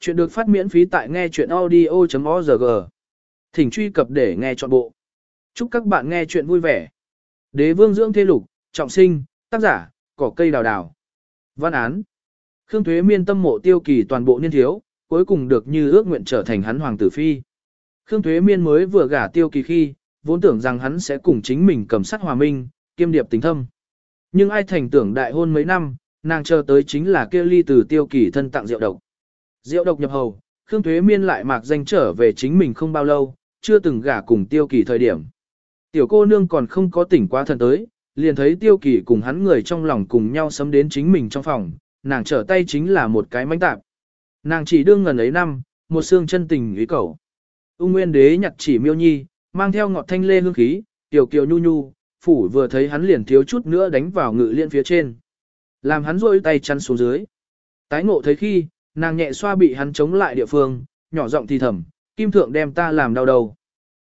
Chuyện được phát miễn phí tại nghe chuyện audio.org. Thỉnh truy cập để nghe trọn bộ. Chúc các bạn nghe chuyện vui vẻ. Đế vương dưỡng thế lục, trọng sinh, tác giả, cỏ cây đào đào. Văn án. Khương Thuế miên tâm mộ tiêu kỳ toàn bộ niên thiếu, cuối cùng được như ước nguyện trở thành hắn hoàng tử phi. Khương Thuế miên mới vừa gả tiêu kỳ khi, vốn tưởng rằng hắn sẽ cùng chính mình cầm sát hòa minh, kiêm điệp tình thâm. Nhưng ai thành tưởng đại hôn mấy năm, nàng chờ tới chính là kia ly từ tiêu kỳ thân tặng rượu độc. Rượu độc nhập hầu, Khương Thuế Miên lại mạc danh trở về chính mình không bao lâu, chưa từng gả cùng tiêu kỳ thời điểm. Tiểu cô nương còn không có tỉnh quá thần tới, liền thấy tiêu kỳ cùng hắn người trong lòng cùng nhau sấm đến chính mình trong phòng, nàng trở tay chính là một cái mánh tạp. Nàng chỉ đương ngần ấy năm, một xương chân tình ý cầu. Ung Nguyên Đế nhặt chỉ miêu nhi, mang theo ngọt thanh lê hương khí, tiểu kiều nhu nhu, phủ vừa thấy hắn liền thiếu chút nữa đánh vào ngự liên phía trên. Làm hắn rôi tay chăn xuống dưới. Tái ngộ thấy khi, nàng nhẹ xoa bị hắn chống lại địa phương, nhỏ giọng thì thầm, kim thượng đem ta làm đau đầu.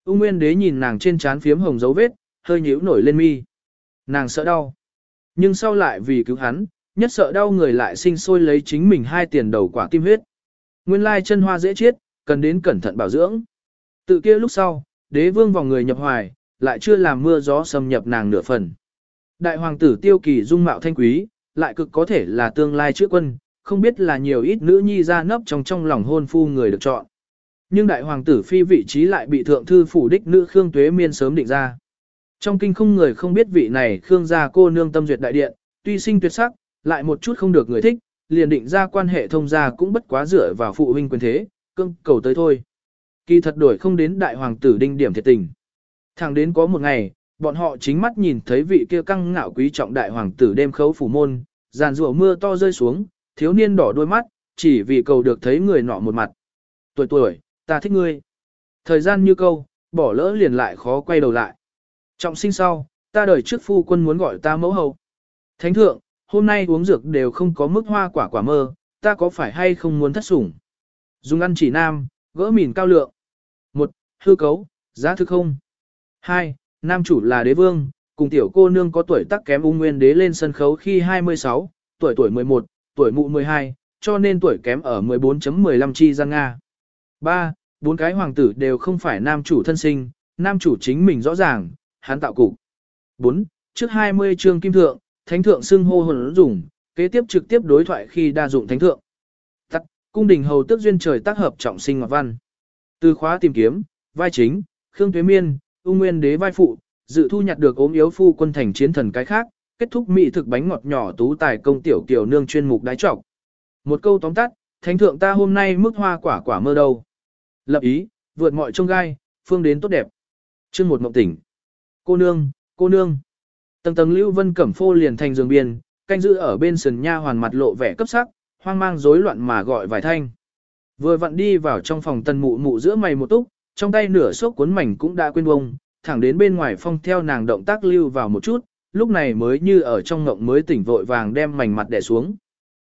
Ung Nguyên Đế nhìn nàng trên trán phiếm hồng dấu vết, hơi nhíu nổi lên mi. Nàng sợ đau. Nhưng sau lại vì cứu hắn, nhất sợ đau người lại sinh sôi lấy chính mình hai tiền đầu quả tim huyết. Nguyên lai chân hoa dễ chết, cần đến cẩn thận bảo dưỡng. Tự kia lúc sau, đế vương vòng người nhập hoài, lại chưa làm mưa gió xâm nhập nàng nửa phần. Đại hoàng tử tiêu kỳ dung mạo thanh quý, lại cực có thể là tương lai chữa quân, không biết là nhiều ít nữ nhi ra nấp trong trong lòng hôn phu người được chọn. Nhưng đại hoàng tử phi vị trí lại bị thượng thư phủ đích nữ Khương Tuế Miên sớm định ra. Trong kinh không người không biết vị này Khương gia cô nương tâm duyệt đại điện, tuy sinh tuyệt sắc, lại một chút không được người thích, liền định ra quan hệ thông gia cũng bất quá dựa vào phụ huynh quyền thế, cưng cầu tới thôi. Kỳ thật đổi không đến đại hoàng tử đinh điểm thiệt tình. Thẳng đến có một ngày, bọn họ chính mắt nhìn thấy vị kia căng ngạo quý trọng đại hoàng tử đêm khấu phủ môn, giàn rủa mưa to rơi xuống, thiếu niên đỏ đôi mắt, chỉ vì cầu được thấy người nọ một mặt. Tuổi tuổi, ta thích ngươi. Thời gian như câu, bỏ lỡ liền lại khó quay đầu lại. Trọng sinh sau, ta đời trước phu quân muốn gọi ta mẫu hầu. Thánh thượng, hôm nay uống dược đều không có mức hoa quả quả mơ, ta có phải hay không muốn thất sủng? Dùng ăn chỉ nam, gỡ mìn cao lượng. một Hư cấu, giá thức không. hai Nam chủ là đế vương, cùng tiểu cô nương có tuổi tác kém ung nguyên đế lên sân khấu khi 26, tuổi tuổi 11, tuổi mụ 12, cho nên tuổi kém ở 14.15 chi gian Nga. 3. Bốn cái hoàng tử đều không phải nam chủ thân sinh, nam chủ chính mình rõ ràng, hắn tạo cục. 4. Trước 20 chương kim thượng, thánh thượng xưng hô hồn dùng, kế tiếp trực tiếp đối thoại khi đa dụng thánh thượng. Tắt, cung đình hầu tước duyên trời tác hợp trọng sinh ngọc văn. Từ khóa tìm kiếm, vai chính, Khương Tuế Miên, ung nguyên đế vai phụ, dự thu nhặt được ốm yếu phu quân thành chiến thần cái khác, kết thúc mỹ thực bánh ngọt nhỏ tú tài công tiểu kiều nương chuyên mục đái trọc. Một câu tóm tắt, thánh thượng ta hôm nay mức hoa quả quả mơ đâu. Lập ý, vượt mọi trông gai, phương đến tốt đẹp. chương một mộng tỉnh. Cô nương, cô nương. Tầng tầng lưu vân cẩm phô liền thành giường biên, canh giữ ở bên sườn nha hoàn mặt lộ vẻ cấp sắc, hoang mang rối loạn mà gọi vài thanh. Vừa vặn đi vào trong phòng tần mụ mụ giữa mày một túc, trong tay nửa sốc cuốn mảnh cũng đã quên bông, thẳng đến bên ngoài phong theo nàng động tác lưu vào một chút, lúc này mới như ở trong ngộng mới tỉnh vội vàng đem mảnh mặt đè xuống.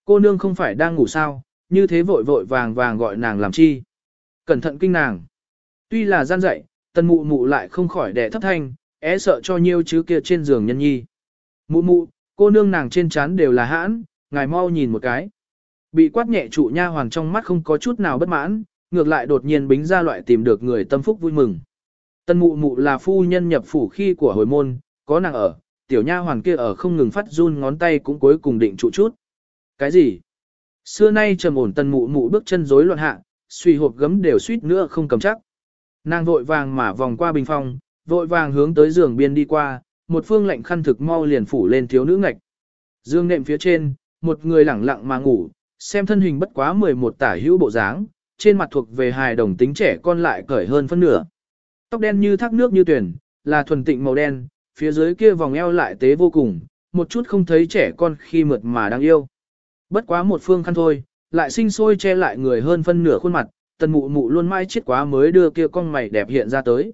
Cô nương không phải đang ngủ sao, như thế vội vội vàng vàng gọi nàng làm chi. Cẩn thận kinh nàng. Tuy là gian dậy, tần mụ mụ lại không khỏi đè thấp thanh, é sợ cho nhiêu chứ kia trên giường nhân nhi. Mụ mụ, cô nương nàng trên trán đều là hãn, ngài mau nhìn một cái. Bị quát nhẹ trụ nha hoàng trong mắt không có chút nào bất mãn, ngược lại đột nhiên bính ra loại tìm được người tâm phúc vui mừng. Tân mụ mụ là phu nhân nhập phủ khi của hồi môn, có nàng ở, tiểu nha hoàn kia ở không ngừng phát run ngón tay cũng cuối cùng định trụ chút. Cái gì? Xưa nay trầm ổn tân mụ mụ bước chân rối loạn hạ, suy hộp gấm đều suýt nữa không cầm chắc. Nàng vội vàng mà vòng qua bình phong, vội vàng hướng tới giường biên đi qua, một phương lạnh khăn thực mau liền phủ lên thiếu nữ ngạch. Dương nệm phía trên, một người lẳng lặng mà ngủ, xem thân hình bất quá 11 tả hữu bộ dáng, trên mặt thuộc về hài đồng tính trẻ con lại cởi hơn phân nửa. Tóc đen như thác nước như tuyển, là thuần tịnh màu đen, phía dưới kia vòng eo lại tế vô cùng, một chút không thấy trẻ con khi mượt mà đang yêu. Bất quá một phương khăn thôi, lại sinh sôi che lại người hơn phân nửa khuôn mặt, tần mụ mụ luôn mãi chết quá mới đưa kia con mày đẹp hiện ra tới.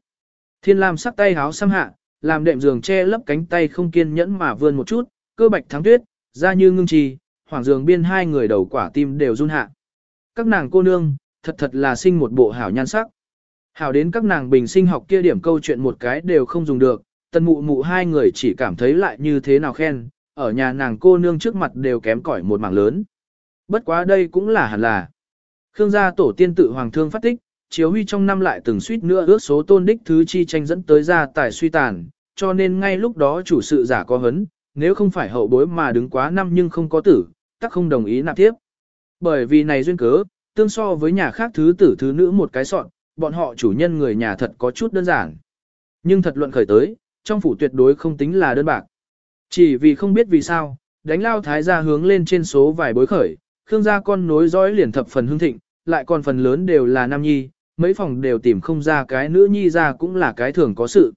Thiên Lam sắc tay háo xăm hạ, làm đệm giường che lấp cánh tay không kiên nhẫn mà vươn một chút, cơ bạch thắng tuyết, da như ngưng trì, hoàng giường biên hai người đầu quả tim đều run hạ. Các nàng cô nương, thật thật là sinh một bộ hảo nhan sắc. Hảo đến các nàng bình sinh học kia điểm câu chuyện một cái đều không dùng được, tần mụ mụ hai người chỉ cảm thấy lại như thế nào khen, ở nhà nàng cô nương trước mặt đều kém cỏi một mảng lớn. Bất quá đây cũng là hẳn là. Khương gia tổ tiên tự hoàng thương phát tích, chiếu huy trong năm lại từng suýt nữa ước số tôn đích thứ chi tranh dẫn tới gia tài suy tàn, cho nên ngay lúc đó chủ sự giả có hấn, nếu không phải hậu bối mà đứng quá năm nhưng không có tử, tắc không đồng ý nạp tiếp. Bởi vì này duyên cớ, tương so với nhà khác thứ tử thứ nữ một cái soạn, bọn họ chủ nhân người nhà thật có chút đơn giản. Nhưng thật luận khởi tới, trong phủ tuyệt đối không tính là đơn bạc. Chỉ vì không biết vì sao, đánh lao thái gia hướng lên trên số vài bối khởi, Khương gia con nối dõi liền thập phần hương thịnh, lại còn phần lớn đều là nam nhi, mấy phòng đều tìm không ra cái nữ nhi ra cũng là cái thường có sự.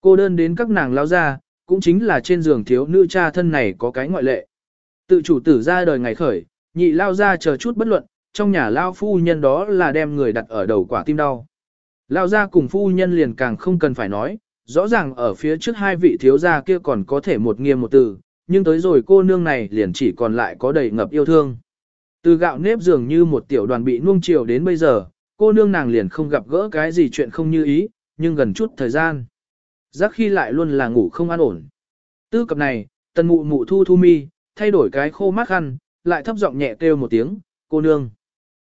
Cô đơn đến các nàng lao ra, cũng chính là trên giường thiếu nữ cha thân này có cái ngoại lệ. Tự chủ tử ra đời ngày khởi, nhị lao ra chờ chút bất luận, trong nhà lao phu nhân đó là đem người đặt ở đầu quả tim đau. Lao ra cùng phu nhân liền càng không cần phải nói, rõ ràng ở phía trước hai vị thiếu gia kia còn có thể một nghiêm một từ, nhưng tới rồi cô nương này liền chỉ còn lại có đầy ngập yêu thương. Từ gạo nếp dường như một tiểu đoàn bị nuông chiều đến bây giờ, cô nương nàng liền không gặp gỡ cái gì chuyện không như ý, nhưng gần chút thời gian. Giác khi lại luôn là ngủ không an ổn. Tư cập này, tần mụ mụ thu thu mi, thay đổi cái khô mát khăn, lại thấp giọng nhẹ kêu một tiếng, cô nương.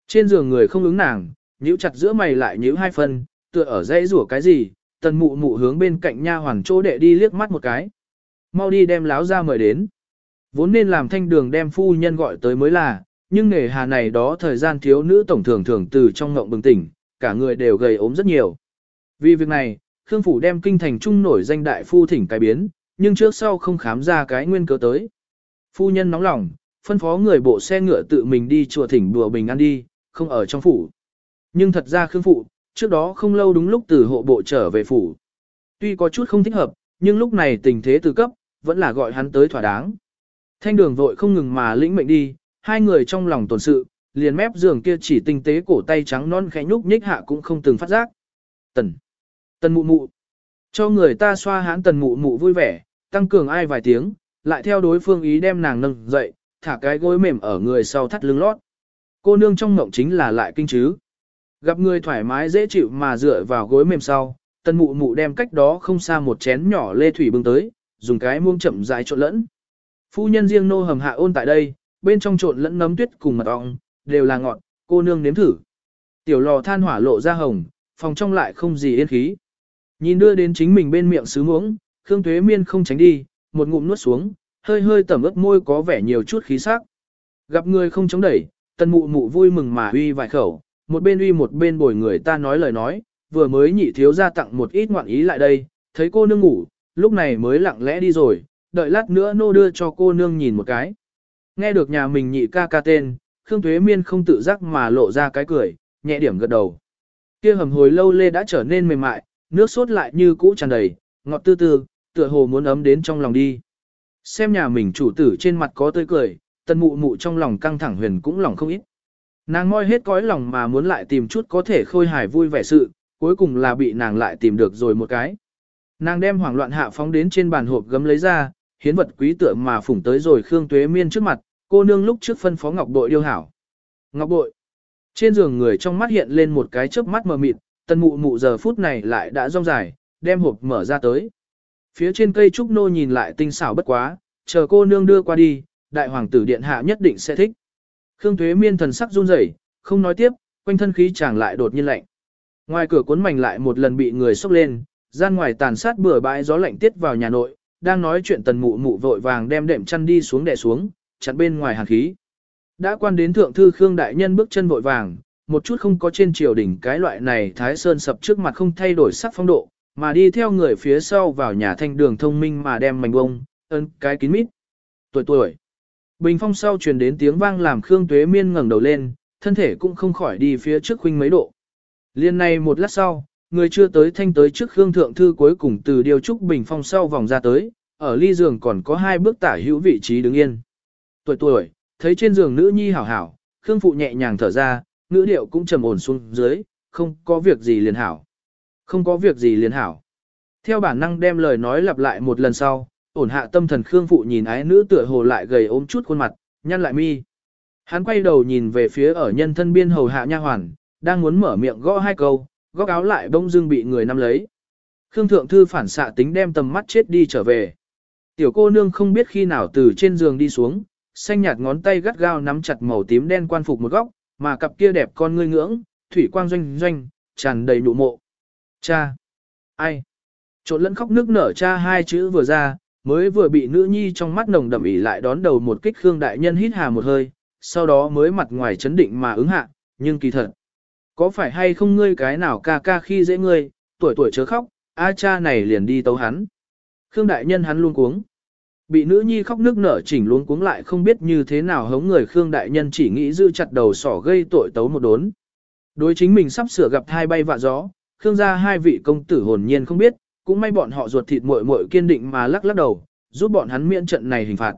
Trên giường người không ứng nàng, nhíu chặt giữa mày lại nhíu hai phần, tựa ở dãy rủa cái gì, tần mụ mụ hướng bên cạnh nha hoàn chỗ đệ đi liếc mắt một cái. Mau đi đem láo ra mời đến. Vốn nên làm thanh đường đem phu nhân gọi tới mới là, nhưng nghề hà này đó thời gian thiếu nữ tổng thường thường từ trong ngộng bừng tỉnh, cả người đều gầy ốm rất nhiều. Vì việc này, Khương Phủ đem kinh thành trung nổi danh đại phu thỉnh cái biến, nhưng trước sau không khám ra cái nguyên cớ tới. Phu nhân nóng lòng, phân phó người bộ xe ngựa tự mình đi chùa thỉnh đùa bình ăn đi, không ở trong phủ. Nhưng thật ra Khương Phụ, trước đó không lâu đúng lúc từ hộ bộ trở về phủ. Tuy có chút không thích hợp, nhưng lúc này tình thế từ cấp, vẫn là gọi hắn tới thỏa đáng. Thanh đường vội không ngừng mà lĩnh mệnh đi, hai người trong lòng tồn sự, liền mép giường kia chỉ tinh tế cổ tay trắng non khẽ nhúc nhích hạ cũng không từng phát giác. Tần. Tần mụ mụ. Cho người ta xoa hãn tần mụ mụ vui vẻ, tăng cường ai vài tiếng, lại theo đối phương ý đem nàng nâng dậy, thả cái gối mềm ở người sau thắt lưng lót. Cô nương trong mộng chính là lại kinh chứ. Gặp người thoải mái dễ chịu mà dựa vào gối mềm sau, tân mụ mụ đem cách đó không xa một chén nhỏ lê thủy bưng tới, dùng cái muông chậm rãi trộn lẫn. Phu nhân riêng nô hầm hạ ôn tại đây, bên trong trộn lẫn nấm tuyết cùng mật ong, đều là ngọt, cô nương nếm thử. Tiểu lò than hỏa lộ ra hồng, phòng trong lại không gì yên khí. Nhìn đưa đến chính mình bên miệng sứ muỗng, Khương Tuế Miên không tránh đi, một ngụm nuốt xuống, hơi hơi tẩm ướt môi có vẻ nhiều chút khí sắc. Gặp người không chống đẩy, tân mụ mụ vui mừng mà uy vài khẩu, một bên uy một bên bồi người ta nói lời nói, vừa mới nhị thiếu ra tặng một ít ngoạn ý lại đây, thấy cô nương ngủ, lúc này mới lặng lẽ đi rồi, đợi lát nữa nô đưa cho cô nương nhìn một cái. Nghe được nhà mình nhị ca ca tên, Khương thuế Miên không tự giác mà lộ ra cái cười, nhẹ điểm gật đầu. Kia hầm hồi lâu lê đã trở nên mềm mại, nước sốt lại như cũ tràn đầy, ngọt tư tư, tựa hồ muốn ấm đến trong lòng đi. Xem nhà mình chủ tử trên mặt có tươi cười, tân mụ mụ trong lòng căng thẳng huyền cũng lòng không ít. Nàng moi hết cõi lòng mà muốn lại tìm chút có thể khôi hài vui vẻ sự, cuối cùng là bị nàng lại tìm được rồi một cái. Nàng đem hoảng loạn hạ phóng đến trên bàn hộp gấm lấy ra, hiến vật quý tượng mà phủng tới rồi Khương Tuế Miên trước mặt, cô nương lúc trước phân phó Ngọc Bội yêu hảo. Ngọc Bội. Trên giường người trong mắt hiện lên một cái chớp mắt mờ mịt, tân mụ mụ giờ phút này lại đã rong dài, đem hộp mở ra tới. Phía trên cây trúc nô nhìn lại tinh xảo bất quá, chờ cô nương đưa qua đi, đại hoàng tử điện hạ nhất định sẽ thích. Khương thuế Miên thần sắc run rẩy, không nói tiếp, quanh thân khí chàng lại đột nhiên lạnh. Ngoài cửa cuốn mảnh lại một lần bị người sốc lên, gian ngoài tàn sát bừa bãi gió lạnh tiết vào nhà nội, đang nói chuyện tần mụ mụ vội vàng đem đệm chăn đi xuống đè xuống, chặn bên ngoài hàn khí. Đã quan đến thượng thư Khương đại nhân bước chân vội vàng, một chút không có trên triều đỉnh cái loại này thái sơn sập trước mặt không thay đổi sắc phong độ, mà đi theo người phía sau vào nhà thanh đường thông minh mà đem mảnh bông, ơn cái kín mít. Tuổi tuổi. Bình phong sau truyền đến tiếng vang làm Khương Tuế Miên ngẩng đầu lên, thân thể cũng không khỏi đi phía trước huynh mấy độ. Liên này một lát sau, người chưa tới thanh tới trước Khương Thượng Thư cuối cùng từ điều trúc bình phong sau vòng ra tới, ở ly giường còn có hai bước tả hữu vị trí đứng yên. Tuổi tuổi, thấy trên giường nữ nhi hảo hảo, Khương Phụ nhẹ nhàng thở ra, nữ điệu cũng trầm ổn xuống dưới, không có việc gì liền hảo. Không có việc gì liền hảo. Theo bản năng đem lời nói lặp lại một lần sau, ổn hạ tâm thần Khương Phụ nhìn ái nữ tựa hồ lại gầy ốm chút khuôn mặt, nhăn lại mi. Hắn quay đầu nhìn về phía ở nhân thân biên hầu hạ nha hoàn, đang muốn mở miệng gõ hai câu, góc áo lại bông dưng bị người nắm lấy. Khương Thượng Thư phản xạ tính đem tầm mắt chết đi trở về. Tiểu cô nương không biết khi nào từ trên giường đi xuống, xanh nhạt ngón tay gắt gao nắm chặt màu tím đen quan phục một góc, mà cặp kia đẹp con ngươi ngưỡng, thủy quang doanh doanh, tràn đầy nụ mộ. Cha! Ai? Trộn lẫn khóc nước nở cha hai chữ vừa ra, mới vừa bị nữ nhi trong mắt nồng đậm ỉ lại đón đầu một kích Khương Đại Nhân hít hà một hơi, sau đó mới mặt ngoài chấn định mà ứng hạ, nhưng kỳ thật. Có phải hay không ngươi cái nào ca ca khi dễ ngươi, tuổi tuổi chớ khóc, a cha này liền đi tấu hắn. Khương Đại Nhân hắn luôn cuống. Bị nữ nhi khóc nước nở chỉnh luôn cuống lại không biết như thế nào hống người Khương Đại Nhân chỉ nghĩ giữ chặt đầu sỏ gây tội tấu một đốn. Đối chính mình sắp sửa gặp thai bay vạ gió, Khương gia hai vị công tử hồn nhiên không biết, cũng may bọn họ ruột thịt muội muội kiên định mà lắc lắc đầu, giúp bọn hắn miễn trận này hình phạt.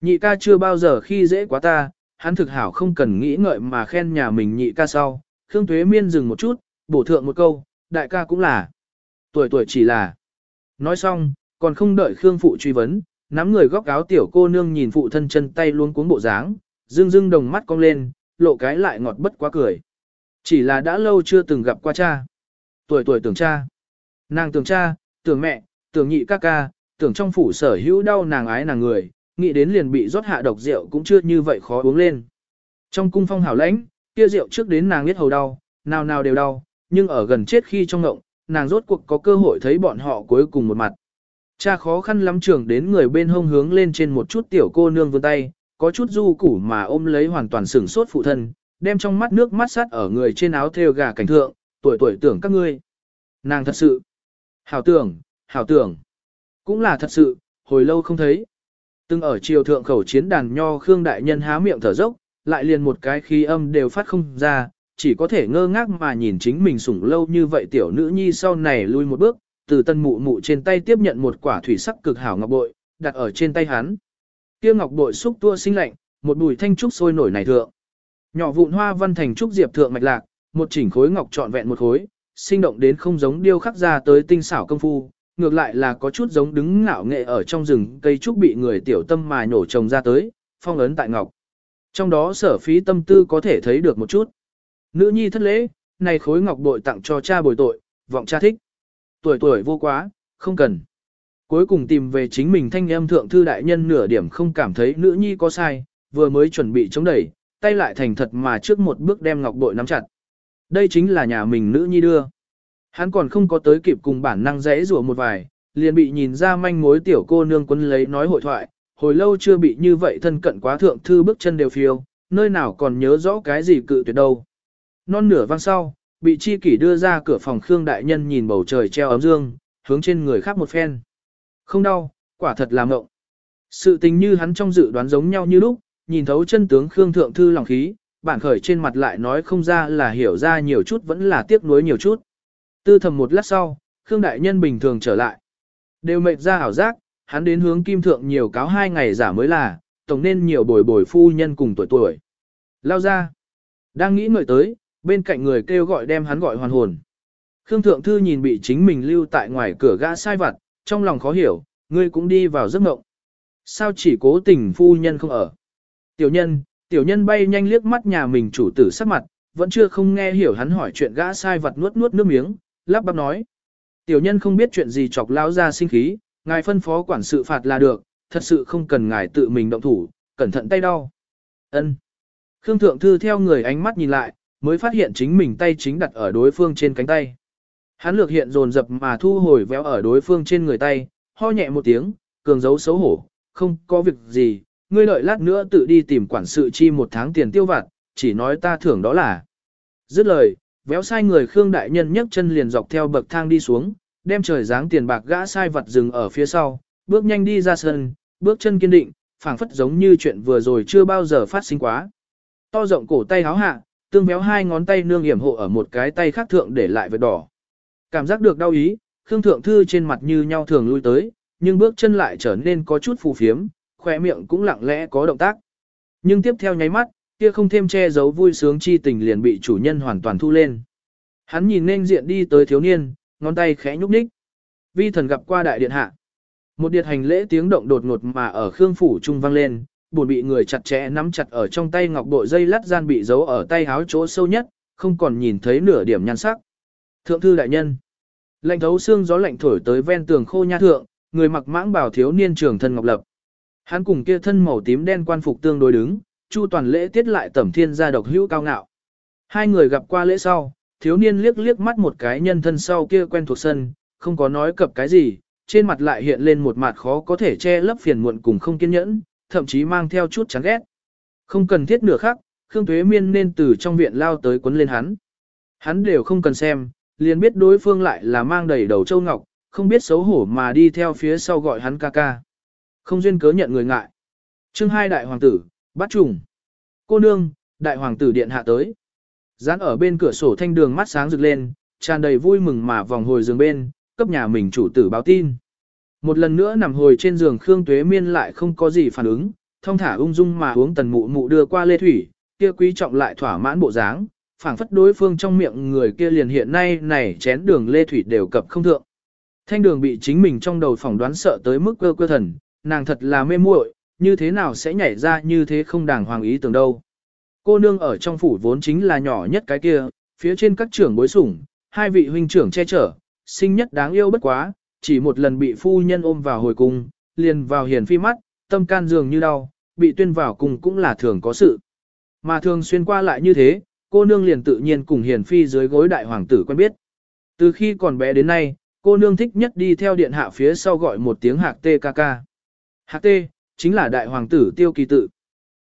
Nhị ca chưa bao giờ khi dễ quá ta, hắn thực hảo không cần nghĩ ngợi mà khen nhà mình nhị ca sau. Khương Tuế Miên dừng một chút, bổ thượng một câu, đại ca cũng là. Tuổi tuổi chỉ là. Nói xong, còn không đợi Khương Phụ truy vấn, nắm người góc áo tiểu cô nương nhìn phụ thân chân tay luôn cuống bộ dáng, dương dương đồng mắt cong lên, lộ cái lại ngọt bất quá cười. Chỉ là đã lâu chưa từng gặp qua cha. Tuổi tuổi tưởng cha. Nàng tưởng cha, tưởng mẹ, tưởng nhị ca ca, tưởng trong phủ sở hữu đau nàng ái nàng người, nghĩ đến liền bị rót hạ độc rượu cũng chưa như vậy khó uống lên. Trong cung phong hảo lãnh, kia rượu trước đến nàng biết hầu đau, nào nào đều đau, nhưng ở gần chết khi trong ngộng, nàng rốt cuộc có cơ hội thấy bọn họ cuối cùng một mặt. Cha khó khăn lắm trường đến người bên hông hướng lên trên một chút tiểu cô nương vươn tay, có chút du củ mà ôm lấy hoàn toàn sửng sốt phụ thân, đem trong mắt nước mắt sắt ở người trên áo thêu gà cảnh thượng, tuổi tuổi tưởng các ngươi. Nàng thật sự. Hảo tưởng, hảo tưởng. Cũng là thật sự, hồi lâu không thấy. Từng ở triều thượng khẩu chiến đàn nho Khương Đại Nhân há miệng thở dốc, lại liền một cái khí âm đều phát không ra, chỉ có thể ngơ ngác mà nhìn chính mình sủng lâu như vậy tiểu nữ nhi sau này lui một bước, từ tân mụ mụ trên tay tiếp nhận một quả thủy sắc cực hảo ngọc bội, đặt ở trên tay hắn. Kia ngọc bội xúc tua sinh lạnh, một bùi thanh trúc sôi nổi này thượng. Nhỏ vụn hoa văn thành trúc diệp thượng mạch lạc, một chỉnh khối ngọc trọn vẹn một khối, sinh động đến không giống điêu khắc ra tới tinh xảo công phu, ngược lại là có chút giống đứng ngạo nghệ ở trong rừng cây trúc bị người tiểu tâm mà nhổ trồng ra tới, phong ấn tại ngọc. Trong đó sở phí tâm tư có thể thấy được một chút. Nữ nhi thất lễ, này khối ngọc bội tặng cho cha bồi tội, vọng cha thích. Tuổi tuổi vô quá, không cần. Cuối cùng tìm về chính mình thanh em thượng thư đại nhân nửa điểm không cảm thấy nữ nhi có sai, vừa mới chuẩn bị chống đẩy, tay lại thành thật mà trước một bước đem ngọc bội nắm chặt. Đây chính là nhà mình nữ nhi đưa. Hắn còn không có tới kịp cùng bản năng rẽ rủa một vài, liền bị nhìn ra manh mối tiểu cô nương quấn lấy nói hội thoại, hồi lâu chưa bị như vậy thân cận quá thượng thư bước chân đều phiêu, nơi nào còn nhớ rõ cái gì cự tuyệt đâu. Non nửa vang sau, bị chi kỷ đưa ra cửa phòng Khương Đại Nhân nhìn bầu trời treo ấm dương, hướng trên người khác một phen. Không đau, quả thật là ngộng. Sự tình như hắn trong dự đoán giống nhau như lúc, nhìn thấu chân tướng Khương Thượng Thư lòng khí, bản khởi trên mặt lại nói không ra là hiểu ra nhiều chút vẫn là tiếc nuối nhiều chút. Tư thầm một lát sau, Khương Đại Nhân bình thường trở lại. Đều mệt ra ảo giác, hắn đến hướng Kim Thượng nhiều cáo hai ngày giả mới là, tổng nên nhiều bồi bồi phu nhân cùng tuổi tuổi. Lao ra. Đang nghĩ ngợi tới, bên cạnh người kêu gọi đem hắn gọi hoàn hồn. Khương Thượng Thư nhìn bị chính mình lưu tại ngoài cửa gã sai vặt, trong lòng khó hiểu, ngươi cũng đi vào giấc mộng. Sao chỉ cố tình phu nhân không ở? Tiểu nhân, tiểu nhân bay nhanh liếc mắt nhà mình chủ tử sắc mặt, vẫn chưa không nghe hiểu hắn hỏi chuyện gã sai vật nuốt nuốt nước miếng, lắp bắp nói. Tiểu nhân không biết chuyện gì chọc lão ra sinh khí, ngài phân phó quản sự phạt là được, thật sự không cần ngài tự mình động thủ, cẩn thận tay đau. Ân. Khương Thượng Thư theo người ánh mắt nhìn lại, mới phát hiện chính mình tay chính đặt ở đối phương trên cánh tay. Hắn lược hiện dồn dập mà thu hồi véo ở đối phương trên người tay, ho nhẹ một tiếng, cường giấu xấu hổ, không có việc gì, ngươi đợi lát nữa tự đi tìm quản sự chi một tháng tiền tiêu vặt, chỉ nói ta thưởng đó là. Dứt lời, véo sai người Khương Đại Nhân nhấc chân liền dọc theo bậc thang đi xuống, đem trời dáng tiền bạc gã sai vật dừng ở phía sau, bước nhanh đi ra sân, bước chân kiên định, phảng phất giống như chuyện vừa rồi chưa bao giờ phát sinh quá. To rộng cổ tay háo hạ, tương véo hai ngón tay nương hiểm hộ ở một cái tay khác thượng để lại vết đỏ. Cảm giác được đau ý, Khương Thượng Thư trên mặt như nhau thường lui tới, nhưng bước chân lại trở nên có chút phù phiếm, khỏe miệng cũng lặng lẽ có động tác. Nhưng tiếp theo nháy mắt, kia không thêm che giấu vui sướng chi tình liền bị chủ nhân hoàn toàn thu lên. Hắn nhìn nên diện đi tới thiếu niên, ngón tay khẽ nhúc nhích. Vi thần gặp qua đại điện hạ. Một điện hành lễ tiếng động đột ngột mà ở khương phủ trung vang lên, buồn bị người chặt chẽ nắm chặt ở trong tay ngọc bội dây lắt gian bị giấu ở tay háo chỗ sâu nhất, không còn nhìn thấy nửa điểm nhan sắc. Thượng thư đại nhân. Lạnh thấu xương gió lạnh thổi tới ven tường khô nha thượng, người mặc mãng bảo thiếu niên trưởng thân ngọc lập. Hắn cùng kia thân màu tím đen quan phục tương đối đứng, Chu toàn lễ tiết lại tẩm thiên gia độc hữu cao ngạo. Hai người gặp qua lễ sau, thiếu niên liếc liếc mắt một cái nhân thân sau kia quen thuộc sân, không có nói cập cái gì, trên mặt lại hiện lên một mặt khó có thể che lấp phiền muộn cùng không kiên nhẫn, thậm chí mang theo chút chán ghét. Không cần thiết nửa khắc, Khương Tuế Miên nên từ trong viện lao tới quấn lên hắn. Hắn đều không cần xem, liền biết đối phương lại là mang đầy đầu châu ngọc, không biết xấu hổ mà đi theo phía sau gọi hắn ca ca. Không duyên cớ nhận người ngại. chương hai đại hoàng tử, bắt trùng. Cô nương, đại hoàng tử điện hạ tới. Dán ở bên cửa sổ thanh đường mắt sáng rực lên, tràn đầy vui mừng mà vòng hồi giường bên, cấp nhà mình chủ tử báo tin. Một lần nữa nằm hồi trên giường Khương Tuế Miên lại không có gì phản ứng, thông thả ung dung mà uống tần mụ mụ đưa qua lê thủy, kia quý trọng lại thỏa mãn bộ dáng, phảng phất đối phương trong miệng người kia liền hiện nay này chén đường lê thủy đều cập không thượng. Thanh đường bị chính mình trong đầu phỏng đoán sợ tới mức cơ cơ thần, nàng thật là mê muội, như thế nào sẽ nhảy ra như thế không đàng hoàng ý tưởng đâu. Cô nương ở trong phủ vốn chính là nhỏ nhất cái kia, phía trên các trưởng bối sủng, hai vị huynh trưởng che chở, sinh nhất đáng yêu bất quá, chỉ một lần bị phu nhân ôm vào hồi cung, liền vào hiền phi mắt, tâm can dường như đau, bị tuyên vào cùng cũng là thường có sự. Mà thường xuyên qua lại như thế, cô nương liền tự nhiên cùng hiền phi dưới gối đại hoàng tử quen biết. Từ khi còn bé đến nay, cô nương thích nhất đi theo điện hạ phía sau gọi một tiếng hạc tê ca ca. Hạc tê, chính là đại hoàng tử tiêu kỳ tự.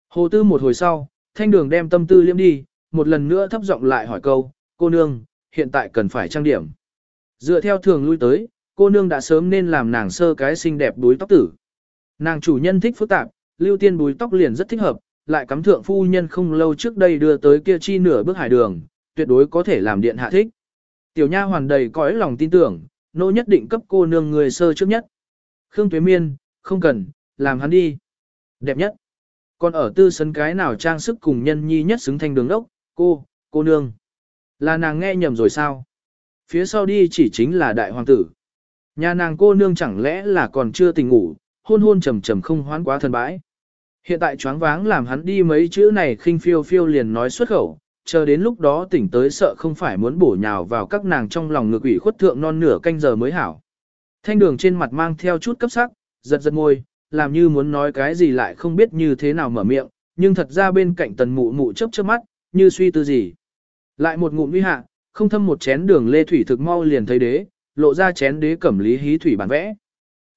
Hồ tư một hồi sau, thanh đường đem tâm tư liêm đi, một lần nữa thấp giọng lại hỏi câu, cô nương, hiện tại cần phải trang điểm. Dựa theo thường lui tới, cô nương đã sớm nên làm nàng sơ cái xinh đẹp đuối tóc tử. Nàng chủ nhân thích phức tạp, lưu tiên búi tóc liền rất thích hợp, lại cắm thượng phu nhân không lâu trước đây đưa tới kia chi nửa bước hải đường, tuyệt đối có thể làm điện hạ thích. Tiểu nha hoàn đầy cõi lòng tin tưởng, nô nhất định cấp cô nương người sơ trước nhất. Khương Tuế Miên, không cần, làm hắn đi. Đẹp nhất. Còn ở tư sấn cái nào trang sức cùng nhân nhi nhất xứng thành đường ốc, cô, cô nương. Là nàng nghe nhầm rồi sao? Phía sau đi chỉ chính là đại hoàng tử. Nhà nàng cô nương chẳng lẽ là còn chưa tỉnh ngủ, hôn hôn trầm trầm không hoán quá thần bãi. Hiện tại choáng váng làm hắn đi mấy chữ này khinh phiêu phiêu liền nói xuất khẩu, chờ đến lúc đó tỉnh tới sợ không phải muốn bổ nhào vào các nàng trong lòng ngược ủy khuất thượng non nửa canh giờ mới hảo. Thanh đường trên mặt mang theo chút cấp sắc, giật giật môi, làm như muốn nói cái gì lại không biết như thế nào mở miệng, nhưng thật ra bên cạnh tần mụ mụ chớp chớp mắt, như suy tư gì. Lại một ngụm uy hạ, không thâm một chén đường lê thủy thực mau liền thấy đế, lộ ra chén đế cẩm lý hí thủy bản vẽ.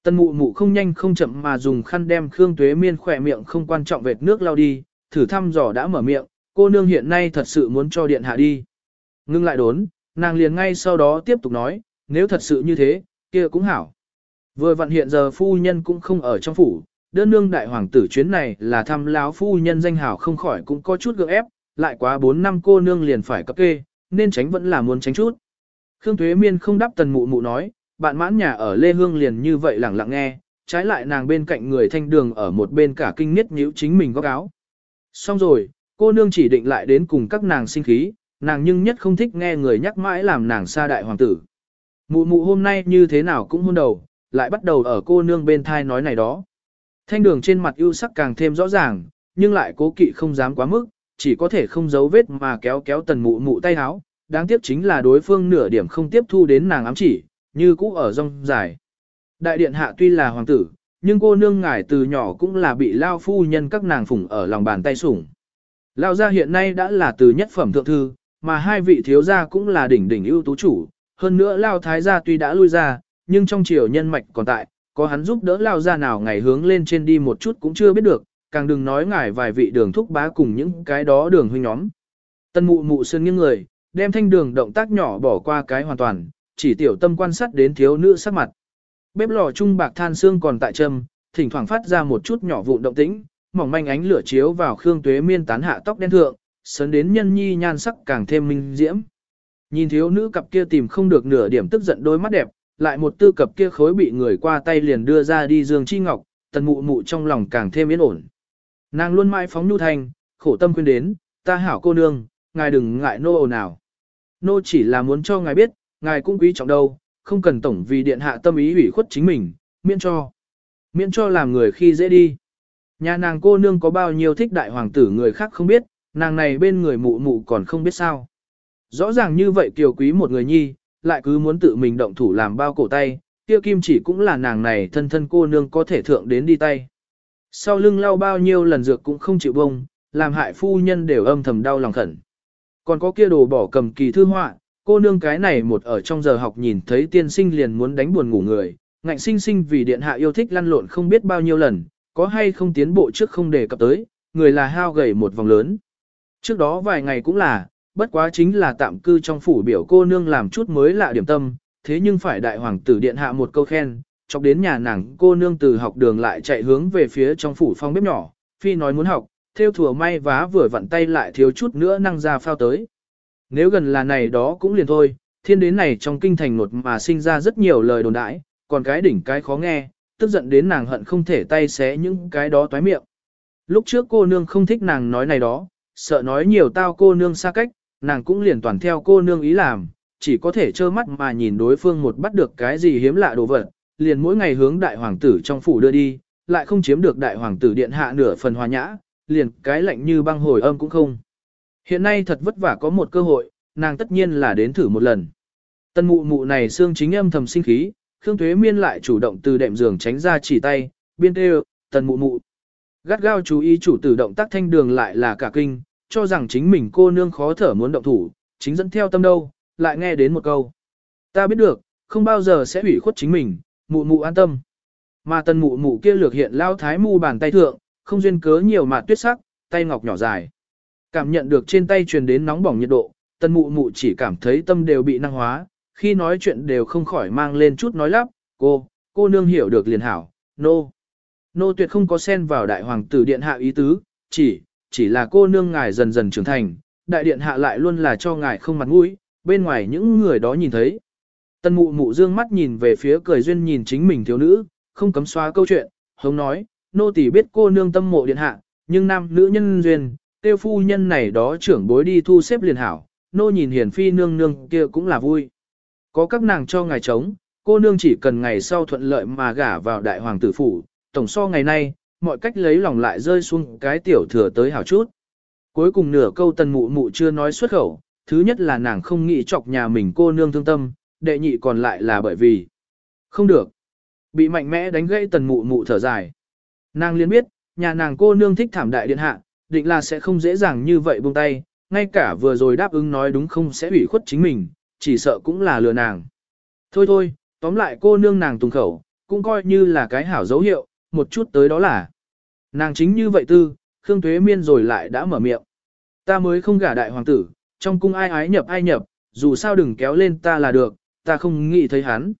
Tần mụ mụ không nhanh không chậm mà dùng khăn đem Khương Tuế Miên khỏe miệng không quan trọng vệt nước lao đi, thử thăm dò đã mở miệng, cô nương hiện nay thật sự muốn cho điện hạ đi. Ngưng lại đốn, nàng liền ngay sau đó tiếp tục nói, nếu thật sự như thế, kia cũng hảo. Vừa vặn hiện giờ phu nhân cũng không ở trong phủ, đơn nương đại hoàng tử chuyến này là thăm láo phu nhân danh hảo không khỏi cũng có chút gượng ép, lại quá 4 năm cô nương liền phải cấp kê, nên tránh vẫn là muốn tránh chút. Khương Thuế Miên không đáp tần mụ mụ nói, bạn mãn nhà ở Lê Hương liền như vậy lẳng lặng nghe, trái lại nàng bên cạnh người thanh đường ở một bên cả kinh nhất nhíu chính mình góc áo. Xong rồi, cô nương chỉ định lại đến cùng các nàng sinh khí, nàng nhưng nhất không thích nghe người nhắc mãi làm nàng xa đại hoàng tử. Mụ mụ hôm nay như thế nào cũng hôn đầu, lại bắt đầu ở cô nương bên thai nói này đó. Thanh đường trên mặt ưu sắc càng thêm rõ ràng, nhưng lại cố kỵ không dám quá mức, chỉ có thể không giấu vết mà kéo kéo tần mụ mụ tay háo. Đáng tiếc chính là đối phương nửa điểm không tiếp thu đến nàng ám chỉ, như cũ ở rong dài. Đại điện hạ tuy là hoàng tử, nhưng cô nương ngài từ nhỏ cũng là bị lao phu nhân các nàng phủng ở lòng bàn tay sủng. Lao gia hiện nay đã là từ nhất phẩm thượng thư, mà hai vị thiếu gia cũng là đỉnh đỉnh ưu tú chủ, hơn nữa Lao thái gia tuy đã lui ra, nhưng trong chiều nhân mạch còn tại, có hắn giúp đỡ Lao ra nào ngày hướng lên trên đi một chút cũng chưa biết được, càng đừng nói ngài vài vị đường thúc bá cùng những cái đó đường huynh nhóm. Tân mụ mụ sơn nghiêng người, đem thanh đường động tác nhỏ bỏ qua cái hoàn toàn, chỉ tiểu tâm quan sát đến thiếu nữ sắc mặt. Bếp lò trung bạc than xương còn tại châm, thỉnh thoảng phát ra một chút nhỏ vụn động tĩnh, mỏng manh ánh lửa chiếu vào Khương Tuế Miên tán hạ tóc đen thượng, sấn đến nhân nhi nhan sắc càng thêm minh diễm. Nhìn thiếu nữ cặp kia tìm không được nửa điểm tức giận đôi mắt đẹp, lại một tư cập kia khối bị người qua tay liền đưa ra đi dương chi ngọc, tần mụ mụ trong lòng càng thêm yên ổn. Nàng luôn mãi phóng nhu thanh, khổ tâm khuyên đến, ta hảo cô nương, ngài đừng ngại nô ồn nào. Nô chỉ là muốn cho ngài biết, ngài cũng quý trọng đâu, không cần tổng vì điện hạ tâm ý ủy khuất chính mình, miễn cho. Miễn cho làm người khi dễ đi. Nhà nàng cô nương có bao nhiêu thích đại hoàng tử người khác không biết, nàng này bên người mụ mụ còn không biết sao. Rõ ràng như vậy kiều quý một người nhi, lại cứ muốn tự mình động thủ làm bao cổ tay, kia kim chỉ cũng là nàng này thân thân cô nương có thể thượng đến đi tay. Sau lưng lau bao nhiêu lần dược cũng không chịu bông, làm hại phu nhân đều âm thầm đau lòng khẩn. Còn có kia đồ bỏ cầm kỳ thư họa, cô nương cái này một ở trong giờ học nhìn thấy tiên sinh liền muốn đánh buồn ngủ người, ngạnh sinh sinh vì điện hạ yêu thích lăn lộn không biết bao nhiêu lần, có hay không tiến bộ trước không đề cập tới, người là hao gầy một vòng lớn. Trước đó vài ngày cũng là, bất quá chính là tạm cư trong phủ biểu cô nương làm chút mới lạ điểm tâm, thế nhưng phải đại hoàng tử điện hạ một câu khen, chọc đến nhà nàng cô nương từ học đường lại chạy hướng về phía trong phủ phong bếp nhỏ, phi nói muốn học, theo thừa may vá vừa vặn tay lại thiếu chút nữa năng ra phao tới. Nếu gần là này đó cũng liền thôi, thiên đến này trong kinh thành nột mà sinh ra rất nhiều lời đồn đãi, còn cái đỉnh cái khó nghe, tức giận đến nàng hận không thể tay xé những cái đó toái miệng. Lúc trước cô nương không thích nàng nói này đó, sợ nói nhiều tao cô nương xa cách, nàng cũng liền toàn theo cô nương ý làm, chỉ có thể trơ mắt mà nhìn đối phương một bắt được cái gì hiếm lạ đồ vật, liền mỗi ngày hướng đại hoàng tử trong phủ đưa đi, lại không chiếm được đại hoàng tử điện hạ nửa phần hòa nhã, liền cái lạnh như băng hồi âm cũng không. Hiện nay thật vất vả có một cơ hội, nàng tất nhiên là đến thử một lần. Tân mụ mụ này xương chính âm thầm sinh khí, Khương thuế Miên lại chủ động từ đệm giường tránh ra chỉ tay, biên tê tần mụ mụ. Gắt gao chú ý chủ tử động tác thanh đường lại là cả kinh, cho rằng chính mình cô nương khó thở muốn động thủ, chính dẫn theo tâm đâu, lại nghe đến một câu. Ta biết được, không bao giờ sẽ hủy khuất chính mình, mụ mụ an tâm. Mà tần mụ mụ kia lược hiện lao thái mu bàn tay thượng, không duyên cớ nhiều mà tuyết sắc, tay ngọc nhỏ dài. Cảm nhận được trên tay truyền đến nóng bỏng nhiệt độ, tần mụ mụ chỉ cảm thấy tâm đều bị năng hóa, khi nói chuyện đều không khỏi mang lên chút nói lắp, cô, cô nương hiểu được liền hảo, nô. No. Nô tuyệt không có xen vào đại hoàng tử điện hạ ý tứ, chỉ, chỉ là cô nương ngài dần dần trưởng thành, đại điện hạ lại luôn là cho ngài không mặt mũi, bên ngoài những người đó nhìn thấy. Tân mụ mụ dương mắt nhìn về phía cười duyên nhìn chính mình thiếu nữ, không cấm xóa câu chuyện, hống nói, nô tỳ biết cô nương tâm mộ điện hạ, nhưng nam nữ nhân duyên, tiêu phu nhân này đó trưởng bối đi thu xếp liền hảo, nô nhìn hiền phi nương nương kia cũng là vui. Có các nàng cho ngài chống, cô nương chỉ cần ngày sau thuận lợi mà gả vào đại hoàng tử phủ, tổng so ngày nay, mọi cách lấy lòng lại rơi xuống cái tiểu thừa tới hảo chút. Cuối cùng nửa câu tần mụ mụ chưa nói xuất khẩu, thứ nhất là nàng không nghĩ chọc nhà mình cô nương thương tâm, đệ nhị còn lại là bởi vì không được. Bị mạnh mẽ đánh gãy tần mụ mụ thở dài. Nàng liền biết, nhà nàng cô nương thích thảm đại điện hạ, định là sẽ không dễ dàng như vậy buông tay, ngay cả vừa rồi đáp ứng nói đúng không sẽ ủy khuất chính mình, chỉ sợ cũng là lừa nàng. Thôi thôi, tóm lại cô nương nàng tùng khẩu, cũng coi như là cái hảo dấu hiệu, một chút tới đó là. Nàng chính như vậy tư, Khương Tuế Miên rồi lại đã mở miệng. Ta mới không gả đại hoàng tử, trong cung ai ái nhập ai nhập, dù sao đừng kéo lên ta là được, ta không nghĩ thấy hắn.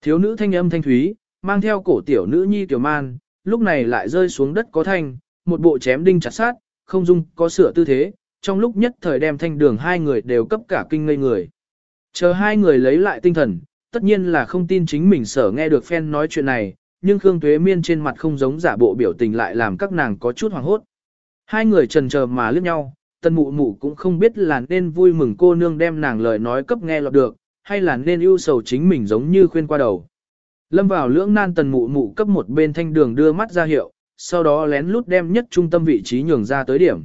Thiếu nữ thanh âm thanh thúy, mang theo cổ tiểu nữ nhi tiểu man, lúc này lại rơi xuống đất có thanh, một bộ chém đinh chặt sát, không dung có sửa tư thế, trong lúc nhất thời đem thanh đường hai người đều cấp cả kinh ngây người. Chờ hai người lấy lại tinh thần, tất nhiên là không tin chính mình sở nghe được phen nói chuyện này, nhưng Khương Tuế Miên trên mặt không giống giả bộ biểu tình lại làm các nàng có chút hoảng hốt. Hai người trần chờ mà liếc nhau, tân mụ mụ cũng không biết là nên vui mừng cô nương đem nàng lời nói cấp nghe lọt được, hay là nên ưu sầu chính mình giống như khuyên qua đầu. Lâm vào lưỡng nan tần mụ mụ cấp một bên thanh đường đưa mắt ra hiệu, sau đó lén lút đem nhất trung tâm vị trí nhường ra tới điểm.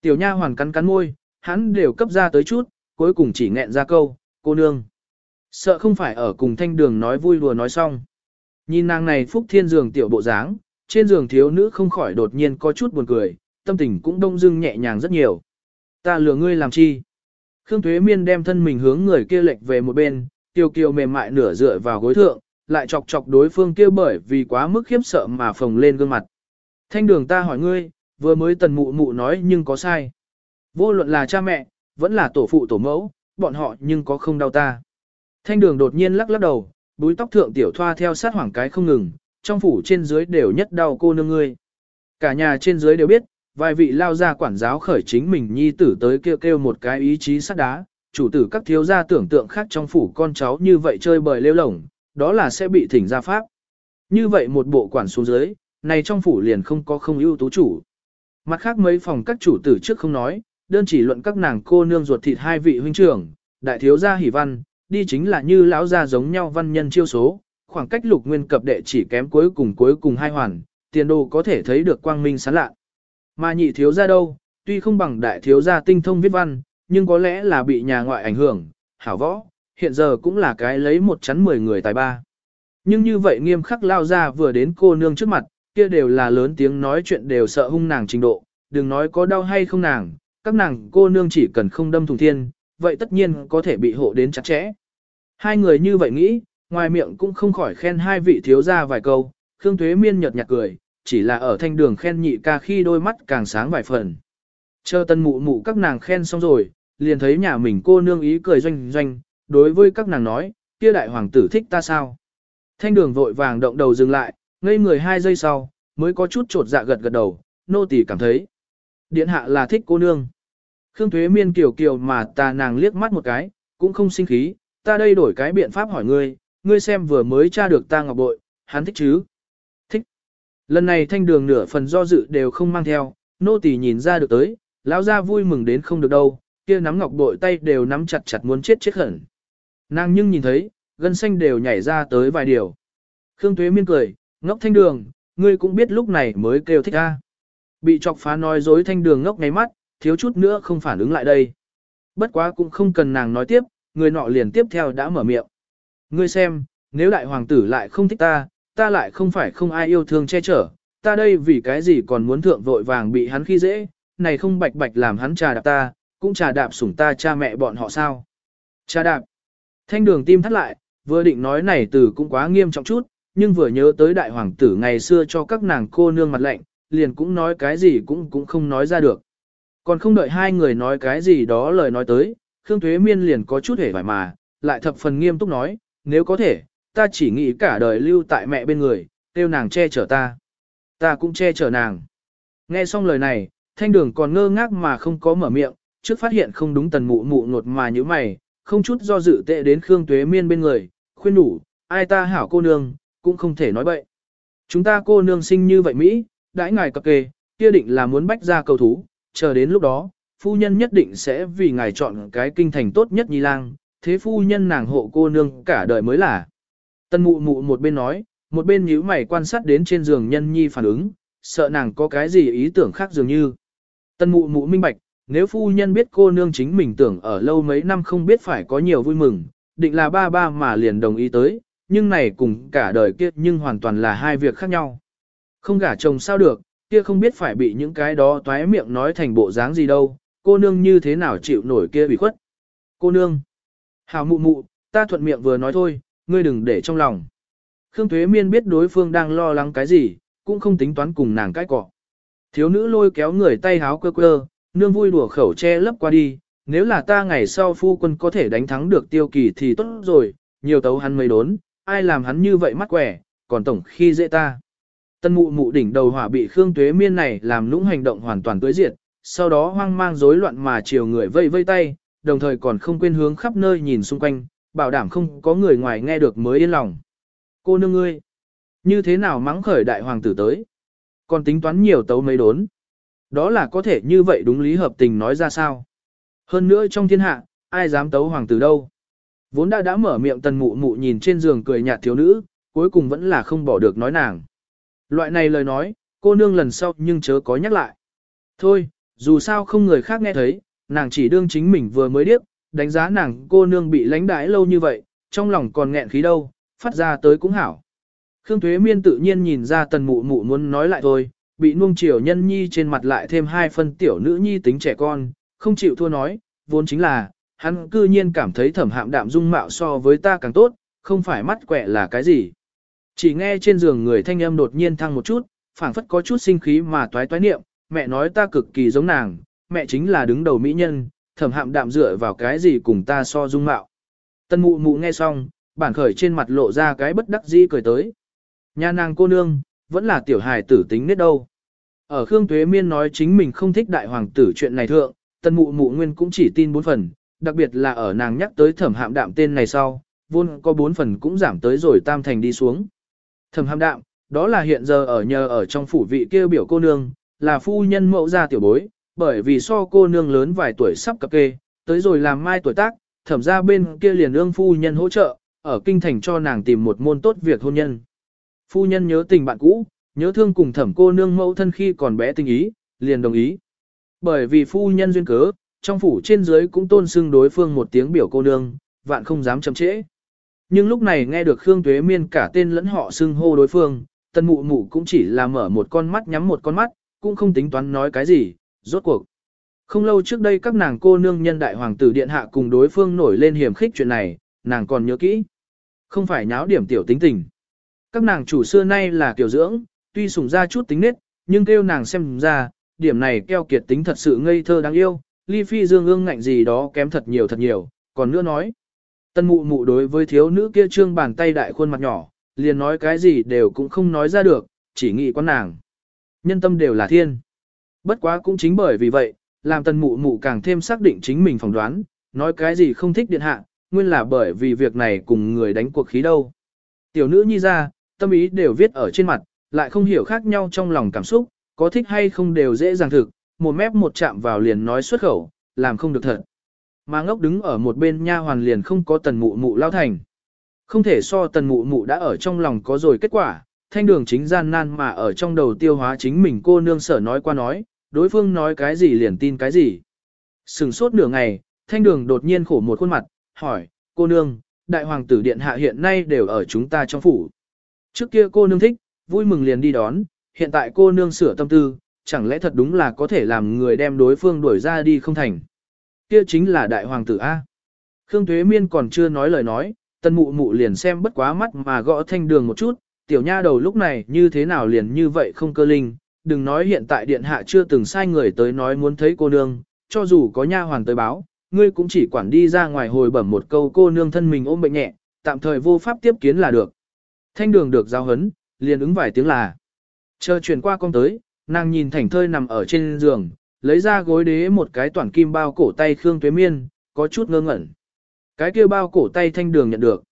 Tiểu nha hoàn cắn cắn môi, hắn đều cấp ra tới chút, cuối cùng chỉ nghẹn ra câu, cô nương. Sợ không phải ở cùng thanh đường nói vui đùa nói xong. Nhìn nàng này phúc thiên giường tiểu bộ dáng, trên giường thiếu nữ không khỏi đột nhiên có chút buồn cười, tâm tình cũng đông dưng nhẹ nhàng rất nhiều. Ta lừa ngươi làm chi? Khương thuế Miên đem thân mình hướng người kia lệch về một bên, tiêu kiều mềm mại nửa dựa vào gối thượng, lại chọc chọc đối phương kia bởi vì quá mức khiếp sợ mà phồng lên gương mặt. Thanh đường ta hỏi ngươi, vừa mới tần mụ mụ nói nhưng có sai. Vô luận là cha mẹ, vẫn là tổ phụ tổ mẫu, bọn họ nhưng có không đau ta. Thanh đường đột nhiên lắc lắc đầu, búi tóc thượng tiểu thoa theo sát hoảng cái không ngừng, trong phủ trên dưới đều nhất đau cô nương ngươi. Cả nhà trên dưới đều biết, vài vị lao ra quản giáo khởi chính mình nhi tử tới kêu kêu một cái ý chí sắt đá, chủ tử các thiếu gia tưởng tượng khác trong phủ con cháu như vậy chơi bời lêu lổng, đó là sẽ bị thỉnh ra pháp. Như vậy một bộ quản xuống dưới, này trong phủ liền không có không ưu tú chủ. Mặt khác mấy phòng các chủ tử trước không nói, đơn chỉ luận các nàng cô nương ruột thịt hai vị huynh trưởng, đại thiếu gia hỷ văn, đi chính là như lão gia giống nhau văn nhân chiêu số, khoảng cách lục nguyên cập đệ chỉ kém cuối cùng cuối cùng hai hoàn, tiền đồ có thể thấy được quang minh sáng lạ. Mà nhị thiếu gia đâu, tuy không bằng đại thiếu gia tinh thông viết văn, nhưng có lẽ là bị nhà ngoại ảnh hưởng, hảo võ, hiện giờ cũng là cái lấy một chắn mười người tài ba. Nhưng như vậy nghiêm khắc lao ra vừa đến cô nương trước mặt, kia đều là lớn tiếng nói chuyện đều sợ hung nàng trình độ, đừng nói có đau hay không nàng, các nàng cô nương chỉ cần không đâm thùng thiên, vậy tất nhiên có thể bị hộ đến chặt chẽ. Hai người như vậy nghĩ, ngoài miệng cũng không khỏi khen hai vị thiếu gia vài câu, Khương thuế Miên nhợt nhạt cười, chỉ là ở thanh đường khen nhị ca khi đôi mắt càng sáng vài phần. Chờ tân mụ mụ các nàng khen xong rồi, liền thấy nhà mình cô nương ý cười doanh doanh, đối với các nàng nói, kia đại hoàng tử thích ta sao. Thanh đường vội vàng động đầu dừng lại, ngây người hai giây sau, mới có chút trột dạ gật gật đầu, nô tỳ cảm thấy. Điện hạ là thích cô nương. Khương Thuế Miên kiều kiều mà ta nàng liếc mắt một cái, cũng không sinh khí, ta đây đổi cái biện pháp hỏi ngươi, ngươi xem vừa mới tra được ta ngọc bội, hắn thích chứ? Thích. Lần này thanh đường nửa phần do dự đều không mang theo, nô tỳ nhìn ra được tới, lão ra vui mừng đến không được đâu, kia nắm ngọc bội tay đều nắm chặt chặt muốn chết chết hẳn. Nàng nhưng nhìn thấy, gân xanh đều nhảy ra tới vài điều. Khương Thuế Miên cười, ngốc thanh đường, ngươi cũng biết lúc này mới kêu thích a. Bị chọc phá nói dối thanh đường ngốc ngáy mắt, thiếu chút nữa không phản ứng lại đây. Bất quá cũng không cần nàng nói tiếp, người nọ liền tiếp theo đã mở miệng. Ngươi xem, nếu đại hoàng tử lại không thích ta, ta lại không phải không ai yêu thương che chở, ta đây vì cái gì còn muốn thượng vội vàng bị hắn khi dễ, này không bạch bạch làm hắn trà đạp ta, cũng trà đạp sủng ta cha mẹ bọn họ sao. Trà đạp. Thanh đường tim thắt lại, vừa định nói này từ cũng quá nghiêm trọng chút, nhưng vừa nhớ tới đại hoàng tử ngày xưa cho các nàng cô nương mặt lạnh, liền cũng nói cái gì cũng cũng không nói ra được. Còn không đợi hai người nói cái gì đó lời nói tới, Khương Thuế Miên liền có chút hề vải mà, lại thập phần nghiêm túc nói, nếu có thể, ta chỉ nghĩ cả đời lưu tại mẹ bên người, kêu nàng che chở ta. Ta cũng che chở nàng. Nghe xong lời này, thanh đường còn ngơ ngác mà không có mở miệng, trước phát hiện không đúng tần mụ mụ nột mà như mày, không chút do dự tệ đến Khương Tuế Miên bên người, khuyên đủ, ai ta hảo cô nương, cũng không thể nói bậy. Chúng ta cô nương sinh như vậy Mỹ, đãi ngài cập kê, kia định là muốn bách ra cầu thú, chờ đến lúc đó, phu nhân nhất định sẽ vì ngài chọn cái kinh thành tốt nhất nhi lang, thế phu nhân nàng hộ cô nương cả đời mới là. Tân mụ mụ một bên nói, một bên nhíu mày quan sát đến trên giường nhân nhi phản ứng, sợ nàng có cái gì ý tưởng khác dường như. Tân mụ mụ minh bạch, nếu phu nhân biết cô nương chính mình tưởng ở lâu mấy năm không biết phải có nhiều vui mừng, định là ba ba mà liền đồng ý tới, nhưng này cùng cả đời kia nhưng hoàn toàn là hai việc khác nhau. Không gả chồng sao được, kia không biết phải bị những cái đó toái miệng nói thành bộ dáng gì đâu, cô nương như thế nào chịu nổi kia bị khuất. Cô nương, hào mụ mụ, ta thuận miệng vừa nói thôi, ngươi đừng để trong lòng. Khương Tuế Miên biết đối phương đang lo lắng cái gì, cũng không tính toán cùng nàng cái cọ. Thiếu nữ lôi kéo người tay háo quơ quơ, nương vui đùa khẩu che lấp qua đi, nếu là ta ngày sau phu quân có thể đánh thắng được tiêu kỳ thì tốt rồi, nhiều tấu hắn mấy đốn, ai làm hắn như vậy mắt quẻ, còn tổng khi dễ ta. Tân mụ mụ đỉnh đầu hỏa bị Khương Tuế Miên này làm lũng hành động hoàn toàn tối diệt, sau đó hoang mang rối loạn mà chiều người vây vây tay, đồng thời còn không quên hướng khắp nơi nhìn xung quanh, bảo đảm không có người ngoài nghe được mới yên lòng. Cô nương ngươi, như thế nào mắng khởi đại hoàng tử tới? Còn tính toán nhiều tấu mấy đốn. Đó là có thể như vậy đúng lý hợp tình nói ra sao? Hơn nữa trong thiên hạ, ai dám tấu hoàng tử đâu? Vốn đã đã mở miệng tần mụ mụ nhìn trên giường cười nhạt thiếu nữ, cuối cùng vẫn là không bỏ được nói nàng. Loại này lời nói, cô nương lần sau nhưng chớ có nhắc lại. Thôi, dù sao không người khác nghe thấy, nàng chỉ đương chính mình vừa mới điếc, đánh giá nàng cô nương bị lánh đái lâu như vậy, trong lòng còn nghẹn khí đâu, phát ra tới cũng hảo. Khương Thuế Miên tự nhiên nhìn ra tần mụ mụ muốn nói lại thôi, bị nuông chiều nhân nhi trên mặt lại thêm hai phân tiểu nữ nhi tính trẻ con, không chịu thua nói, vốn chính là, hắn cư nhiên cảm thấy thẩm hạm đạm dung mạo so với ta càng tốt, không phải mắt quẹ là cái gì. Chỉ nghe trên giường người thanh âm đột nhiên thăng một chút, phảng phất có chút sinh khí mà toái toái niệm, mẹ nói ta cực kỳ giống nàng, mẹ chính là đứng đầu mỹ nhân, thẩm hạm đạm dựa vào cái gì cùng ta so dung mạo. Tân mụ mụ nghe xong, bản khởi trên mặt lộ ra cái bất đắc dĩ cười tới. Nhà nàng cô nương, vẫn là tiểu hài tử tính nết đâu. Ở Khương Tuế Miên nói chính mình không thích đại hoàng tử chuyện này thượng, tân mụ mụ nguyên cũng chỉ tin bốn phần, đặc biệt là ở nàng nhắc tới thẩm hạm đạm tên này sau, vốn có bốn phần cũng giảm tới rồi tam thành đi xuống. Thẩm ham đạm, đó là hiện giờ ở nhờ ở trong phủ vị kia biểu cô nương, là phu nhân mẫu gia tiểu bối, bởi vì so cô nương lớn vài tuổi sắp cập kê, tới rồi làm mai tuổi tác, thẩm ra bên kia liền ương phu nhân hỗ trợ, ở kinh thành cho nàng tìm một môn tốt việc hôn nhân. Phu nhân nhớ tình bạn cũ, nhớ thương cùng thẩm cô nương mẫu thân khi còn bé tình ý, liền đồng ý. Bởi vì phu nhân duyên cớ, trong phủ trên dưới cũng tôn xưng đối phương một tiếng biểu cô nương, vạn không dám chậm trễ. Nhưng lúc này nghe được Khương Tuế Miên cả tên lẫn họ xưng hô đối phương, tân mụ mụ cũng chỉ là mở một con mắt nhắm một con mắt, cũng không tính toán nói cái gì, Rốt cuộc. Không lâu trước đây các nàng cô nương nhân đại hoàng tử điện hạ cùng đối phương nổi lên hiểm khích chuyện này, nàng còn nhớ kỹ. Không phải nháo điểm tiểu tính tình. Các nàng chủ xưa nay là kiểu dưỡng, tuy sủng ra chút tính nết, nhưng kêu nàng xem ra, điểm này keo kiệt tính thật sự ngây thơ đáng yêu, ly phi dương ương ngạnh gì đó kém thật nhiều thật nhiều, còn nữa nói. Tân mụ mụ đối với thiếu nữ kia trương bàn tay đại khuôn mặt nhỏ, liền nói cái gì đều cũng không nói ra được, chỉ nghĩ con nàng. Nhân tâm đều là thiên. Bất quá cũng chính bởi vì vậy, làm tân mụ mụ càng thêm xác định chính mình phỏng đoán, nói cái gì không thích điện hạ, nguyên là bởi vì việc này cùng người đánh cuộc khí đâu. Tiểu nữ nhi ra, tâm ý đều viết ở trên mặt, lại không hiểu khác nhau trong lòng cảm xúc, có thích hay không đều dễ dàng thực, một mép một chạm vào liền nói xuất khẩu, làm không được thật. Mà ngốc đứng ở một bên nha hoàn liền không có tần mụ mụ lao thành. Không thể so tần mụ mụ đã ở trong lòng có rồi kết quả, thanh đường chính gian nan mà ở trong đầu tiêu hóa chính mình cô nương sở nói qua nói, đối phương nói cái gì liền tin cái gì. Sừng sốt nửa ngày, thanh đường đột nhiên khổ một khuôn mặt, hỏi, cô nương, đại hoàng tử điện hạ hiện nay đều ở chúng ta trong phủ. Trước kia cô nương thích, vui mừng liền đi đón, hiện tại cô nương sửa tâm tư, chẳng lẽ thật đúng là có thể làm người đem đối phương đuổi ra đi không thành. Kia chính là đại hoàng tử A. Khương thuế Miên còn chưa nói lời nói, tân mụ mụ liền xem bất quá mắt mà gõ thanh đường một chút, tiểu nha đầu lúc này như thế nào liền như vậy không cơ linh, đừng nói hiện tại điện hạ chưa từng sai người tới nói muốn thấy cô nương, cho dù có nha hoàn tới báo, ngươi cũng chỉ quản đi ra ngoài hồi bẩm một câu cô nương thân mình ôm bệnh nhẹ, tạm thời vô pháp tiếp kiến là được. Thanh đường được giao hấn, liền ứng vài tiếng là. Chờ chuyển qua con tới, nàng nhìn thảnh thơi nằm ở trên giường, lấy ra gối đế một cái toàn kim bao cổ tay Khương Tuế Miên, có chút ngơ ngẩn. Cái kia bao cổ tay thanh đường nhận được.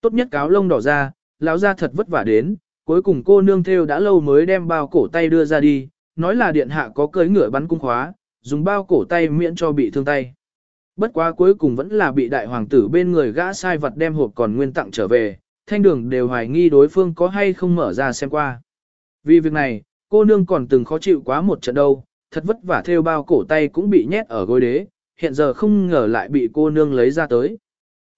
Tốt nhất cáo lông đỏ ra, lão ra thật vất vả đến, cuối cùng cô nương theo đã lâu mới đem bao cổ tay đưa ra đi, nói là điện hạ có cưới ngựa bắn cung khóa, dùng bao cổ tay miễn cho bị thương tay. Bất quá cuối cùng vẫn là bị đại hoàng tử bên người gã sai vật đem hộp còn nguyên tặng trở về, thanh đường đều hoài nghi đối phương có hay không mở ra xem qua. Vì việc này, cô nương còn từng khó chịu quá một trận đâu, thật vất vả theo bao cổ tay cũng bị nhét ở gối đế, hiện giờ không ngờ lại bị cô nương lấy ra tới.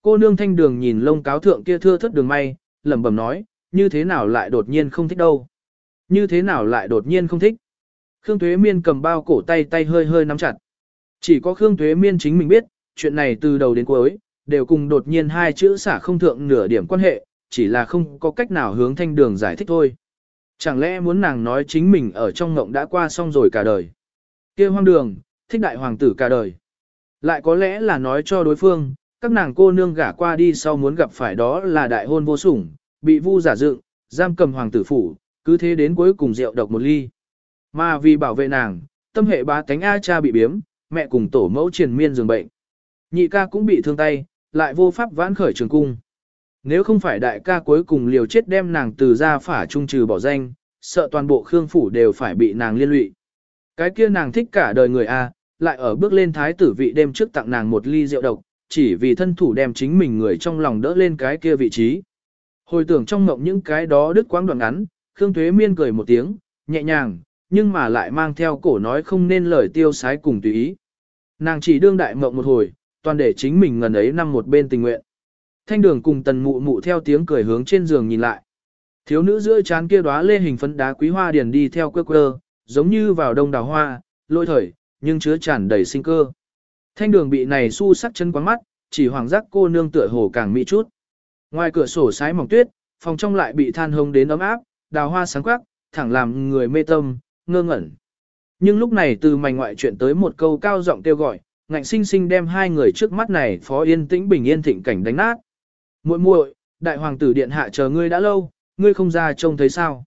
Cô nương thanh đường nhìn lông cáo thượng kia thưa thất đường may, lẩm bẩm nói, như thế nào lại đột nhiên không thích đâu. Như thế nào lại đột nhiên không thích. Khương thuế Miên cầm bao cổ tay tay hơi hơi nắm chặt. Chỉ có Khương thuế Miên chính mình biết, chuyện này từ đầu đến cuối, đều cùng đột nhiên hai chữ xả không thượng nửa điểm quan hệ, chỉ là không có cách nào hướng thanh đường giải thích thôi. Chẳng lẽ muốn nàng nói chính mình ở trong ngộng đã qua xong rồi cả đời kia hoang đường, thích đại hoàng tử cả đời. Lại có lẽ là nói cho đối phương, các nàng cô nương gả qua đi sau muốn gặp phải đó là đại hôn vô sủng, bị vu giả dựng, giam cầm hoàng tử phủ, cứ thế đến cuối cùng rượu độc một ly. Mà vì bảo vệ nàng, tâm hệ bá tánh A cha bị biếm, mẹ cùng tổ mẫu triền miên giường bệnh. Nhị ca cũng bị thương tay, lại vô pháp vãn khởi trường cung. Nếu không phải đại ca cuối cùng liều chết đem nàng từ ra phả trung trừ bỏ danh, sợ toàn bộ khương phủ đều phải bị nàng liên lụy. Cái kia nàng thích cả đời người A, lại ở bước lên thái tử vị đêm trước tặng nàng một ly rượu độc, chỉ vì thân thủ đem chính mình người trong lòng đỡ lên cái kia vị trí. Hồi tưởng trong mộng những cái đó đứt quãng đoạn ngắn, Khương Thuế Miên cười một tiếng, nhẹ nhàng, nhưng mà lại mang theo cổ nói không nên lời tiêu sái cùng tùy ý. Nàng chỉ đương đại mộng một hồi, toàn để chính mình ngần ấy năm một bên tình nguyện. Thanh đường cùng tần mụ mụ theo tiếng cười hướng trên giường nhìn lại. Thiếu nữ giữa chán kia đóa lê hình phấn đá quý hoa điền đi theo quơ quơ, giống như vào đông đào hoa, lôi thời, nhưng chứa tràn đầy sinh cơ. Thanh đường bị này su sắc chân quán mắt, chỉ hoàng giác cô nương tựa hồ càng mỹ chút. Ngoài cửa sổ sái mỏng tuyết, phòng trong lại bị than hông đến ấm áp, đào hoa sáng quắc, thẳng làm người mê tâm, ngơ ngẩn. Nhưng lúc này từ mảnh ngoại chuyện tới một câu cao giọng kêu gọi, ngạnh sinh sinh đem hai người trước mắt này phó yên tĩnh bình yên thịnh cảnh đánh nát. Muội muội, đại hoàng tử điện hạ chờ ngươi đã lâu, ngươi không ra trông thấy sao?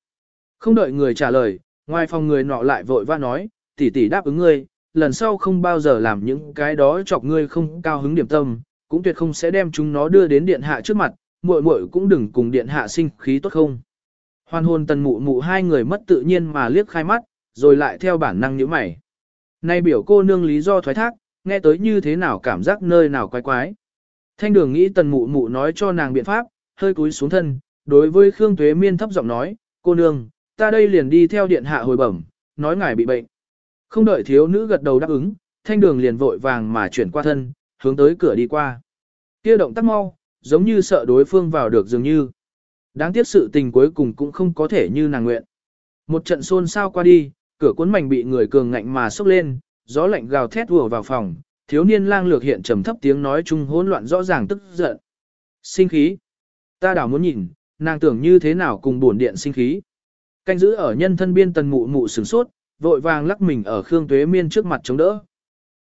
Không đợi người trả lời, ngoài phòng người nọ lại vội vã nói, tỷ tỷ đáp ứng ngươi, lần sau không bao giờ làm những cái đó chọc ngươi không cao hứng điểm tâm, cũng tuyệt không sẽ đem chúng nó đưa đến điện hạ trước mặt, muội muội cũng đừng cùng điện hạ sinh khí tốt không? Hoan hồn tần mụ mụ hai người mất tự nhiên mà liếc khai mắt, rồi lại theo bản năng nhíu mày. Nay biểu cô nương lý do thoái thác, nghe tới như thế nào cảm giác nơi nào quái quái. Thanh đường nghĩ tần mụ mụ nói cho nàng biện pháp, hơi cúi xuống thân, đối với Khương Tuế Miên thấp giọng nói, cô nương, ta đây liền đi theo điện hạ hồi bẩm, nói ngài bị bệnh. Không đợi thiếu nữ gật đầu đáp ứng, thanh đường liền vội vàng mà chuyển qua thân, hướng tới cửa đi qua. Kia động tác mau, giống như sợ đối phương vào được dường như. Đáng tiếc sự tình cuối cùng cũng không có thể như nàng nguyện. Một trận xôn xao qua đi, cửa cuốn mảnh bị người cường ngạnh mà xốc lên, gió lạnh gào thét ùa vào phòng, thiếu niên lang lược hiện trầm thấp tiếng nói chung hỗn loạn rõ ràng tức giận. Sinh khí. Ta đảo muốn nhìn, nàng tưởng như thế nào cùng bổn điện sinh khí. Canh giữ ở nhân thân biên tần mụ mụ sửng sốt, vội vàng lắc mình ở Khương Tuế Miên trước mặt chống đỡ.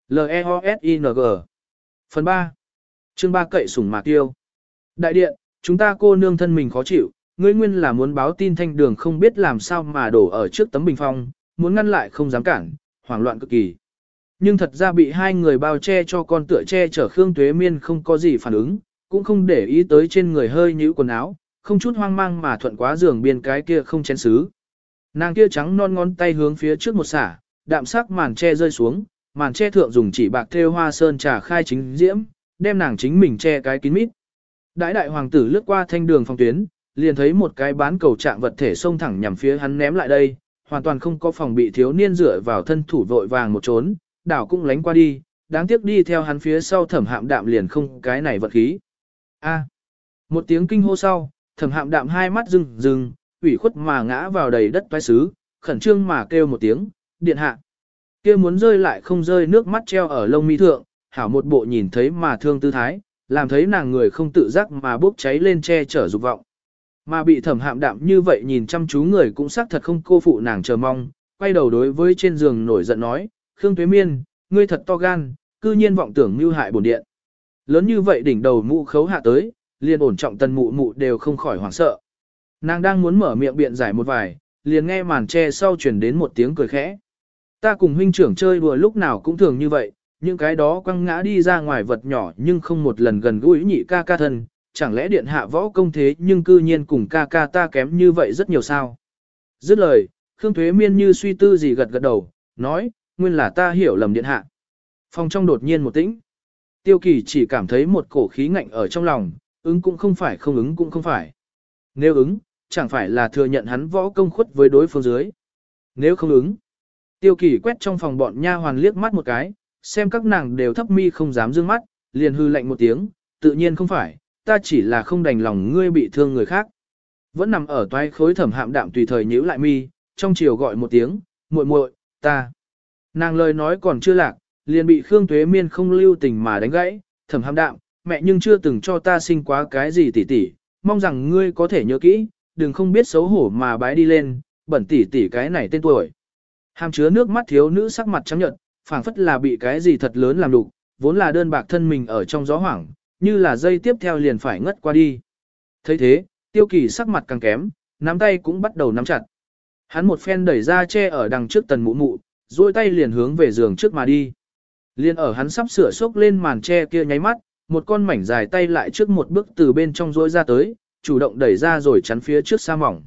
L-E-O-S-I-N-G Phần 3 Chương 3 cậy sủng mạc tiêu Đại điện, chúng ta cô nương thân mình khó chịu, ngươi nguyên là muốn báo tin thanh đường không biết làm sao mà đổ ở trước tấm bình phong, muốn ngăn lại không dám cản, hoảng loạn cực kỳ. Nhưng thật ra bị hai người bao che cho con tựa che chở Khương Tuế Miên không có gì phản ứng, cũng không để ý tới trên người hơi nhũ quần áo, không chút hoang mang mà thuận quá giường biên cái kia không chén xứ. Nàng kia trắng non ngón tay hướng phía trước một xả, đạm sắc màn che rơi xuống, màn che thượng dùng chỉ bạc thêu hoa sơn trà khai chính diễm, đem nàng chính mình che cái kín mít. Đại đại hoàng tử lướt qua thanh đường phong tuyến, liền thấy một cái bán cầu trạng vật thể xông thẳng nhằm phía hắn ném lại đây, hoàn toàn không có phòng bị thiếu niên dựa vào thân thủ vội vàng một trốn, đảo cũng lánh qua đi, đáng tiếc đi theo hắn phía sau thẩm hạm đạm liền không cái này vật khí. A. một tiếng kinh hô sau, thẩm hạm đạm hai mắt rừng rừng, ủy khuất mà ngã vào đầy đất toái xứ, khẩn trương mà kêu một tiếng, điện hạ. kia muốn rơi lại không rơi nước mắt treo ở lông mi thượng, hảo một bộ nhìn thấy mà thương tư thái, làm thấy nàng người không tự giác mà bốc cháy lên che chở dục vọng. Mà bị thẩm hạm đạm như vậy nhìn chăm chú người cũng xác thật không cô phụ nàng chờ mong, quay đầu đối với trên giường nổi giận nói, Khương Tuế Miên, ngươi thật to gan, cư nhiên vọng tưởng mưu hại bổn điện. Lớn như vậy đỉnh đầu mụ khấu hạ tới, liền ổn trọng tần mụ mụ đều không khỏi hoảng sợ. Nàng đang muốn mở miệng biện giải một vài, liền nghe màn che sau truyền đến một tiếng cười khẽ. Ta cùng huynh trưởng chơi đùa lúc nào cũng thường như vậy, những cái đó quăng ngã đi ra ngoài vật nhỏ nhưng không một lần gần gũi nhị ca ca thân, chẳng lẽ điện hạ võ công thế nhưng cư nhiên cùng ca ca ta kém như vậy rất nhiều sao. Dứt lời, Khương Thuế Miên như suy tư gì gật gật đầu, nói, nguyên là ta hiểu lầm điện hạ. Phòng trong đột nhiên một tĩnh. Tiêu kỳ chỉ cảm thấy một cổ khí ngạnh ở trong lòng, ứng cũng không phải không ứng cũng không phải. Nếu ứng, chẳng phải là thừa nhận hắn võ công khuất với đối phương dưới. Nếu không ứng, tiêu kỳ quét trong phòng bọn nha hoàn liếc mắt một cái, xem các nàng đều thấp mi không dám dương mắt, liền hư lạnh một tiếng, tự nhiên không phải, ta chỉ là không đành lòng ngươi bị thương người khác. Vẫn nằm ở toái khối thẩm hạm đạm tùy thời nhíu lại mi, trong chiều gọi một tiếng, muội muội, ta. Nàng lời nói còn chưa lạc, liền bị Khương Tuế Miên không lưu tình mà đánh gãy, thẩm hạm đạm, mẹ nhưng chưa từng cho ta sinh quá cái gì tỉ tỉ, mong rằng ngươi có thể nhớ kỹ, đừng không biết xấu hổ mà bái đi lên, bẩn tỉ tỉ cái này tên tuổi. Hàm chứa nước mắt thiếu nữ sắc mặt trắng nhợt, phảng phất là bị cái gì thật lớn làm đục, vốn là đơn bạc thân mình ở trong gió hoảng, như là dây tiếp theo liền phải ngất qua đi. thấy thế, tiêu kỳ sắc mặt càng kém, nắm tay cũng bắt đầu nắm chặt. Hắn một phen đẩy ra che ở đằng trước tần mụ mụ, duỗi tay liền hướng về giường trước mà đi. Liên ở hắn sắp sửa sốc lên màn che kia nháy mắt, một con mảnh dài tay lại trước một bước từ bên trong duỗi ra tới, chủ động đẩy ra rồi chắn phía trước xa mỏng.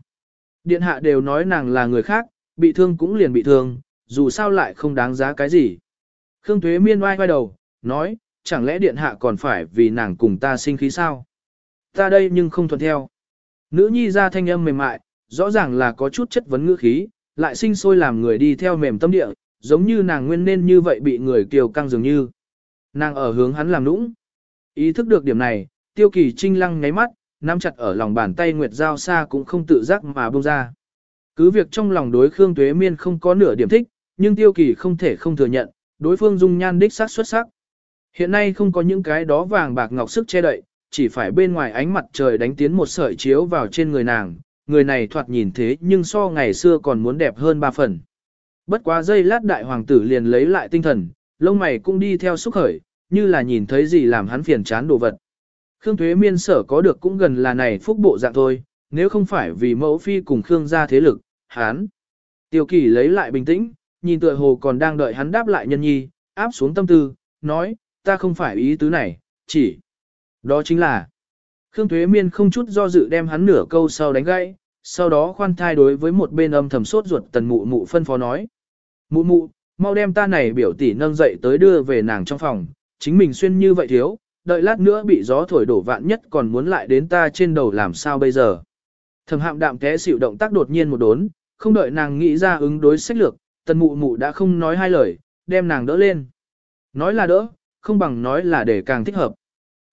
Điện hạ đều nói nàng là người khác, bị thương cũng liền bị thương, dù sao lại không đáng giá cái gì. Khương Thuế Miên oai quay đầu, nói, chẳng lẽ điện hạ còn phải vì nàng cùng ta sinh khí sao? Ta đây nhưng không thuận theo. Nữ nhi ra thanh âm mềm mại, rõ ràng là có chút chất vấn ngữ khí, lại sinh sôi làm người đi theo mềm tâm địa, giống như nàng nguyên nên như vậy bị người kiều căng dường như. Nàng ở hướng hắn làm nũng. Ý thức được điểm này, tiêu kỳ trinh lăng ngáy mắt, nắm chặt ở lòng bàn tay Nguyệt Giao xa cũng không tự giác mà buông ra. Cứ việc trong lòng đối Khương Tuế Miên không có nửa điểm thích, nhưng tiêu kỳ không thể không thừa nhận, đối phương dung nhan đích sắc xuất sắc. Hiện nay không có những cái đó vàng bạc ngọc sức che đậy, chỉ phải bên ngoài ánh mặt trời đánh tiến một sợi chiếu vào trên người nàng, người này thoạt nhìn thế nhưng so ngày xưa còn muốn đẹp hơn ba phần. Bất quá giây lát đại hoàng tử liền lấy lại tinh thần, lông mày cũng đi theo xúc khởi, như là nhìn thấy gì làm hắn phiền chán đồ vật. Khương Thuế Miên sở có được cũng gần là này phúc bộ dạng thôi, nếu không phải vì mẫu phi cùng Khương gia thế lực, hắn. Tiêu kỳ lấy lại bình tĩnh, nhìn tựa hồ còn đang đợi hắn đáp lại nhân nhi, áp xuống tâm tư, nói, ta không phải ý tứ này, chỉ. Đó chính là, Khương Thuế Miên không chút do dự đem hắn nửa câu sau đánh gãy, sau đó khoan thai đối với một bên âm thầm sốt ruột tần mụ mụ phân phó nói. Mụ mụ, mau đem ta này biểu tỷ nâng dậy tới đưa về nàng trong phòng, chính mình xuyên như vậy thiếu, đợi lát nữa bị gió thổi đổ vạn nhất còn muốn lại đến ta trên đầu làm sao bây giờ. Thẩm hạm đạm té xịu động tác đột nhiên một đốn, không đợi nàng nghĩ ra ứng đối sách lược, tần mụ mụ đã không nói hai lời, đem nàng đỡ lên. Nói là đỡ, không bằng nói là để càng thích hợp.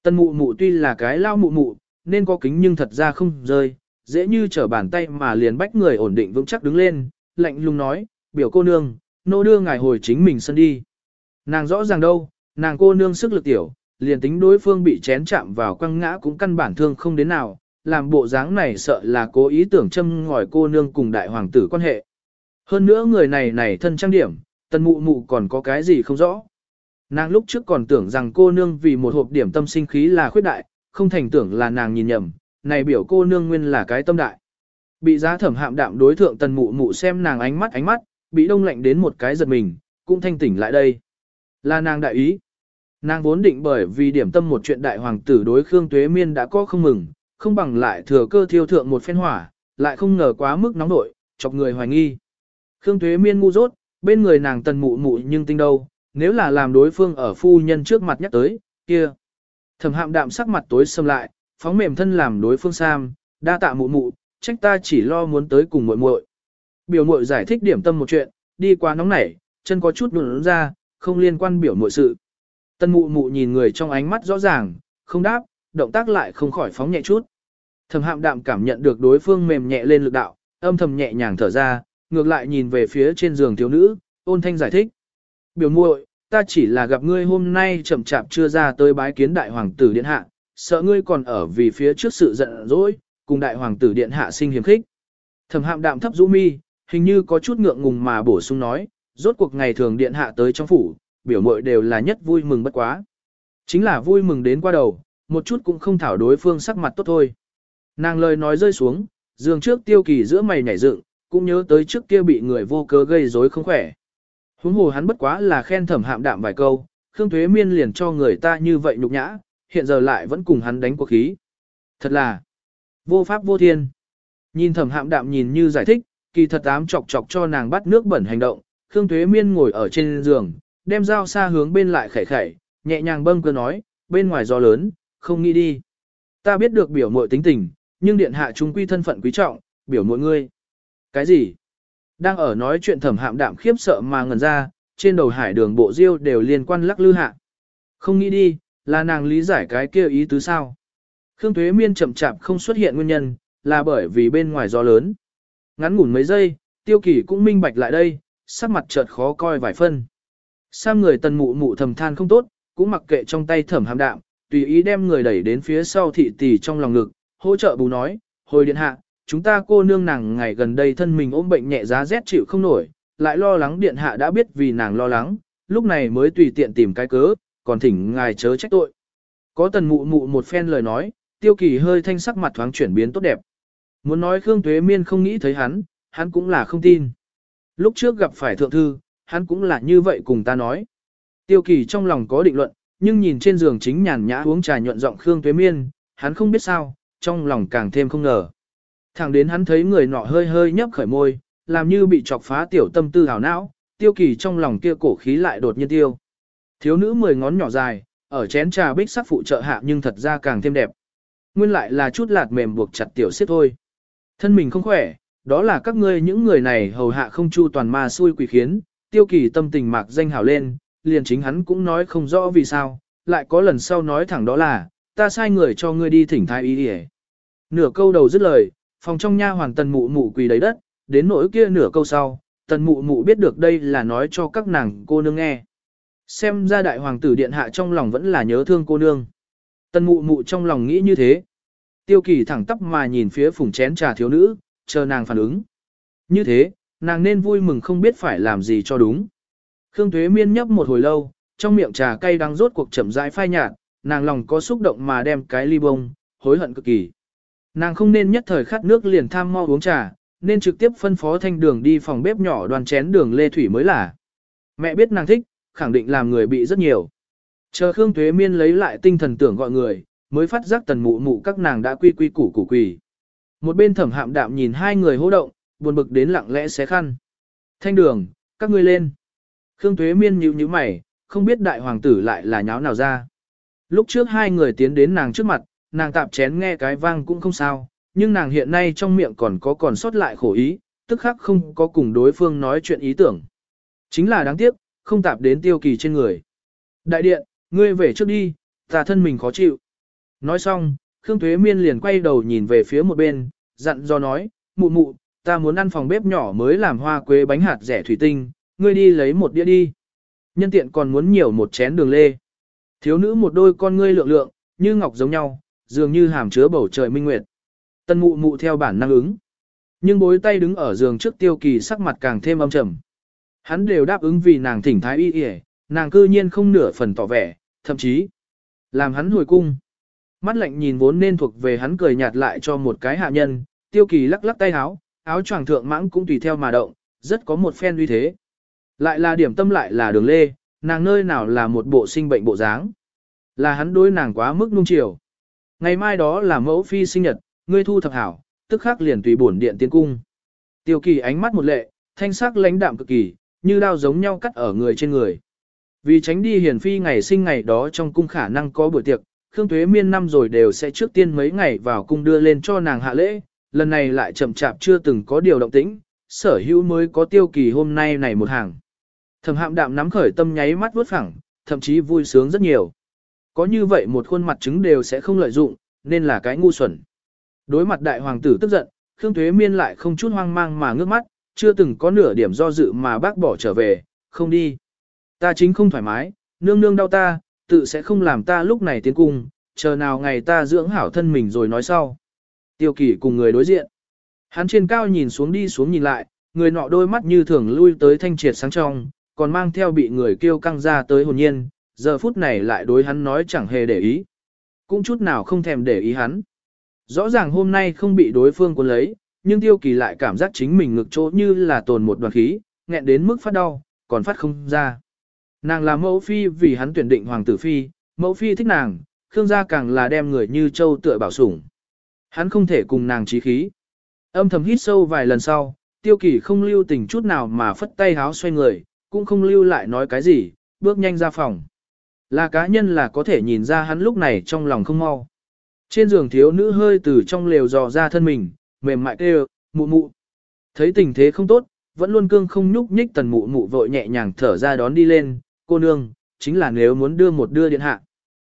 Tần mụ mụ tuy là cái lao mụ mụ, nên có kính nhưng thật ra không rơi, dễ như trở bàn tay mà liền bách người ổn định vững chắc đứng lên, lạnh lùng nói, biểu cô nương, nô đưa ngài hồi chính mình sân đi. Nàng rõ ràng đâu, nàng cô nương sức lực tiểu, liền tính đối phương bị chén chạm vào quăng ngã cũng căn bản thương không đến nào, làm bộ dáng này sợ là cố ý tưởng châm ngòi cô nương cùng đại hoàng tử quan hệ. Hơn nữa người này này thân trang điểm, tần mụ mụ còn có cái gì không rõ. Nàng lúc trước còn tưởng rằng cô nương vì một hộp điểm tâm sinh khí là khuyết đại, không thành tưởng là nàng nhìn nhầm, này biểu cô nương nguyên là cái tâm đại. Bị giá thẩm hạm đạm đối thượng tần mụ mụ xem nàng ánh mắt ánh mắt, bị đông lạnh đến một cái giật mình, cũng thanh tỉnh lại đây. Là nàng đại ý. Nàng vốn định bởi vì điểm tâm một chuyện đại hoàng tử đối Khương Tuế Miên đã có không mừng, không bằng lại thừa cơ thiêu thượng một phen hỏa, lại không ngờ quá mức nóng nội, chọc người hoài nghi. Khương Tuế Miên ngu dốt, bên người nàng tần mụ mụ nhưng tinh đâu, nếu là làm đối phương ở phu nhân trước mặt nhắc tới, kia. Thẩm hạm đạm sắc mặt tối xâm lại, phóng mềm thân làm đối phương sam, đa tạ mụ mụ, trách ta chỉ lo muốn tới cùng muội muội. Biểu muội giải thích điểm tâm một chuyện, đi qua nóng nảy, chân có chút đùn ra, không liên quan biểu muội sự. Tân mụ mụ nhìn người trong ánh mắt rõ ràng, không đáp, động tác lại không khỏi phóng nhẹ chút. Thẩm hạm đạm cảm nhận được đối phương mềm nhẹ lên lực đạo, âm thầm nhẹ nhàng thở ra, ngược lại nhìn về phía trên giường thiếu nữ, ôn thanh giải thích. Biểu muội, ta chỉ là gặp ngươi hôm nay chậm chạp chưa ra tới bái kiến đại hoàng tử điện hạ, sợ ngươi còn ở vì phía trước sự giận dỗi, cùng đại hoàng tử điện hạ sinh hiếm khích. Thẩm hạm đạm thấp rũ mi, hình như có chút ngượng ngùng mà bổ sung nói, rốt cuộc ngày thường điện hạ tới trong phủ, biểu mội đều là nhất vui mừng bất quá. Chính là vui mừng đến qua đầu, một chút cũng không thảo đối phương sắc mặt tốt thôi. Nàng lời nói rơi xuống, giường trước tiêu kỳ giữa mày nhảy dựng, cũng nhớ tới trước kia bị người vô cớ gây rối không khỏe. Huống hồ hắn bất quá là khen thẩm hạm đạm vài câu, Khương Thuế Miên liền cho người ta như vậy nhục nhã, hiện giờ lại vẫn cùng hắn đánh cuộc khí. Thật là vô pháp vô thiên. Nhìn thẩm hạm đạm nhìn như giải thích, kỳ thật ám chọc chọc cho nàng bắt nước bẩn hành động, Khương Thuế Miên ngồi ở trên giường, đem dao xa hướng bên lại khẩy khẩy, nhẹ nhàng bâng cơ nói, bên ngoài gió lớn, không nghĩ đi. Ta biết được biểu muội tính tình, nhưng điện hạ chúng quy thân phận quý trọng, biểu muội ngươi. Cái gì? Đang ở nói chuyện thẩm hạm đạm khiếp sợ mà ngẩn ra, trên đầu hải đường bộ diêu đều liên quan lắc lư hạ. Không nghĩ đi, là nàng lý giải cái kia ý tứ sao. Khương thuế Miên chậm chạp không xuất hiện nguyên nhân, là bởi vì bên ngoài gió lớn. Ngắn ngủn mấy giây, tiêu kỳ cũng minh bạch lại đây, sắc mặt chợt khó coi vài phân. Sam người tần mụ mụ thầm than không tốt, cũng mặc kệ trong tay thẩm hàm đạm, tùy ý đem người đẩy đến phía sau thị tỷ trong lòng ngực, hỗ trợ bù nói, hồi điện hạ, chúng ta cô nương nàng ngày gần đây thân mình ốm bệnh nhẹ giá rét chịu không nổi, lại lo lắng điện hạ đã biết vì nàng lo lắng, lúc này mới tùy tiện tìm cái cớ, còn thỉnh ngài chớ trách tội. Có tần mụ mụ một phen lời nói, tiêu kỳ hơi thanh sắc mặt thoáng chuyển biến tốt đẹp. Muốn nói Khương Tuế Miên không nghĩ thấy hắn, hắn cũng là không tin. Lúc trước gặp phải thượng thư, hắn cũng là như vậy cùng ta nói. Tiêu kỳ trong lòng có định luận, nhưng nhìn trên giường chính nhàn nhã uống trà nhuận giọng Khương Tuế Miên, hắn không biết sao, trong lòng càng thêm không ngờ. Thẳng đến hắn thấy người nọ hơi hơi nhấp khởi môi, làm như bị chọc phá tiểu tâm tư hào não, tiêu kỳ trong lòng kia cổ khí lại đột nhiên tiêu. Thiếu nữ mười ngón nhỏ dài, ở chén trà bích sắc phụ trợ hạ nhưng thật ra càng thêm đẹp. Nguyên lại là chút lạt mềm buộc chặt tiểu xếp thôi. Thân mình không khỏe, đó là các ngươi những người này hầu hạ không chu toàn ma xui quỷ khiến, tiêu kỳ tâm tình mạc danh hảo lên, liền chính hắn cũng nói không rõ vì sao, lại có lần sau nói thẳng đó là, ta sai người cho ngươi đi thỉnh thái y đi Nửa câu đầu dứt lời, phòng trong nha hoàng tần mụ mụ quỳ đầy đất, đến nỗi kia nửa câu sau, tần mụ mụ biết được đây là nói cho các nàng cô nương nghe. Xem ra đại hoàng tử điện hạ trong lòng vẫn là nhớ thương cô nương. Tần mụ mụ trong lòng nghĩ như thế. Tiêu kỳ thẳng tắp mà nhìn phía phùng chén trà thiếu nữ, chờ nàng phản ứng. Như thế, nàng nên vui mừng không biết phải làm gì cho đúng. Khương Tuế Miên nhấp một hồi lâu, trong miệng trà cay đang rốt cuộc chậm rãi phai nhạt, nàng lòng có xúc động mà đem cái ly bông, hối hận cực kỳ. Nàng không nên nhất thời khát nước liền tham mau uống trà, nên trực tiếp phân phó thanh đường đi phòng bếp nhỏ đoàn chén đường lê thủy mới là. Mẹ biết nàng thích, khẳng định làm người bị rất nhiều. Chờ Khương Tuế Miên lấy lại tinh thần tưởng gọi người, mới phát giác tần mụ mụ các nàng đã quy quy củ củ quỷ. Một bên thẩm hạm đạm nhìn hai người hô động, buồn bực đến lặng lẽ xé khăn. Thanh đường, các ngươi lên. Khương Tuế Miên nhíu nhíu mày, không biết đại hoàng tử lại là nháo nào ra. Lúc trước hai người tiến đến nàng trước mặt, nàng tạp chén nghe cái vang cũng không sao, nhưng nàng hiện nay trong miệng còn có còn sót lại khổ ý, tức khắc không có cùng đối phương nói chuyện ý tưởng. Chính là đáng tiếc, không tạp đến tiêu kỳ trên người. Đại điện, ngươi về trước đi, ta thân mình khó chịu. Nói xong, Khương Thuế Miên liền quay đầu nhìn về phía một bên, dặn do nói, mụ mụ, ta muốn ăn phòng bếp nhỏ mới làm hoa quế bánh hạt rẻ thủy tinh, ngươi đi lấy một đĩa đi. Nhân tiện còn muốn nhiều một chén đường lê. Thiếu nữ một đôi con ngươi lượng lượng, như ngọc giống nhau, dường như hàm chứa bầu trời minh nguyệt. Tân mụ mụ theo bản năng ứng. Nhưng bối tay đứng ở giường trước tiêu kỳ sắc mặt càng thêm âm trầm. Hắn đều đáp ứng vì nàng thỉnh thái y y, nàng cư nhiên không nửa phần tỏ vẻ, thậm chí làm hắn hồi cung. Mắt lạnh nhìn vốn nên thuộc về hắn cười nhạt lại cho một cái hạ nhân, tiêu kỳ lắc lắc tay háo áo choàng thượng mãng cũng tùy theo mà động, rất có một phen uy thế. Lại là điểm tâm lại là đường lê, nàng nơi nào là một bộ sinh bệnh bộ dáng. Là hắn đối nàng quá mức nung chiều. Ngày mai đó là mẫu phi sinh nhật, ngươi thu thập hảo, tức khắc liền tùy bổn điện tiến cung. Tiêu kỳ ánh mắt một lệ, thanh sắc lãnh đạm cực kỳ, như đao giống nhau cắt ở người trên người. Vì tránh đi hiển phi ngày sinh ngày đó trong cung khả năng có buổi tiệc, Khương Tuế Miên năm rồi đều sẽ trước tiên mấy ngày vào cung đưa lên cho nàng hạ lễ, lần này lại chậm chạp chưa từng có điều động tĩnh, sở hữu mới có tiêu kỳ hôm nay này một hàng. Thẩm hạm đạm nắm khởi tâm nháy mắt vuốt phẳng, thậm chí vui sướng rất nhiều. Có như vậy một khuôn mặt chứng đều sẽ không lợi dụng, nên là cái ngu xuẩn. Đối mặt đại hoàng tử tức giận, Khương thuế Miên lại không chút hoang mang mà ngước mắt, chưa từng có nửa điểm do dự mà bác bỏ trở về, không đi. Ta chính không thoải mái, nương nương đau ta, tự sẽ không làm ta lúc này tiến cung, chờ nào ngày ta dưỡng hảo thân mình rồi nói sau. Tiêu kỳ cùng người đối diện. Hắn trên cao nhìn xuống đi xuống nhìn lại, người nọ đôi mắt như thường lui tới thanh triệt sáng trong, còn mang theo bị người kêu căng ra tới hồn nhiên, giờ phút này lại đối hắn nói chẳng hề để ý. Cũng chút nào không thèm để ý hắn. Rõ ràng hôm nay không bị đối phương cuốn lấy, nhưng tiêu kỳ lại cảm giác chính mình ngực chỗ như là tồn một đoàn khí, nghẹn đến mức phát đau, còn phát không ra. Nàng là mẫu phi vì hắn tuyển định hoàng tử phi, mẫu phi thích nàng, Khương gia càng là đem người như châu tựa bảo sủng. Hắn không thể cùng nàng trí khí. Âm thầm hít sâu vài lần sau, tiêu kỳ không lưu tình chút nào mà phất tay háo xoay người, cũng không lưu lại nói cái gì, bước nhanh ra phòng. Là cá nhân là có thể nhìn ra hắn lúc này trong lòng không mau. Trên giường thiếu nữ hơi từ trong lều dò ra thân mình, mềm mại kêu, mụ mụ. Thấy tình thế không tốt, vẫn luôn cương không nhúc nhích tần mụ mụ vội nhẹ nhàng thở ra đón đi lên, cô nương, chính là nếu muốn đưa một đưa điện hạ.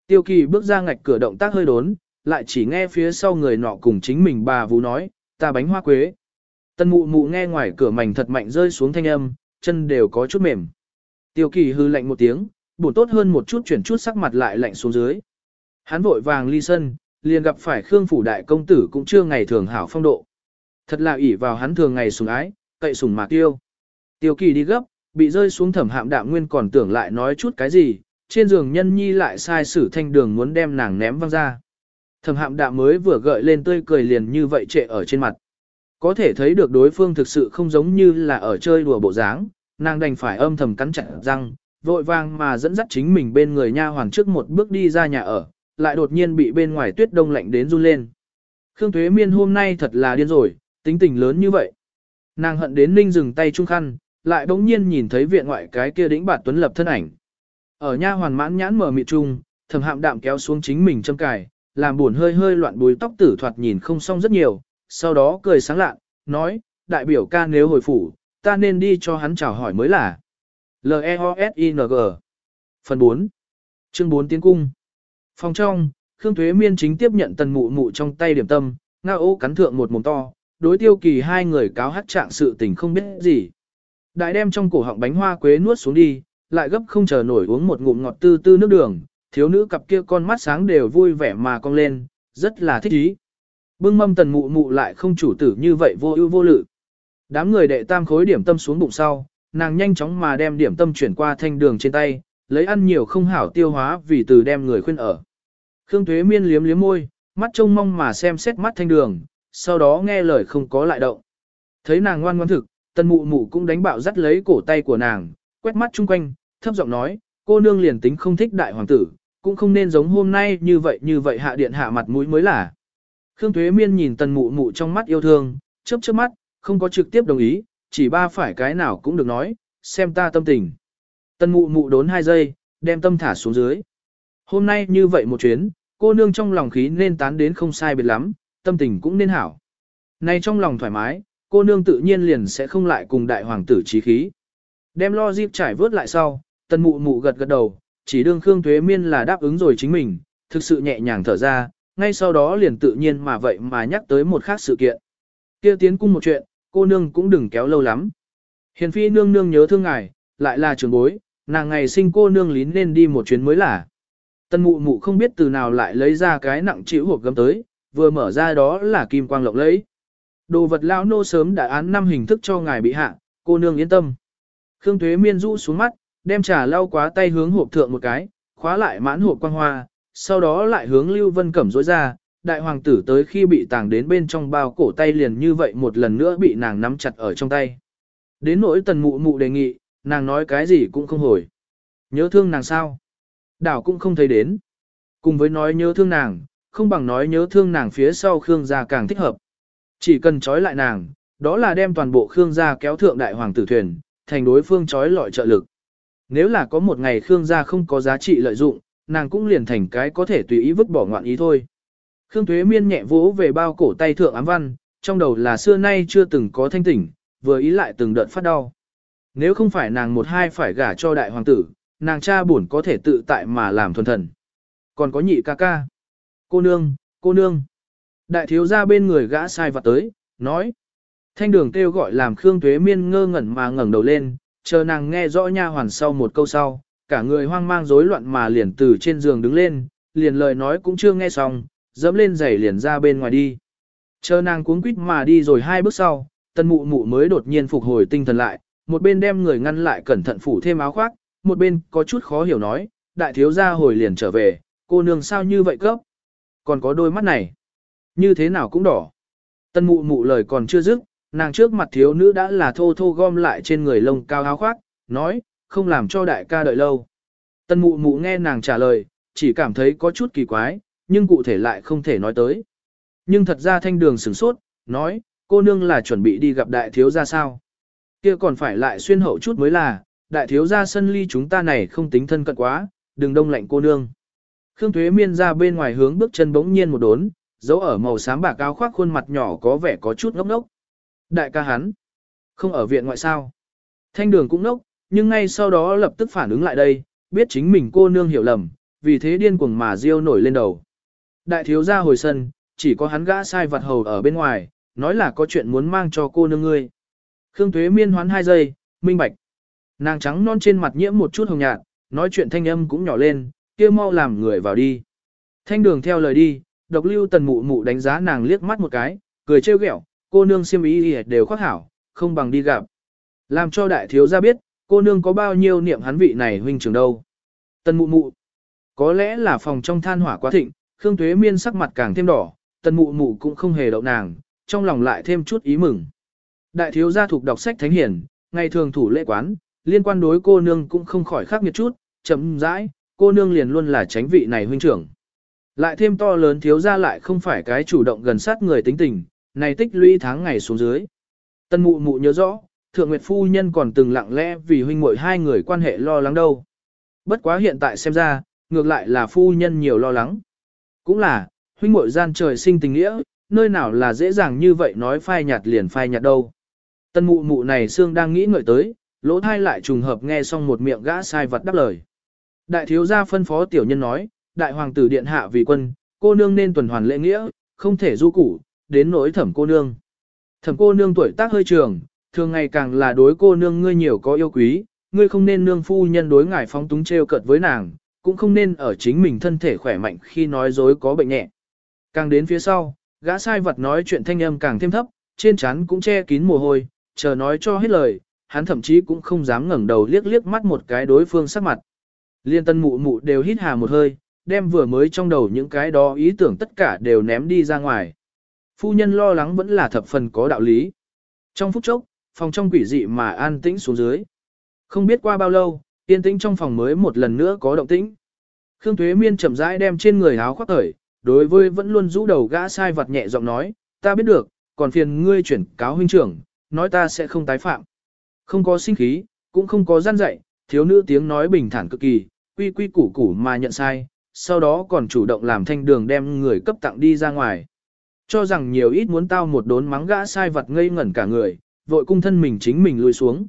Tiêu kỳ bước ra ngạch cửa động tác hơi đốn, lại chỉ nghe phía sau người nọ cùng chính mình bà vú nói, ta bánh hoa quế. Tân mụ mụ nghe ngoài cửa mảnh thật mạnh rơi xuống thanh âm, chân đều có chút mềm. Tiêu kỳ hư lạnh một tiếng, bổn tốt hơn một chút chuyển chút sắc mặt lại lạnh xuống dưới. Hắn vội vàng ly sân, liền gặp phải Khương phủ đại công tử cũng chưa ngày thường hảo phong độ. Thật là ỷ vào hắn thường ngày sùng ái, cậy sùng mà tiêu. Tiêu kỳ đi gấp, bị rơi xuống thẩm hạm đạm nguyên còn tưởng lại nói chút cái gì, trên giường nhân nhi lại sai sử thanh đường muốn đem nàng ném văng ra. Thẩm hạm đạm mới vừa gợi lên tươi cười liền như vậy trệ ở trên mặt. Có thể thấy được đối phương thực sự không giống như là ở chơi đùa bộ dáng, nàng đành phải âm thầm cắn chặt răng, vội vàng mà dẫn dắt chính mình bên người nha hoàng trước một bước đi ra nhà ở, lại đột nhiên bị bên ngoài tuyết đông lạnh đến run lên. Khương Thuế Miên hôm nay thật là điên rồi, tính tình lớn như vậy. Nàng hận đến ninh dừng tay trung khăn, lại bỗng nhiên nhìn thấy viện ngoại cái kia đĩnh bạt tuấn lập thân ảnh. Ở nha hoàn mãn nhãn mở mịt trung, thầm hạm đạm kéo xuống chính mình châm cài, làm buồn hơi hơi loạn bùi tóc tử thoạt nhìn không xong rất nhiều, sau đó cười sáng lạ, nói, đại biểu ca nếu hồi phủ, ta nên đi cho hắn chào hỏi mới là. L-E-O-S-I-N-G Phần 4 Chương 4 Tiến Cung Phòng trong, Khương Thuế Miên chính tiếp nhận tần mụ mụ trong tay điểm tâm, nga ô cắn thượng một mồm to, đối tiêu kỳ hai người cáo hát trạng sự tình không biết gì. Đại đem trong cổ họng bánh hoa quế nuốt xuống đi, lại gấp không chờ nổi uống một ngụm ngọt tư tư nước đường, thiếu nữ cặp kia con mắt sáng đều vui vẻ mà cong lên, rất là thích ý. Bưng mâm tần mụ mụ lại không chủ tử như vậy vô ưu vô lự. Đám người đệ tam khối điểm tâm xuống bụng sau, nàng nhanh chóng mà đem điểm tâm chuyển qua thanh đường trên tay, lấy ăn nhiều không hảo tiêu hóa vì từ đem người khuyên ở. Khương thuế Miên liếm liếm môi, mắt trông mong mà xem xét mắt thanh đường, sau đó nghe lời không có lại động. Thấy nàng ngoan ngoãn thực, tần mụ mụ cũng đánh bạo dắt lấy cổ tay của nàng, quét mắt chung quanh, thấp giọng nói, cô nương liền tính không thích đại hoàng tử, cũng không nên giống hôm nay như vậy như vậy hạ điện hạ mặt mũi mới là. Khương Tuế Miên nhìn tần mụ mụ trong mắt yêu thương, chớp chớp mắt, không có trực tiếp đồng ý, chỉ ba phải cái nào cũng được nói, xem ta tâm tình. Tần mụ mụ đốn hai giây, đem tâm thả xuống dưới. Hôm nay như vậy một chuyến, cô nương trong lòng khí nên tán đến không sai biệt lắm, tâm tình cũng nên hảo. Nay trong lòng thoải mái, cô nương tự nhiên liền sẽ không lại cùng đại hoàng tử trí khí. Đem lo dịp trải vớt lại sau, tần mụ mụ gật gật đầu, chỉ đương Khương Tuế Miên là đáp ứng rồi chính mình, thực sự nhẹ nhàng thở ra, ngay sau đó liền tự nhiên mà vậy mà nhắc tới một khác sự kiện. kia tiến cung một chuyện, cô nương cũng đừng kéo lâu lắm. Hiền phi nương nương nhớ thương ngài, lại là trường bối, Nàng ngày sinh cô nương lín nên đi một chuyến mới là. Tân mụ mụ không biết từ nào lại lấy ra cái nặng chịu hộp gấm tới, vừa mở ra đó là kim quang lộng lẫy. Đồ vật lão nô sớm đã án năm hình thức cho ngài bị hạ, cô nương yên tâm. Khương thuế Miên rũ xuống mắt, đem trà lau quá tay hướng hộp thượng một cái, khóa lại mãn hộp quang hoa, sau đó lại hướng Lưu Vân Cẩm rối ra, đại hoàng tử tới khi bị tàng đến bên trong bao cổ tay liền như vậy một lần nữa bị nàng nắm chặt ở trong tay. Đến nỗi tần mụ mụ đề nghị, nàng nói cái gì cũng không hồi. Nhớ thương nàng sao? Đảo cũng không thấy đến. Cùng với nói nhớ thương nàng, không bằng nói nhớ thương nàng phía sau Khương gia càng thích hợp. Chỉ cần trói lại nàng, đó là đem toàn bộ Khương gia kéo thượng đại hoàng tử thuyền, thành đối phương trói lọi trợ lực. Nếu là có một ngày Khương gia không có giá trị lợi dụng, nàng cũng liền thành cái có thể tùy ý vứt bỏ ngoạn ý thôi. Khương Thuế Miên nhẹ vỗ về bao cổ tay thượng ám văn, trong đầu là xưa nay chưa từng có thanh tỉnh, vừa ý lại từng đợt phát đau. Nếu không phải nàng một hai phải gả cho đại hoàng tử, nàng cha buồn có thể tự tại mà làm thuần thần. Còn có nhị ca ca. Cô nương, cô nương. Đại thiếu gia bên người gã sai vặt tới, nói. Thanh đường kêu gọi làm Khương Thuế Miên ngơ ngẩn mà ngẩng đầu lên, chờ nàng nghe rõ nha hoàn sau một câu sau, cả người hoang mang rối loạn mà liền từ trên giường đứng lên, liền lời nói cũng chưa nghe xong, dẫm lên giày liền ra bên ngoài đi. Chờ nàng cuống quýt mà đi rồi hai bước sau, tân mụ mụ mới đột nhiên phục hồi tinh thần lại, một bên đem người ngăn lại cẩn thận phủ thêm áo khoác, một bên có chút khó hiểu nói, đại thiếu gia hồi liền trở về, cô nương sao như vậy cấp? Còn có đôi mắt này, như thế nào cũng đỏ. Tân mụ mụ lời còn chưa dứt, nàng trước mặt thiếu nữ đã là thô thô gom lại trên người lông cao áo khoác, nói, không làm cho đại ca đợi lâu. Tân mụ mụ nghe nàng trả lời, chỉ cảm thấy có chút kỳ quái, nhưng cụ thể lại không thể nói tới. Nhưng thật ra thanh đường sửng sốt, nói, cô nương là chuẩn bị đi gặp đại thiếu gia sao. kia còn phải lại xuyên hậu chút mới là, đại thiếu gia sân ly chúng ta này không tính thân cận quá, đừng đông lạnh cô nương. Khương Thuế Miên ra bên ngoài hướng bước chân bỗng nhiên một đốn, dấu ở màu xám bạc áo khoác khuôn mặt nhỏ có vẻ có chút ngốc ngốc. Đại ca hắn, không ở viện ngoại sao. Thanh đường cũng nốc nhưng ngay sau đó lập tức phản ứng lại đây, biết chính mình cô nương hiểu lầm, vì thế điên cuồng mà riêu nổi lên đầu. Đại thiếu gia hồi sân, chỉ có hắn gã sai vặt hầu ở bên ngoài, nói là có chuyện muốn mang cho cô nương ngươi. Khương Tuế miên hoán hai giây, minh bạch. Nàng trắng non trên mặt nhiễm một chút hồng nhạt, nói chuyện thanh âm cũng nhỏ lên, kia mau làm người vào đi. Thanh đường theo lời đi, độc lưu tần mụ mụ đánh giá nàng liếc mắt một cái, cười trêu ghẹo, cô nương siêm ý đều khoác hảo, không bằng đi gặp. Làm cho đại thiếu gia biết, cô nương có bao nhiêu niệm hắn vị này huynh trưởng đâu. Tần mụ mụ, có lẽ là phòng trong than hỏa quá thịnh, Khương Tuế Miên sắc mặt càng thêm đỏ, tần mụ mụ cũng không hề đậu nàng, trong lòng lại thêm chút ý mừng. Đại thiếu gia thuộc đọc sách thánh hiển, ngày thường thủ lễ quán, liên quan đối cô nương cũng không khỏi khác nghiệt chút, chấm rãi, cô nương liền luôn là tránh vị này huynh trưởng. Lại thêm to lớn thiếu gia lại không phải cái chủ động gần sát người tính tình, này tích lũy tháng ngày xuống dưới. Tân mụ mụ nhớ rõ, thượng nguyệt phu nhân còn từng lặng lẽ vì huynh muội hai người quan hệ lo lắng đâu. Bất quá hiện tại xem ra, ngược lại là phu nhân nhiều lo lắng. Cũng là, huynh muội gian trời sinh tình nghĩa, nơi nào là dễ dàng như vậy nói phai nhạt liền phai nhạt đâu. Tân mụ mụ này xương đang nghĩ ngợi tới, lỗ thai lại trùng hợp nghe xong một miệng gã sai vật đáp lời. Đại thiếu gia phân phó tiểu nhân nói, đại hoàng tử điện hạ vì quân, cô nương nên tuần hoàn lễ nghĩa, không thể du củ, đến nỗi thẩm cô nương. Thẩm cô nương tuổi tác hơi trường, thường ngày càng là đối cô nương ngươi nhiều có yêu quý, ngươi không nên nương phu nhân đối ngài phóng túng treo cợt với nàng, cũng không nên ở chính mình thân thể khỏe mạnh khi nói dối có bệnh nhẹ. Càng đến phía sau, gã sai vật nói chuyện thanh âm càng thêm thấp, trên trán cũng che kín mồ hôi, chờ nói cho hết lời, hắn thậm chí cũng không dám ngẩng đầu liếc liếc mắt một cái đối phương sắc mặt. Liên tân mụ mụ đều hít hà một hơi, đem vừa mới trong đầu những cái đó ý tưởng tất cả đều ném đi ra ngoài. Phu nhân lo lắng vẫn là thập phần có đạo lý. Trong phút chốc, phòng trong quỷ dị mà an tĩnh xuống dưới. Không biết qua bao lâu, yên tĩnh trong phòng mới một lần nữa có động tĩnh. Khương Thuế Miên chậm rãi đem trên người áo khoác thời, đối với vẫn luôn rũ đầu gã sai vật nhẹ giọng nói, ta biết được, còn phiền ngươi chuyển cáo huynh trưởng, nói ta sẽ không tái phạm. Không có sinh khí, cũng không có gian dạy, thiếu nữ tiếng nói bình thản cực kỳ, quy quy củ củ mà nhận sai, sau đó còn chủ động làm thanh đường đem người cấp tặng đi ra ngoài. Cho rằng nhiều ít muốn tao một đốn mắng gã sai vật ngây ngẩn cả người, vội cung thân mình chính mình lùi xuống.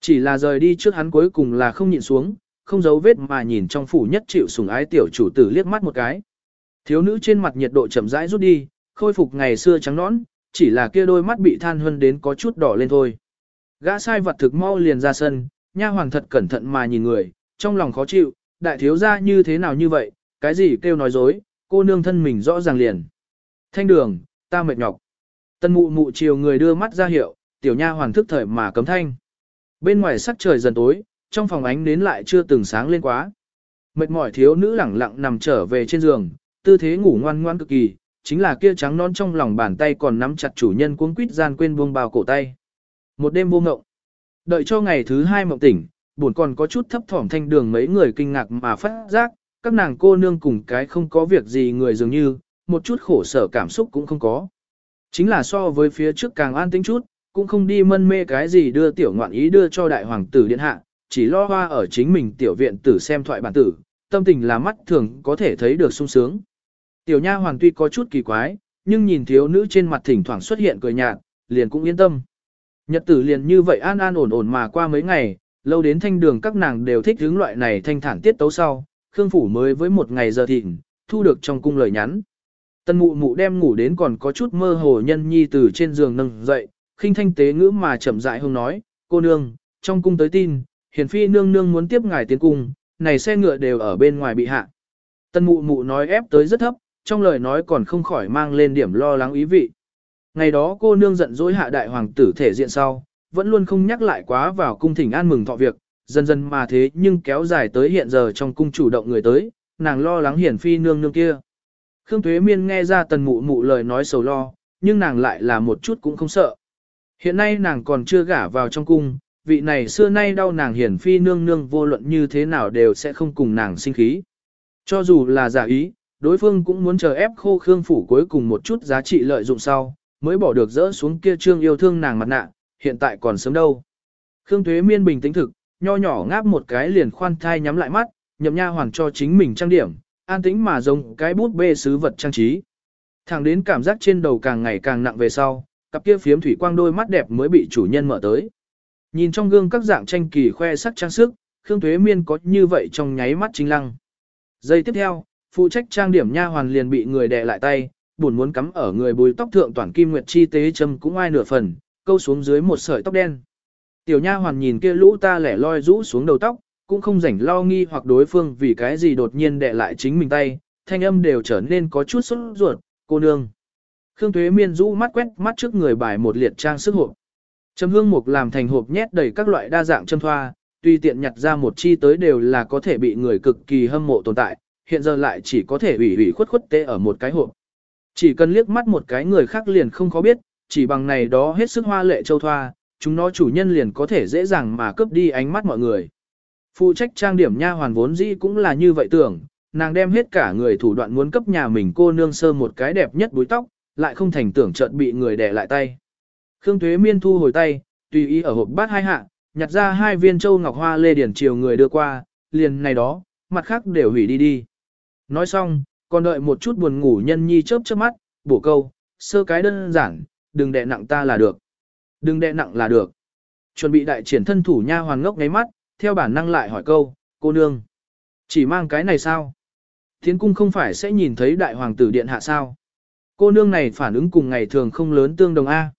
Chỉ là rời đi trước hắn cuối cùng là không nhịn xuống, không giấu vết mà nhìn trong phủ nhất chịu sủng ái tiểu chủ tử liếc mắt một cái. Thiếu nữ trên mặt nhiệt độ chậm rãi rút đi, khôi phục ngày xưa trắng nõn, chỉ là kia đôi mắt bị than hơn đến có chút đỏ lên thôi. Gã sai vật thực mau liền ra sân, nha hoàng thật cẩn thận mà nhìn người, trong lòng khó chịu, đại thiếu gia như thế nào như vậy, cái gì kêu nói dối, cô nương thân mình rõ ràng liền. Thanh đường, ta mệt nhọc. Tân mụ mụ chiều người đưa mắt ra hiệu, tiểu nha hoàn thức thời mà cấm thanh. Bên ngoài sắc trời dần tối, trong phòng ánh đến lại chưa từng sáng lên quá. Mệt mỏi thiếu nữ lẳng lặng nằm trở về trên giường, tư thế ngủ ngoan ngoan cực kỳ, chính là kia trắng non trong lòng bàn tay còn nắm chặt chủ nhân cuống quýt gian quên buông bao cổ tay. Một đêm vô ngộng. Đợi cho ngày thứ hai mộng tỉnh, buồn còn có chút thấp thỏm thanh đường mấy người kinh ngạc mà phát giác, các nàng cô nương cùng cái không có việc gì người dường như, một chút khổ sở cảm xúc cũng không có. Chính là so với phía trước càng an tĩnh chút, cũng không đi mân mê cái gì đưa tiểu ngoạn ý đưa cho đại hoàng tử điện hạ, chỉ lo hoa ở chính mình tiểu viện tử xem thoại bản tử, tâm tình là mắt thường có thể thấy được sung sướng. Tiểu nha hoàng tuy có chút kỳ quái, nhưng nhìn thiếu nữ trên mặt thỉnh thoảng xuất hiện cười nhạt, liền cũng yên tâm. Nhật tử liền như vậy an an ổn ổn mà qua mấy ngày, lâu đến thanh đường các nàng đều thích hướng loại này thanh thản tiết tấu sau, Khương Phủ mới với một ngày giờ thịnh, thu được trong cung lời nhắn. Tân mụ mụ đem ngủ đến còn có chút mơ hồ nhân nhi từ trên giường nâng dậy, khinh thanh tế ngữ mà chậm rãi hông nói, cô nương, trong cung tới tin, hiền phi nương nương muốn tiếp ngài tiến cung, này xe ngựa đều ở bên ngoài bị hạ. Tân mụ mụ nói ép tới rất thấp, trong lời nói còn không khỏi mang lên điểm lo lắng ý vị. Ngày đó cô nương giận dỗi hạ đại hoàng tử thể diện sau, vẫn luôn không nhắc lại quá vào cung thỉnh an mừng thọ việc, dần dần mà thế nhưng kéo dài tới hiện giờ trong cung chủ động người tới, nàng lo lắng hiển phi nương nương kia. Khương Tuế Miên nghe ra tần mụ mụ lời nói sầu lo, nhưng nàng lại là một chút cũng không sợ. Hiện nay nàng còn chưa gả vào trong cung, vị này xưa nay đau nàng hiển phi nương nương vô luận như thế nào đều sẽ không cùng nàng sinh khí. Cho dù là giả ý, đối phương cũng muốn chờ ép khô Khương Phủ cuối cùng một chút giá trị lợi dụng sau, mới bỏ được dỡ xuống kia trương yêu thương nàng mặt nạ, hiện tại còn sớm đâu. Khương Tuế Miên bình tĩnh thực, nho nhỏ ngáp một cái liền khoan thai nhắm lại mắt, nhậm nha hoàng cho chính mình trang điểm, an tĩnh mà giống cái bút bê sứ vật trang trí. Thẳng đến cảm giác trên đầu càng ngày càng nặng về sau, cặp kia phiếm thủy quang đôi mắt đẹp mới bị chủ nhân mở tới. Nhìn trong gương các dạng tranh kỳ khoe sắc trang sức, Khương Thuế Miên có như vậy trong nháy mắt chính lăng. Giây tiếp theo, phụ trách trang điểm nha hoàn liền bị người đè lại tay, buồn muốn cắm ở người bùi tóc thượng toàn kim nguyệt chi tế châm cũng ai nửa phần, câu xuống dưới một sợi tóc đen. Tiểu nha hoàn nhìn kia lũ ta lẻ loi rũ xuống đầu tóc, cũng không rảnh lo nghi hoặc đối phương vì cái gì đột nhiên đệ lại chính mình tay, thanh âm đều trở nên có chút sốt ruột, cô nương. Khương Tuế Miên rũ mắt quét mắt trước người bài một liệt trang sức hộp. Trầm hương mục làm thành hộp nhét đầy các loại đa dạng châm thoa, tuy tiện nhặt ra một chi tới đều là có thể bị người cực kỳ hâm mộ tồn tại, hiện giờ lại chỉ có thể ủy ủy khuất khuất tê ở một cái hộp. Chỉ cần liếc mắt một cái người khác liền không có biết, chỉ bằng này đó hết sức hoa lệ châu thoa, chúng nó chủ nhân liền có thể dễ dàng mà cướp đi ánh mắt mọi người. Phụ trách trang điểm nha hoàn vốn dĩ cũng là như vậy tưởng, nàng đem hết cả người thủ đoạn muốn cấp nhà mình cô nương sơ một cái đẹp nhất búi tóc, lại không thành tưởng chợt bị người đè lại tay. Khương Thuế Miên thu hồi tay, tùy ý ở hộp bát hai hạ, nhặt ra hai viên châu ngọc hoa lê điển chiều người đưa qua, liền này đó, mặt khác đều hủy đi đi. Nói xong, còn đợi một chút buồn ngủ nhân nhi chớp chớp mắt, bổ câu, sơ cái đơn giản, đừng đè nặng ta là được. Đừng đè nặng là được. Chuẩn bị đại triển thân thủ nha hoàn ngốc ngáy mắt, theo bản năng lại hỏi câu, cô nương. Chỉ mang cái này sao? Thiến cung không phải sẽ nhìn thấy đại hoàng tử điện hạ sao? Cô nương này phản ứng cùng ngày thường không lớn tương đồng A.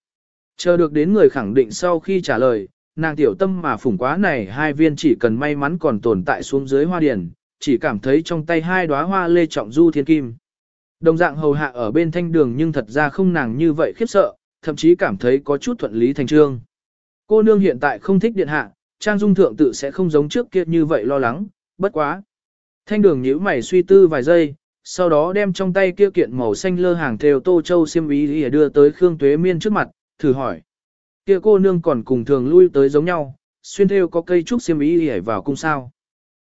Chờ được đến người khẳng định sau khi trả lời, nàng tiểu tâm mà phủng quá này hai viên chỉ cần may mắn còn tồn tại xuống dưới hoa điển, chỉ cảm thấy trong tay hai đóa hoa lê trọng du thiên kim. Đồng dạng hầu hạ ở bên thanh đường nhưng thật ra không nàng như vậy khiếp sợ, thậm chí cảm thấy có chút thuận lý thành trương. Cô nương hiện tại không thích điện hạ, trang dung thượng tự sẽ không giống trước kia như vậy lo lắng, bất quá. Thanh đường nhíu mày suy tư vài giây, sau đó đem trong tay kia kiện màu xanh lơ hàng theo tô châu xiêm ý đưa tới Khương Tuế Miên trước mặt, thử hỏi. Kia cô nương còn cùng thường lui tới giống nhau, xuyên theo có cây trúc xiêm ý vào cung sao.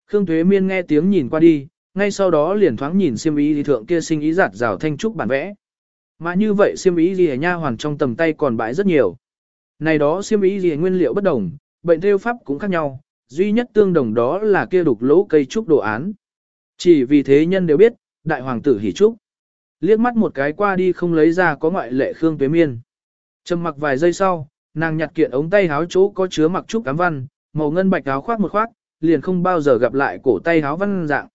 Khương Tuế Miên nghe tiếng nhìn qua đi, ngay sau đó liền thoáng nhìn xiêm ý thượng kia sinh ý giặt rào thanh trúc bản vẽ. Mà như vậy xiêm ý gì nha hoàn trong tầm tay còn bãi rất nhiều. Này đó xiêm ý gì nguyên liệu bất đồng, bệnh theo pháp cũng khác nhau, duy nhất tương đồng đó là kia đục lỗ cây trúc đồ án. Chỉ vì thế nhân đều biết, đại hoàng tử hỉ trúc. Liếc mắt một cái qua đi không lấy ra có ngoại lệ Khương Tuế Miên. Trầm mặc vài giây sau, nàng nhặt kiện ống tay háo chỗ có chứa mặc trúc cám văn, màu ngân bạch áo khoác một khoác, liền không bao giờ gặp lại cổ tay háo văn dạng.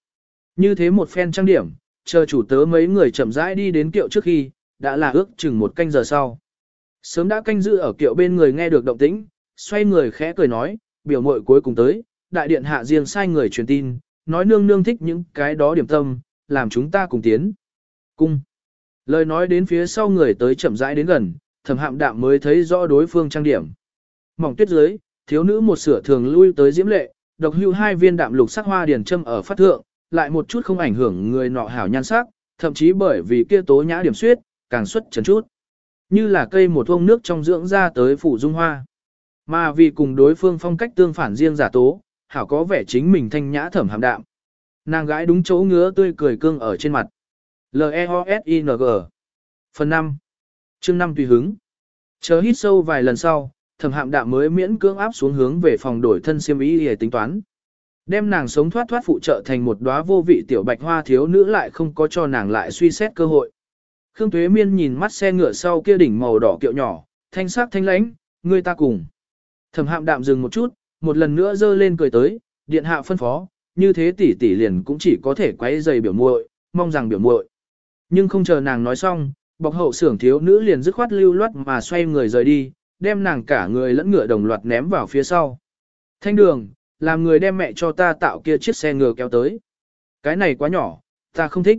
Như thế một phen trang điểm, chờ chủ tớ mấy người chậm rãi đi đến kiệu trước khi, đã là ước chừng một canh giờ sau. Sớm đã canh giữ ở kiệu bên người nghe được động tĩnh, xoay người khẽ cười nói, biểu mội cuối cùng tới, đại điện hạ riêng sai người truyền tin, nói nương nương thích những cái đó điểm tâm, làm chúng ta cùng tiến. Cung. Lời nói đến phía sau người tới chậm rãi đến gần, thẩm hạm đạm mới thấy rõ đối phương trang điểm. Mỏng tuyết dưới, thiếu nữ một sửa thường lui tới diễm lệ, độc hưu hai viên đạm lục sắc hoa điển châm ở phát thượng, lại một chút không ảnh hưởng người nọ hảo nhan sắc, thậm chí bởi vì kia tố nhã điểm suyết, càng xuất chấn chút. Như là cây một vông nước trong dưỡng ra tới phủ dung hoa. Mà vì cùng đối phương phong cách tương phản riêng giả tố, hảo có vẻ chính mình thanh nhã thẩm hàm đạm. Nàng gái đúng chỗ ngứa tươi cười cương ở trên mặt. L-E-O-S-I-N-G Phần 5 chương 5 tùy hứng Chờ hít sâu vài lần sau, thẩm hạm đạm mới miễn cưỡng áp xuống hướng về phòng đổi thân siêm ý để tính toán. Đem nàng sống thoát thoát phụ trợ thành một đóa vô vị tiểu bạch hoa thiếu nữ lại không có cho nàng lại suy xét cơ hội. Khương Tuế Miên nhìn mắt xe ngựa sau kia đỉnh màu đỏ kiệu nhỏ, thanh sắc thanh lãnh, người ta cùng. Thẩm hạm đạm dừng một chút, một lần nữa dơ lên cười tới, điện hạ phân phó, như thế tỷ tỷ liền cũng chỉ có thể quay giày biểu muội, mong rằng biểu muội. Nhưng không chờ nàng nói xong, bọc hậu xưởng thiếu nữ liền dứt khoát lưu loát mà xoay người rời đi, đem nàng cả người lẫn ngựa đồng loạt ném vào phía sau. Thanh đường, làm người đem mẹ cho ta tạo kia chiếc xe ngựa kéo tới. Cái này quá nhỏ, ta không thích.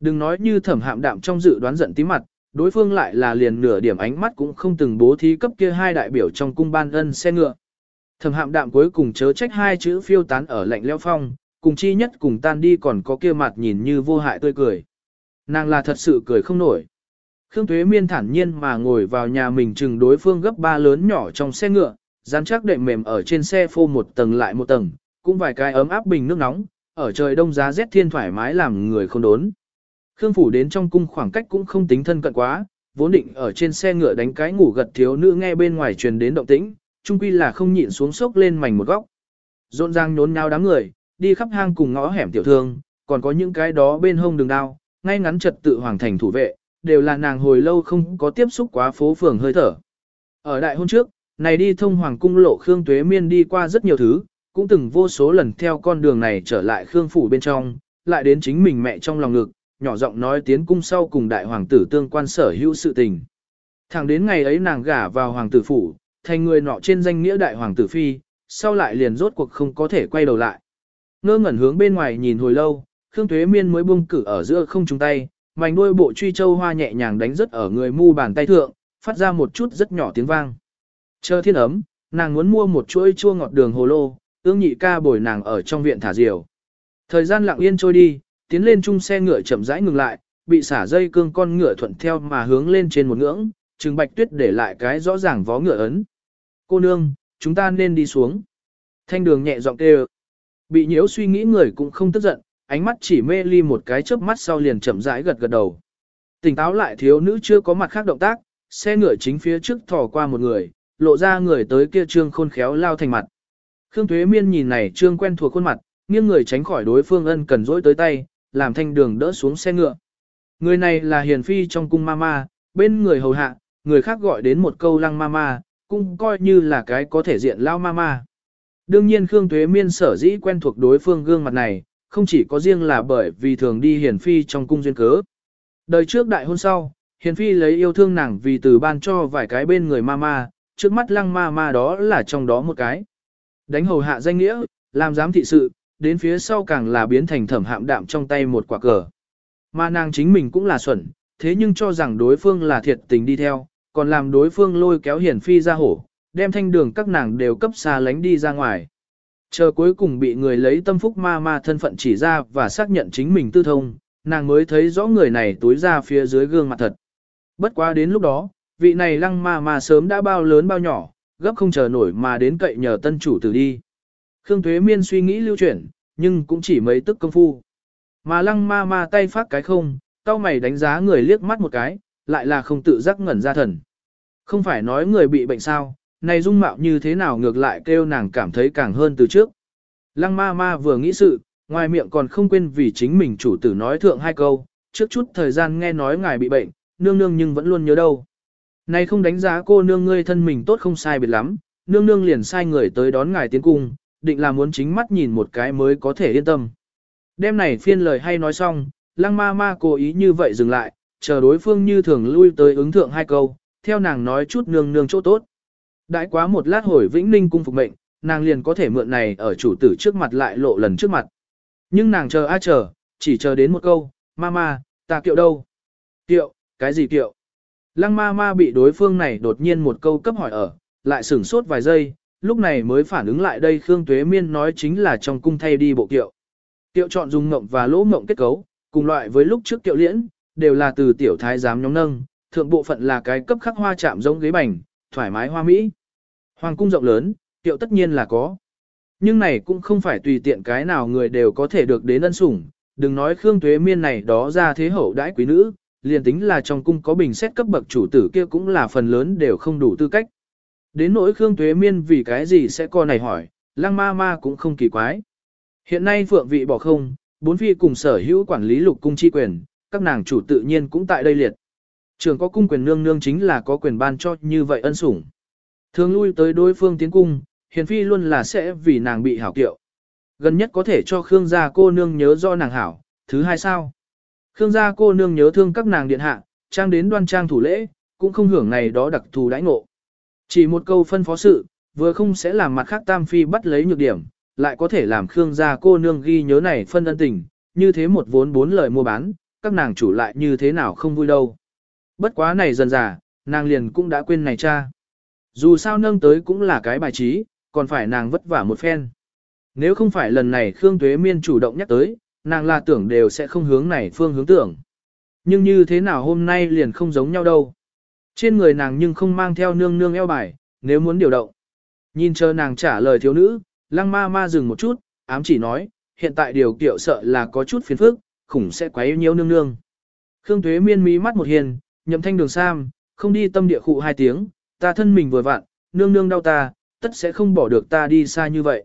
Đừng nói như thẩm hạm đạm trong dự đoán giận tí mặt, đối phương lại là liền nửa điểm ánh mắt cũng không từng bố thí cấp kia hai đại biểu trong cung ban ân xe ngựa. Thẩm hạm đạm cuối cùng chớ trách hai chữ phiêu tán ở lạnh leo phong, cùng chi nhất cùng tan đi còn có kia mặt nhìn như vô hại tươi cười. Nàng là thật sự cười không nổi. Khương Tuế Miên thản nhiên mà ngồi vào nhà mình chừng đối phương gấp ba lớn nhỏ trong xe ngựa, dán chắc đệm mềm ở trên xe phô một tầng lại một tầng, cũng vài cái ấm áp bình nước nóng, ở trời đông giá rét thiên thoải mái làm người không đốn. Khương Phủ đến trong cung khoảng cách cũng không tính thân cận quá, vốn định ở trên xe ngựa đánh cái ngủ gật thiếu nữ nghe bên ngoài truyền đến động tĩnh, chung quy là không nhịn xuống sốc lên mảnh một góc. Rộn ràng nhốn nháo đám người, đi khắp hang cùng ngõ hẻm tiểu thương, còn có những cái đó bên hông đường đao, ngay ngắn trật tự hoàng thành thủ vệ, đều là nàng hồi lâu không có tiếp xúc quá phố phường hơi thở. Ở đại hôn trước, này đi thông hoàng cung lộ Khương Tuế Miên đi qua rất nhiều thứ, cũng từng vô số lần theo con đường này trở lại Khương phủ bên trong, lại đến chính mình mẹ trong lòng ngực, nhỏ giọng nói tiến cung sau cùng đại hoàng tử tương quan sở hữu sự tình. Thẳng đến ngày ấy nàng gả vào hoàng tử phủ, thành người nọ trên danh nghĩa đại hoàng tử phi, sau lại liền rốt cuộc không có thể quay đầu lại. Ngơ ngẩn hướng bên ngoài nhìn hồi lâu, Khương Tuế Miên mới buông cử ở giữa không trung tay, mảnh đôi bộ truy châu hoa nhẹ nhàng đánh rất ở người mu bàn tay thượng, phát ra một chút rất nhỏ tiếng vang. Chờ thiên ấm, nàng muốn mua một chuỗi chua ngọt đường hồ lô, ương nhị ca bồi nàng ở trong viện thả diều. Thời gian lặng yên trôi đi, tiến lên chung xe ngựa chậm rãi ngừng lại, bị xả dây cương con ngựa thuận theo mà hướng lên trên một ngưỡng, Trừng Bạch Tuyết để lại cái rõ ràng vó ngựa ấn. Cô nương, chúng ta nên đi xuống. Thanh đường nhẹ giọng kêu. Bị nhiễu suy nghĩ người cũng không tức giận, ánh mắt chỉ mê ly một cái chớp mắt sau liền chậm rãi gật gật đầu. Tỉnh táo lại thiếu nữ chưa có mặt khác động tác, xe ngựa chính phía trước thò qua một người, lộ ra người tới kia trương khôn khéo lao thành mặt. Khương Tuế Miên nhìn này trương quen thuộc khuôn mặt, nghiêng người tránh khỏi đối phương ân cần dỗi tới tay, làm thanh đường đỡ xuống xe ngựa. Người này là hiền phi trong cung mama, bên người hầu hạ, người khác gọi đến một câu lăng mama, cũng coi như là cái có thể diện lao mama. Đương nhiên Khương Tuế Miên sở dĩ quen thuộc đối phương gương mặt này, không chỉ có riêng là bởi vì thường đi hiền phi trong cung duyên cớ. Đời trước đại hôn sau, hiền phi lấy yêu thương nàng vì từ ban cho vài cái bên người mama, trước mắt lăng mama đó là trong đó một cái. Đánh hầu hạ danh nghĩa, làm giám thị sự, đến phía sau càng là biến thành thẩm hạm đạm trong tay một quả cờ. Mà nàng chính mình cũng là xuẩn, thế nhưng cho rằng đối phương là thiệt tình đi theo, còn làm đối phương lôi kéo hiển phi ra hổ, đem thanh đường các nàng đều cấp xa lánh đi ra ngoài. Chờ cuối cùng bị người lấy tâm phúc ma ma thân phận chỉ ra và xác nhận chính mình tư thông, nàng mới thấy rõ người này tối ra phía dưới gương mặt thật. Bất quá đến lúc đó, vị này lăng ma ma sớm đã bao lớn bao nhỏ, gấp không chờ nổi mà đến cậy nhờ tân chủ tử đi. Khương Thuế Miên suy nghĩ lưu chuyển, nhưng cũng chỉ mấy tức công phu. Mà lăng ma ma tay phát cái không, cao mày đánh giá người liếc mắt một cái, lại là không tự giác ngẩn ra thần. Không phải nói người bị bệnh sao, này dung mạo như thế nào ngược lại kêu nàng cảm thấy càng hơn từ trước. Lăng ma ma vừa nghĩ sự, ngoài miệng còn không quên vì chính mình chủ tử nói thượng hai câu, trước chút thời gian nghe nói ngài bị bệnh, nương nương nhưng vẫn luôn nhớ đâu. Này không đánh giá cô nương ngươi thân mình tốt không sai biệt lắm, nương nương liền sai người tới đón ngài tiến cung, định là muốn chính mắt nhìn một cái mới có thể yên tâm. Đêm này phiên lời hay nói xong, lăng ma ma cố ý như vậy dừng lại, chờ đối phương như thường lui tới ứng thượng hai câu, theo nàng nói chút nương nương chỗ tốt. Đãi quá một lát hồi Vĩnh Ninh cung phục mệnh, nàng liền có thể mượn này ở chủ tử trước mặt lại lộ lần trước mặt. Nhưng nàng chờ a chờ, chỉ chờ đến một câu, ma ma, ta kiệu đâu? Kiệu, cái gì kiệu? Lăng ma ma bị đối phương này đột nhiên một câu cấp hỏi ở, lại sửng sốt vài giây, lúc này mới phản ứng lại đây Khương Tuế Miên nói chính là trong cung thay đi bộ kiệu. Kiệu chọn dùng ngộng và lỗ ngộng kết cấu, cùng loại với lúc trước kiệu liễn, đều là từ tiểu thái giám nhóm nâng, thượng bộ phận là cái cấp khắc hoa chạm giống ghế bành, thoải mái hoa mỹ. Hoàng cung rộng lớn, kiệu tất nhiên là có. Nhưng này cũng không phải tùy tiện cái nào người đều có thể được đến ân sủng, đừng nói Khương Tuế Miên này đó ra thế hậu đãi quý nữ, liền tính là trong cung có bình xét cấp bậc chủ tử kia cũng là phần lớn đều không đủ tư cách. Đến nỗi Khương Tuế Miên vì cái gì sẽ co này hỏi, lăng ma ma cũng không kỳ quái. Hiện nay phượng vị bỏ không, bốn phi cùng sở hữu quản lý lục cung chi quyền, các nàng chủ tự nhiên cũng tại đây liệt. Trường có cung quyền nương nương chính là có quyền ban cho như vậy ân sủng. Thường lui tới đối phương tiến cung, hiền phi luôn là sẽ vì nàng bị hảo kiệu. Gần nhất có thể cho Khương gia cô nương nhớ do nàng hảo, thứ hai sao. Khương gia cô nương nhớ thương các nàng điện hạ, trang đến đoan trang thủ lễ, cũng không hưởng này đó đặc thù đãi ngộ. Chỉ một câu phân phó sự, vừa không sẽ làm mặt khác tam phi bắt lấy nhược điểm, lại có thể làm Khương gia cô nương ghi nhớ này phân ân tình, như thế một vốn bốn lời mua bán, các nàng chủ lại như thế nào không vui đâu. Bất quá này dần dà, nàng liền cũng đã quên này cha. Dù sao nâng tới cũng là cái bài trí, còn phải nàng vất vả một phen. Nếu không phải lần này Khương Tuế Miên chủ động nhắc tới, nàng là tưởng đều sẽ không hướng này phương hướng tưởng. Nhưng như thế nào hôm nay liền không giống nhau đâu. Trên người nàng nhưng không mang theo nương nương eo bài, nếu muốn điều động. Nhìn chờ nàng trả lời thiếu nữ, lăng ma ma dừng một chút, ám chỉ nói, hiện tại điều kiệu sợ là có chút phiền phức, khủng sẽ quấy nhiễu nương nương. Khương thuế miên mí mắt một hiền, nhậm thanh đường sam, không đi tâm địa khụ hai tiếng, ta thân mình vừa vặn, nương nương đau ta, tất sẽ không bỏ được ta đi xa như vậy.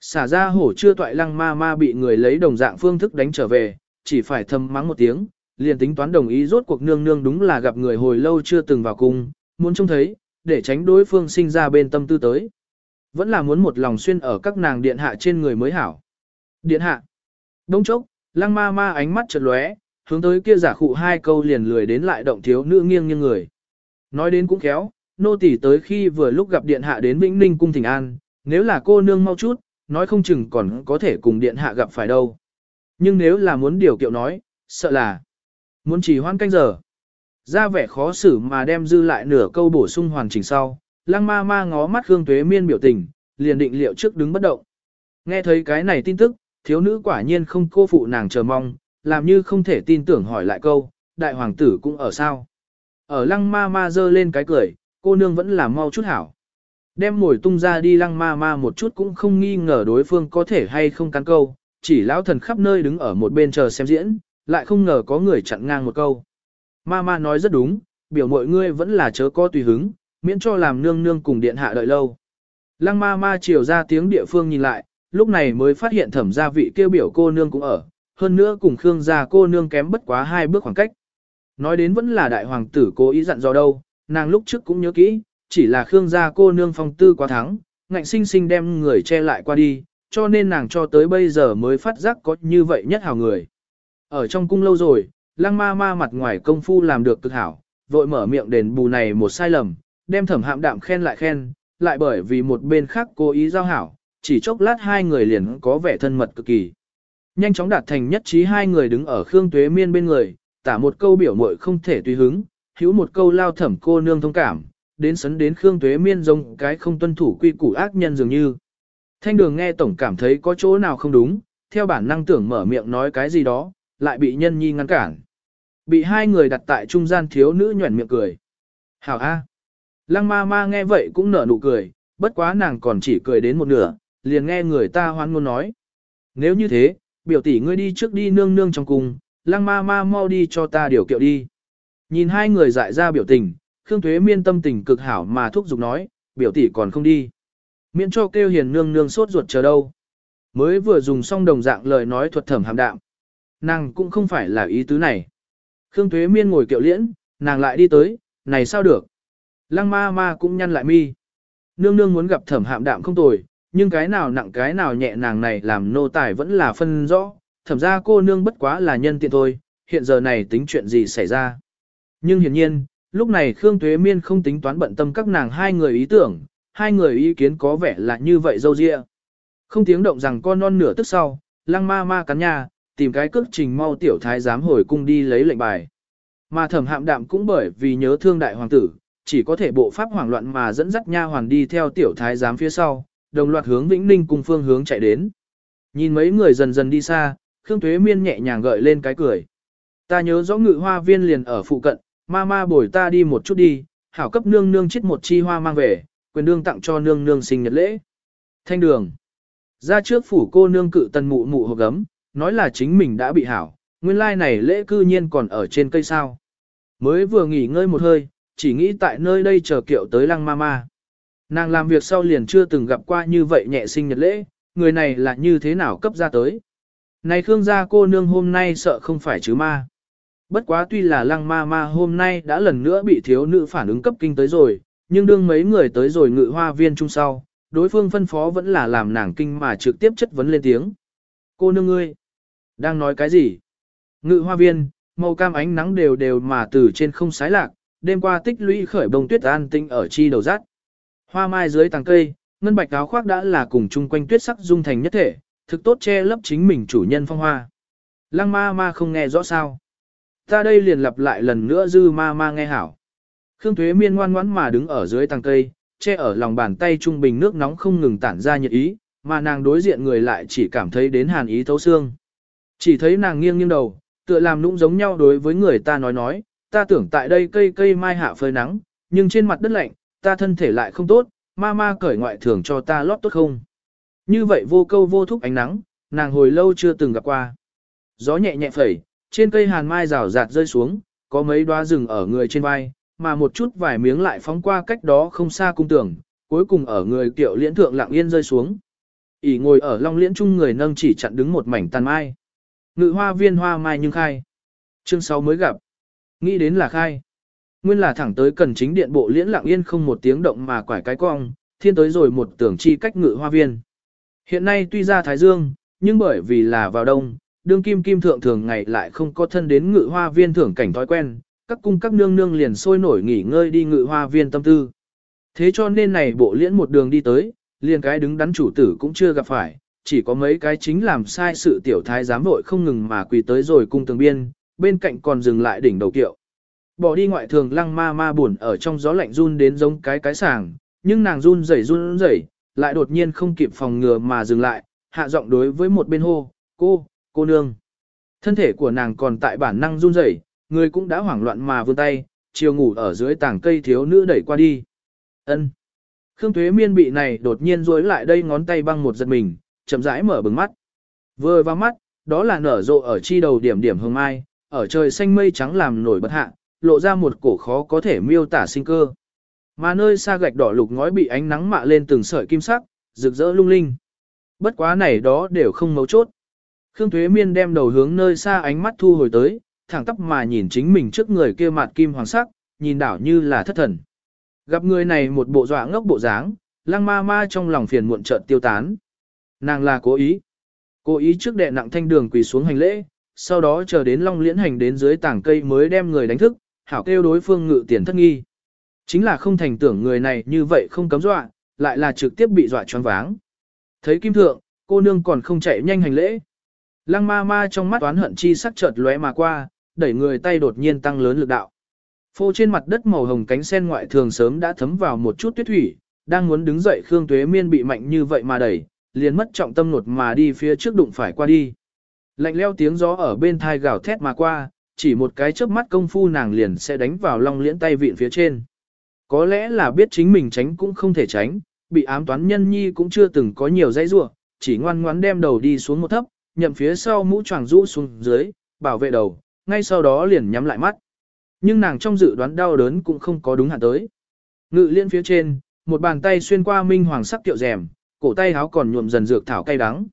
Xả ra hổ chưa toại lăng ma ma bị người lấy đồng dạng phương thức đánh trở về, chỉ phải thầm mắng một tiếng, liền tính toán đồng ý rốt cuộc nương nương đúng là gặp người hồi lâu chưa từng vào cung, muốn trông thấy, để tránh đối phương sinh ra bên tâm tư tới. Vẫn là muốn một lòng xuyên ở các nàng điện hạ trên người mới hảo. Điện hạ. Đông chốc, lăng ma ma ánh mắt chợt lóe, hướng tới kia giả khụ hai câu liền lười đến lại động thiếu nữ nghiêng như người. Nói đến cũng khéo, nô tỳ tới khi vừa lúc gặp điện hạ đến Vĩnh Ninh cung Thịnh An, nếu là cô nương mau chút, nói không chừng còn có thể cùng điện hạ gặp phải đâu. Nhưng nếu là muốn điều kiệu nói, sợ là muốn chỉ hoan canh giờ. Ra vẻ khó xử mà đem dư lại nửa câu bổ sung hoàn chỉnh sau, lăng ma ma ngó mắt Khương Tuế Miên biểu tình, liền định liệu trước đứng bất động. Nghe thấy cái này tin tức, thiếu nữ quả nhiên không cô phụ nàng chờ mong, làm như không thể tin tưởng hỏi lại câu, đại hoàng tử cũng ở sao. Ở lăng ma ma dơ lên cái cười, cô nương vẫn là mau chút hảo. Đem mồi tung ra đi lăng ma ma một chút cũng không nghi ngờ đối phương có thể hay không cắn câu, chỉ lão thần khắp nơi đứng ở một bên chờ xem diễn, lại không ngờ có người chặn ngang một câu. mama nói rất đúng, biểu mọi ngươi vẫn là chớ có tùy hứng, miễn cho làm nương nương cùng điện hạ đợi lâu. Lăng ma ma chiều ra tiếng địa phương nhìn lại, lúc này mới phát hiện thẩm gia vị kêu biểu cô nương cũng ở, hơn nữa cùng Khương gia cô nương kém bất quá hai bước khoảng cách. Nói đến vẫn là đại hoàng tử cố ý dặn dò đâu, nàng lúc trước cũng nhớ kỹ, chỉ là Khương gia cô nương phong tư quá thắng, ngạnh sinh sinh đem người che lại qua đi, cho nên nàng cho tới bây giờ mới phát giác có như vậy nhất hào người. Ở trong cung lâu rồi, lăng ma ma mặt ngoài công phu làm được cực hảo, vội mở miệng đền bù này một sai lầm, đem thẩm hạm đạm khen lại khen, lại bởi vì một bên khác cố ý giao hảo, chỉ chốc lát hai người liền có vẻ thân mật cực kỳ. Nhanh chóng đạt thành nhất trí hai người đứng ở Khương Tuế Miên bên người, tả một câu biểu mội không thể tùy hứng, hữu một câu lao thẩm cô nương thông cảm, đến sấn đến Khương Tuế Miên giống cái không tuân thủ quy củ ác nhân dường như. Thanh đường nghe tổng cảm thấy có chỗ nào không đúng, theo bản năng tưởng mở miệng nói cái gì đó, lại bị nhân nhi ngăn cản. Bị hai người đặt tại trung gian thiếu nữ nhuẩn miệng cười. Hảo A. Lăng ma ma nghe vậy cũng nở nụ cười, bất quá nàng còn chỉ cười đến một nửa, liền nghe người ta hoan ngôn nói. Nếu như thế, biểu tỷ ngươi đi trước đi nương nương trong cung, lăng ma ma mau đi cho ta điều kiệu đi. Nhìn hai người dại ra biểu tình, Khương Thuế Miên tâm tình cực hảo mà thúc giục nói, biểu tỷ còn không đi. Miễn cho kêu hiền nương nương sốt ruột chờ đâu. Mới vừa dùng xong đồng dạng lời nói thuật thẩm hàm đạm. Nàng cũng không phải là ý tứ này. Khương Thuế Miên ngồi kiệu liễn, nàng lại đi tới, này sao được. Lăng ma ma cũng nhăn lại mi. Nương nương muốn gặp thẩm hạm đạm không tồi, nhưng cái nào nặng cái nào nhẹ nàng này làm nô tài vẫn là phân rõ. Thẩm ra cô nương bất quá là nhân tiện thôi, hiện giờ này tính chuyện gì xảy ra. Nhưng hiển nhiên, lúc này Khương Tuế Miên không tính toán bận tâm các nàng hai người ý tưởng, hai người ý kiến có vẻ là như vậy dâu dịa. Không tiếng động rằng con non nửa tức sau, lăng ma ma cắn nhà, tìm cái cước trình mau tiểu thái giám hồi cung đi lấy lệnh bài. Mà thẩm hạm đạm cũng bởi vì nhớ thương đại hoàng tử, chỉ có thể bộ pháp hoảng loạn mà dẫn dắt nha hoàn đi theo tiểu thái giám phía sau, đồng loạt hướng Vĩnh Ninh cùng phương hướng chạy đến. Nhìn mấy người dần dần đi xa, Khương Tuế Miên nhẹ nhàng gợi lên cái cười. Ta nhớ rõ ngự hoa viên liền ở phụ cận, ma ma bồi ta đi một chút đi, hảo cấp nương nương chết một chi hoa mang về, quyền đương tặng cho nương nương sinh nhật lễ. Thanh đường. Ra trước phủ cô nương cự tần mụ mụ hộp gấm, nói là chính mình đã bị hảo, nguyên lai này lễ cư nhiên còn ở trên cây sao. Mới vừa nghỉ ngơi một hơi, chỉ nghĩ tại nơi đây chờ kiệu tới lăng ma ma. Nàng làm việc sau liền chưa từng gặp qua như vậy nhẹ sinh nhật lễ, người này là như thế nào cấp ra tới. Này Khương gia cô nương hôm nay sợ không phải chứ ma. Bất quá tuy là lăng ma ma hôm nay đã lần nữa bị thiếu nữ phản ứng cấp kinh tới rồi, nhưng đương mấy người tới rồi ngự hoa viên chung sau, đối phương phân phó vẫn là làm nàng kinh mà trực tiếp chất vấn lên tiếng. Cô nương ngươi, đang nói cái gì? Ngự hoa viên, màu cam ánh nắng đều đều mà từ trên không sái lạc, đêm qua tích lũy khởi bông tuyết an tinh ở chi đầu rát. Hoa mai dưới tàng cây, ngân bạch áo khoác đã là cùng chung quanh tuyết sắc dung thành nhất thể, thực tốt che lấp chính mình chủ nhân phong hoa. Lăng ma ma không nghe rõ sao. Ta đây liền lặp lại lần nữa dư ma ma nghe hảo. Khương Thuế Miên ngoan ngoãn mà đứng ở dưới tàng cây, che ở lòng bàn tay trung bình nước nóng không ngừng tản ra nhiệt ý, mà nàng đối diện người lại chỉ cảm thấy đến hàn ý thấu xương. Chỉ thấy nàng nghiêng nghiêng đầu, tựa làm nũng giống nhau đối với người ta nói nói, ta tưởng tại đây cây cây mai hạ phơi nắng, nhưng trên mặt đất lạnh, ta thân thể lại không tốt, ma ma cởi ngoại thường cho ta lót tốt không. Như vậy vô câu vô thúc ánh nắng, nàng hồi lâu chưa từng gặp qua. Gió nhẹ nhẹ phẩy, trên cây hàn mai rào rạt rơi xuống, có mấy đóa rừng ở người trên vai, mà một chút vài miếng lại phóng qua cách đó không xa cung tưởng, cuối cùng ở người kiệu liễn thượng lặng yên rơi xuống. ỉ ngồi ở long liễn chung người nâng chỉ chặn đứng một mảnh tàn mai. Ngự hoa viên hoa mai nhưng khai. Chương 6 mới gặp. Nghĩ đến là khai. Nguyên là thẳng tới cần chính điện bộ liễn lặng yên không một tiếng động mà quải cái cong, thiên tới rồi một tưởng chi cách ngự hoa viên. Hiện nay tuy ra Thái Dương, nhưng bởi vì là vào đông, đương kim kim thượng thường ngày lại không có thân đến ngự hoa viên thưởng cảnh thói quen, các cung các nương nương liền sôi nổi nghỉ ngơi đi ngự hoa viên tâm tư. Thế cho nên này bộ liễn một đường đi tới, liền cái đứng đắn chủ tử cũng chưa gặp phải, chỉ có mấy cái chính làm sai sự tiểu thái giám vội không ngừng mà quỳ tới rồi cung tường biên, bên cạnh còn dừng lại đỉnh đầu kiệu. Bỏ đi ngoại thường lăng ma ma buồn ở trong gió lạnh run đến giống cái cái sàng, nhưng nàng run rẩy run rẩy, lại đột nhiên không kịp phòng ngừa mà dừng lại, hạ giọng đối với một bên hô, cô, cô nương. Thân thể của nàng còn tại bản năng run rẩy, người cũng đã hoảng loạn mà vươn tay, chiều ngủ ở dưới tảng cây thiếu nữ đẩy qua đi. Ân. Khương Tuế Miên bị này đột nhiên rối lại đây ngón tay băng một giật mình, chậm rãi mở bừng mắt. Vừa vào mắt, đó là nở rộ ở chi đầu điểm điểm hương mai, ở trời xanh mây trắng làm nổi bật hạ, lộ ra một cổ khó có thể miêu tả sinh cơ. Mà nơi xa gạch đỏ lục ngói bị ánh nắng mạ lên từng sợi kim sắc, rực rỡ lung linh. Bất quá này đó đều không mấu chốt. Khương Thuế Miên đem đầu hướng nơi xa ánh mắt thu hồi tới, thẳng tắp mà nhìn chính mình trước người kia mặt kim hoàng sắc, nhìn đảo như là thất thần. Gặp người này một bộ dọa ngốc bộ dáng, lăng ma ma trong lòng phiền muộn chợt tiêu tán. Nàng là cố ý. Cố ý trước đệ nặng thanh đường quỳ xuống hành lễ, sau đó chờ đến long liễn hành đến dưới tảng cây mới đem người đánh thức, hảo kêu đối phương ngự tiền thất nghi. Chính là không thành tưởng người này như vậy không cấm dọa, lại là trực tiếp bị dọa choáng váng. Thấy kim thượng, cô nương còn không chạy nhanh hành lễ. Lăng ma ma trong mắt toán hận chi sắc chợt lóe mà qua, đẩy người tay đột nhiên tăng lớn lực đạo. Phô trên mặt đất màu hồng cánh sen ngoại thường sớm đã thấm vào một chút tuyết thủy, đang muốn đứng dậy Khương Tuế Miên bị mạnh như vậy mà đẩy, liền mất trọng tâm nột mà đi phía trước đụng phải qua đi. Lạnh leo tiếng gió ở bên thai gào thét mà qua, chỉ một cái chớp mắt công phu nàng liền sẽ đánh vào long liễn tay vịn phía trên. Có lẽ là biết chính mình tránh cũng không thể tránh, bị ám toán nhân nhi cũng chưa từng có nhiều dãy rua, chỉ ngoan ngoãn đem đầu đi xuống một thấp, nhậm phía sau mũ choàng rũ xuống dưới, bảo vệ đầu, ngay sau đó liền nhắm lại mắt. Nhưng nàng trong dự đoán đau đớn cũng không có đúng hạn tới. Ngự liên phía trên, một bàn tay xuyên qua minh hoàng sắc tiệu rèm, cổ tay háo còn nhuộm dần dược thảo cay đắng.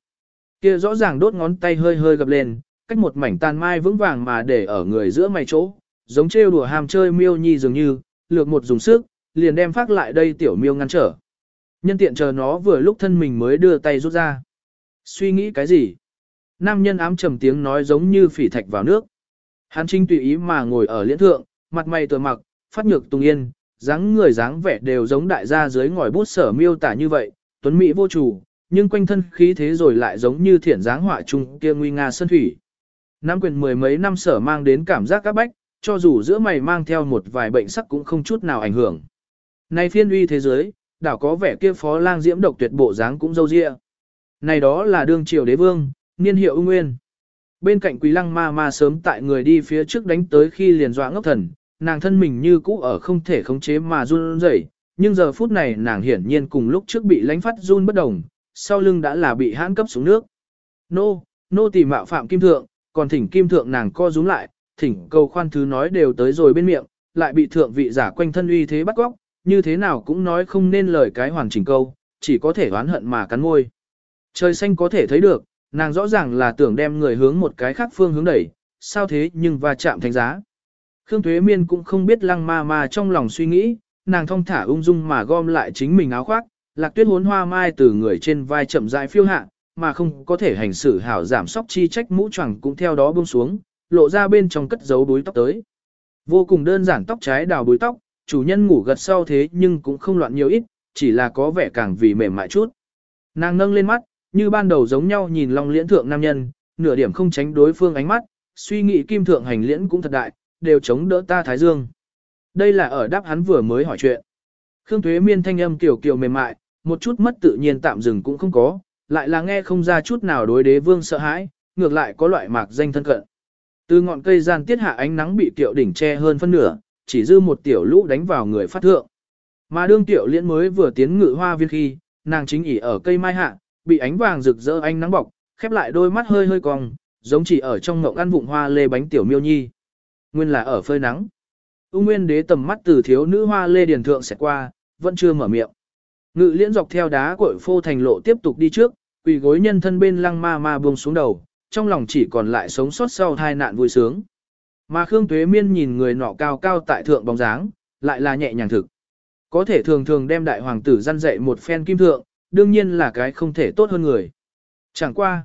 Kia rõ ràng đốt ngón tay hơi hơi gập lên, cách một mảnh tàn mai vững vàng mà để ở người giữa mày chỗ, giống trêu đùa ham chơi miêu nhi dường như, lược một dùng sức, liền đem phát lại đây tiểu miêu ngăn trở. Nhân tiện chờ nó vừa lúc thân mình mới đưa tay rút ra. Suy nghĩ cái gì? Nam nhân ám trầm tiếng nói giống như phỉ thạch vào nước. Hắn trinh tùy ý mà ngồi ở liễn thượng, mặt mày tựa mặc, phát nhược tùng yên, dáng người dáng vẻ đều giống đại gia dưới ngòi bút sở miêu tả như vậy, tuấn mỹ vô chủ, nhưng quanh thân khí thế rồi lại giống như thiển dáng họa trung kia nguy nga sơn thủy. Nam quyền mười mấy năm sở mang đến cảm giác các bách, cho dù giữa mày mang theo một vài bệnh sắc cũng không chút nào ảnh hưởng. Này phiên uy thế giới, đảo có vẻ kia phó lang diễm độc tuyệt bộ dáng cũng dâu dịa. Này đó là đương triều đế vương, niên hiệu ung nguyên. Bên cạnh quý lăng ma ma sớm tại người đi phía trước đánh tới khi liền dọa ngốc thần, nàng thân mình như cũ ở không thể khống chế mà run rẩy, nhưng giờ phút này nàng hiển nhiên cùng lúc trước bị lánh phát run bất đồng, sau lưng đã là bị hãn cấp xuống nước. Nô, nô tỳ mạo phạm kim thượng, còn thỉnh kim thượng nàng co rúm lại, thỉnh cầu khoan thứ nói đều tới rồi bên miệng, lại bị thượng vị giả quanh thân uy thế bắt góc, như thế nào cũng nói không nên lời cái hoàn chỉnh câu, chỉ có thể oán hận mà cắn môi. Trời xanh có thể thấy được, nàng rõ ràng là tưởng đem người hướng một cái khác phương hướng đẩy, sao thế nhưng va chạm thành giá. Khương Thuế Miên cũng không biết lăng ma ma trong lòng suy nghĩ, nàng thong thả ung dung mà gom lại chính mình áo khoác, lạc tuyết hốn hoa mai từ người trên vai chậm rãi phiêu hạ, mà không có thể hành xử hảo giảm sóc chi trách mũ choàng cũng theo đó buông xuống, lộ ra bên trong cất giấu đuôi tóc tới. Vô cùng đơn giản tóc trái đào đuôi tóc, chủ nhân ngủ gật sau thế nhưng cũng không loạn nhiều ít, chỉ là có vẻ càng vì mềm mại chút. Nàng nâng lên mắt, như ban đầu giống nhau nhìn long liễn thượng nam nhân, nửa điểm không tránh đối phương ánh mắt, suy nghĩ kim thượng hành liễn cũng thật đại, đều chống đỡ ta thái dương. Đây là ở đáp hắn vừa mới hỏi chuyện. Khương Thuế Miên thanh âm kiểu kiểu mềm mại, một chút mất tự nhiên tạm dừng cũng không có, lại là nghe không ra chút nào đối đế vương sợ hãi, ngược lại có loại mạc danh thân cận. Từ ngọn cây gian tiết hạ ánh nắng bị tiểu đỉnh che hơn phân nửa, chỉ dư một tiểu lũ đánh vào người phát thượng. Mà đương tiểu liễn mới vừa tiến ngự hoa viên khi, nàng chính ỉ ở cây mai hạ, bị ánh vàng rực rỡ ánh nắng bọc, khép lại đôi mắt hơi hơi cong, giống chỉ ở trong ngộng ăn vụng hoa lê bánh tiểu miêu nhi. Nguyên là ở phơi nắng. Ung Nguyên đế tầm mắt từ thiếu nữ hoa lê điền thượng sẽ qua, vẫn chưa mở miệng. Ngự liễn dọc theo đá cội phô thành lộ tiếp tục đi trước, quỳ gối nhân thân bên lăng ma ma buông xuống đầu, trong lòng chỉ còn lại sống sót sau tai nạn vui sướng. Mà Khương Tuế Miên nhìn người nọ cao cao tại thượng bóng dáng, lại là nhẹ nhàng thực. Có thể thường thường đem đại hoàng tử gian dạy một phen kim thượng, đương nhiên là cái không thể tốt hơn người. Chẳng qua.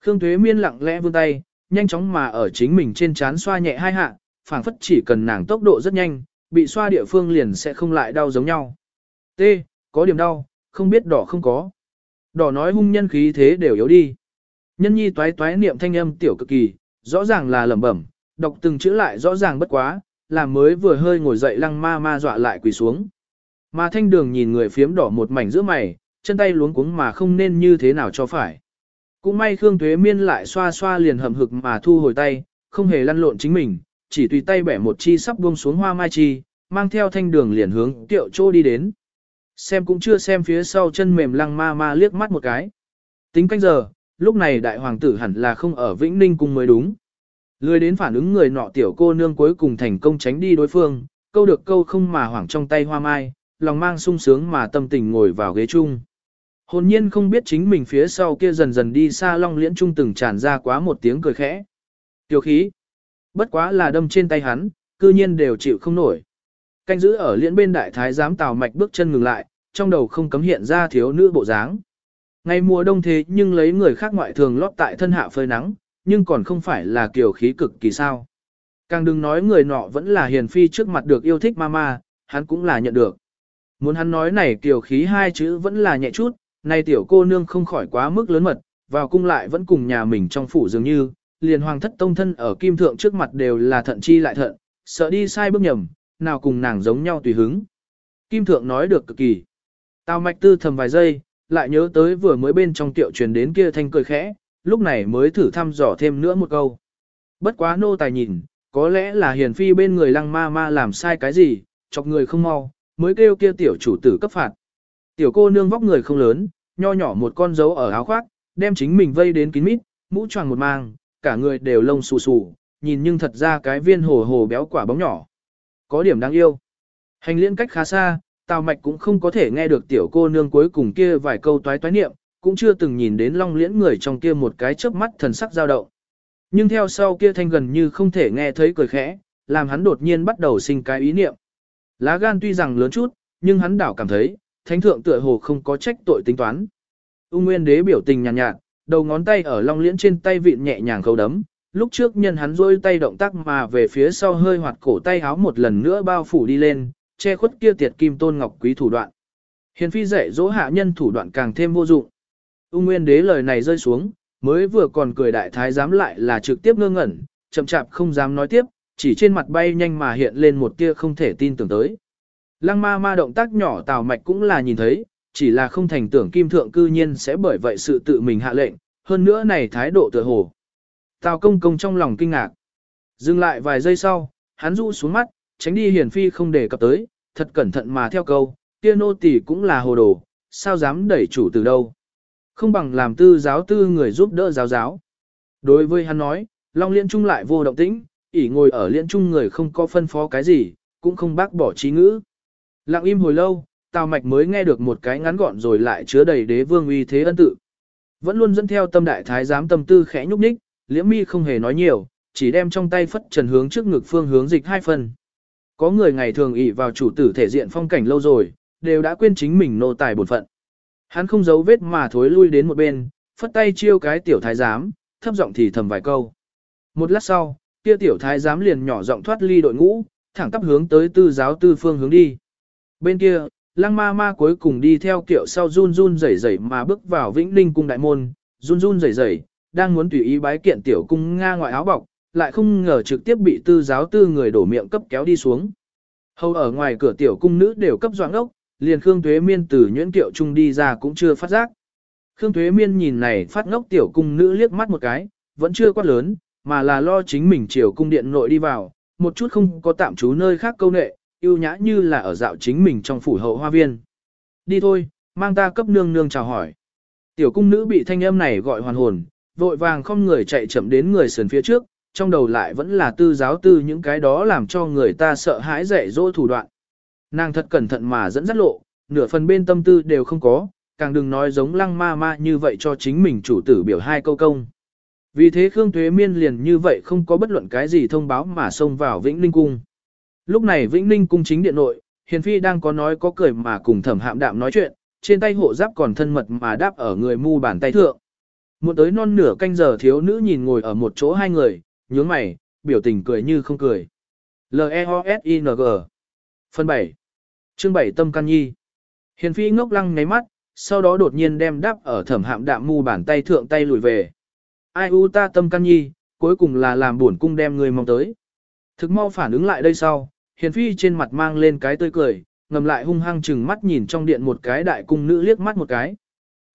Khương Tuế Miên lặng lẽ vươn tay, nhanh chóng mà ở chính mình trên trán xoa nhẹ hai hạ, phảng phất chỉ cần nàng tốc độ rất nhanh, bị xoa địa phương liền sẽ không lại đau giống nhau. T. Có điểm đau, không biết đỏ không có. Đỏ nói hung nhân khí thế đều yếu đi. Nhân nhi toái toái niệm thanh âm tiểu cực kỳ, rõ ràng là lẩm bẩm, đọc từng chữ lại rõ ràng bất quá, làm mới vừa hơi ngồi dậy lăng ma ma dọa lại quỳ xuống. Mà thanh đường nhìn người phiếm đỏ một mảnh giữa mày, chân tay luống cuống mà không nên như thế nào cho phải. Cũng may Khương Tuế Miên lại xoa xoa liền hầm hực mà thu hồi tay, không hề lăn lộn chính mình, chỉ tùy tay bẻ một chi sắp buông xuống hoa mai chi, mang theo thanh đường liền hướng tiệu chỗ đi đến. Xem cũng chưa xem phía sau chân mềm lăng ma ma liếc mắt một cái. Tính canh giờ, lúc này đại hoàng tử hẳn là không ở Vĩnh Ninh cung mới đúng. Lười đến phản ứng người nọ tiểu cô nương cuối cùng thành công tránh đi đối phương, câu được câu không mà hoảng trong tay hoa mai, lòng mang sung sướng mà tâm tình ngồi vào ghế chung. Hồn nhiên không biết chính mình phía sau kia dần dần đi xa long liễn trung từng tràn ra quá một tiếng cười khẽ. Tiểu khí. Bất quá là đâm trên tay hắn, cư nhiên đều chịu không nổi. Canh giữ ở liễn bên đại thái giám tào mạch bước chân ngừng lại, trong đầu không cấm hiện ra thiếu nữ bộ dáng. Ngày mùa đông thế nhưng lấy người khác ngoại thường lót tại thân hạ phơi nắng, nhưng còn không phải là kiểu khí cực kỳ sao. Càng đừng nói người nọ vẫn là hiền phi trước mặt được yêu thích mama, hắn cũng là nhận được. Muốn hắn nói này kiểu khí hai chữ vẫn là nhẹ chút, nay tiểu cô nương không khỏi quá mức lớn mật, vào cung lại vẫn cùng nhà mình trong phủ dường như, liền hoàng thất tông thân ở kim thượng trước mặt đều là thận chi lại thận, sợ đi sai bước nhầm, nào cùng nàng giống nhau tùy hứng. Kim thượng nói được cực kỳ. Tào mạch tư thầm vài giây, lại nhớ tới vừa mới bên trong tiệu truyền đến kia thanh cười khẽ, lúc này mới thử thăm dò thêm nữa một câu. Bất quá nô tài nhìn, có lẽ là hiền phi bên người lăng ma ma làm sai cái gì, chọc người không mau, mới kêu kia tiểu chủ tử cấp phạt. Tiểu cô nương vóc người không lớn, nho nhỏ một con dấu ở áo khoác, đem chính mình vây đến kín mít, mũ choàng một mang, cả người đều lông xù xù, nhìn nhưng thật ra cái viên hồ hồ béo quả bóng nhỏ. Có điểm đáng yêu. Hành liên cách khá xa, Tào Mạch cũng không có thể nghe được tiểu cô nương cuối cùng kia vài câu toái toái niệm, cũng chưa từng nhìn đến long liễn người trong kia một cái chớp mắt thần sắc dao động. Nhưng theo sau kia thanh gần như không thể nghe thấy cười khẽ, làm hắn đột nhiên bắt đầu sinh cái ý niệm. Lá gan tuy rằng lớn chút, nhưng hắn đảo cảm thấy, thánh thượng tựa hồ không có trách tội tính toán. Ung Nguyên đế biểu tình nhàn nhạt, nhạt, đầu ngón tay ở long liễn trên tay vịn nhẹ nhàng khâu đấm, lúc trước nhân hắn rôi tay động tác mà về phía sau hơi hoạt cổ tay háo một lần nữa bao phủ đi lên, che khuất kia tiệt kim tôn ngọc quý thủ đoạn. Hiền phi dạy dỗ hạ nhân thủ đoạn càng thêm vô dụng. Ung Nguyên Đế lời này rơi xuống, mới vừa còn cười đại thái dám lại là trực tiếp ngơ ngẩn, chậm chạp không dám nói tiếp, chỉ trên mặt bay nhanh mà hiện lên một tia không thể tin tưởng tới. Lăng ma ma động tác nhỏ tào mạch cũng là nhìn thấy, chỉ là không thành tưởng kim thượng cư nhiên sẽ bởi vậy sự tự mình hạ lệnh, hơn nữa này thái độ tựa hồ. Tào công công trong lòng kinh ngạc. Dừng lại vài giây sau, hắn rũ xuống mắt, tránh đi hiển phi không để cập tới, thật cẩn thận mà theo câu, kia nô tỳ cũng là hồ đồ, sao dám đẩy chủ từ đâu. Không bằng làm tư giáo tư người giúp đỡ giáo giáo. Đối với hắn nói, Long Liên Trung lại vô động tĩnh, ỉ ngồi ở Liên Trung người không có phân phó cái gì, cũng không bác bỏ trí ngữ. Lặng im hồi lâu, Tào Mạch mới nghe được một cái ngắn gọn rồi lại chứa đầy đế vương uy thế ân tự. Vẫn luôn dẫn theo tâm đại thái giám tâm tư khẽ nhúc nhích, liễm mi không hề nói nhiều, chỉ đem trong tay phất trần hướng trước ngực phương hướng dịch hai phần. Có người ngày thường ỷ vào chủ tử thể diện phong cảnh lâu rồi, đều đã quên chính mình nô tài bổn phận. Hắn không giấu vết mà thối lui đến một bên, phất tay chiêu cái tiểu thái giám, thấp giọng thì thầm vài câu. Một lát sau, kia tiểu thái giám liền nhỏ giọng thoát ly đội ngũ, thẳng tắp hướng tới tư giáo tư phương hướng đi. Bên kia, lăng ma ma cuối cùng đi theo kiệu sau run run rẩy rẩy mà bước vào vĩnh ninh cung đại môn, run run rẩy rẩy, đang muốn tùy ý bái kiện tiểu cung nga ngoại áo bọc, lại không ngờ trực tiếp bị tư giáo tư người đổ miệng cấp kéo đi xuống. Hầu ở ngoài cửa tiểu cung nữ đều cấp doãn ốc, liền Khương Thuế Miên từ nhuyễn kiệu trung đi ra cũng chưa phát giác. Khương Thuế Miên nhìn này phát ngốc tiểu cung nữ liếc mắt một cái, vẫn chưa quát lớn, mà là lo chính mình chiều cung điện nội đi vào, một chút không có tạm trú nơi khác câu nệ, yêu nhã như là ở dạo chính mình trong phủ hậu hoa viên. Đi thôi, mang ta cấp nương nương chào hỏi. Tiểu cung nữ bị thanh âm này gọi hoàn hồn, vội vàng không người chạy chậm đến người sườn phía trước, trong đầu lại vẫn là tư giáo tư những cái đó làm cho người ta sợ hãi dạy dỗ thủ đoạn. Nàng thật cẩn thận mà dẫn dắt lộ, nửa phần bên tâm tư đều không có, càng đừng nói giống lăng ma ma như vậy cho chính mình chủ tử biểu hai câu công. Vì thế Khương thuế Miên liền như vậy không có bất luận cái gì thông báo mà xông vào Vĩnh linh Cung. Lúc này Vĩnh Ninh Cung chính điện nội, Hiền Phi đang có nói có cười mà cùng thẩm hạm đạm nói chuyện, trên tay hộ giáp còn thân mật mà đáp ở người mu bàn tay thượng. Một tới non nửa canh giờ thiếu nữ nhìn ngồi ở một chỗ hai người, nhướng mày, biểu tình cười như không cười. L-E-O-S-I-N-G Phần 7 Chương 7 Tâm Can Nhi Hiền Phi ngốc lăng ngáy mắt, sau đó đột nhiên đem đáp ở thẩm hạm đạm mu bàn tay thượng tay lùi về. Ai u ta Tâm Can Nhi, cuối cùng là làm buồn cung đem người mong tới. Thực mau phản ứng lại đây sau, Hiền Phi trên mặt mang lên cái tươi cười, ngầm lại hung hăng chừng mắt nhìn trong điện một cái đại cung nữ liếc mắt một cái.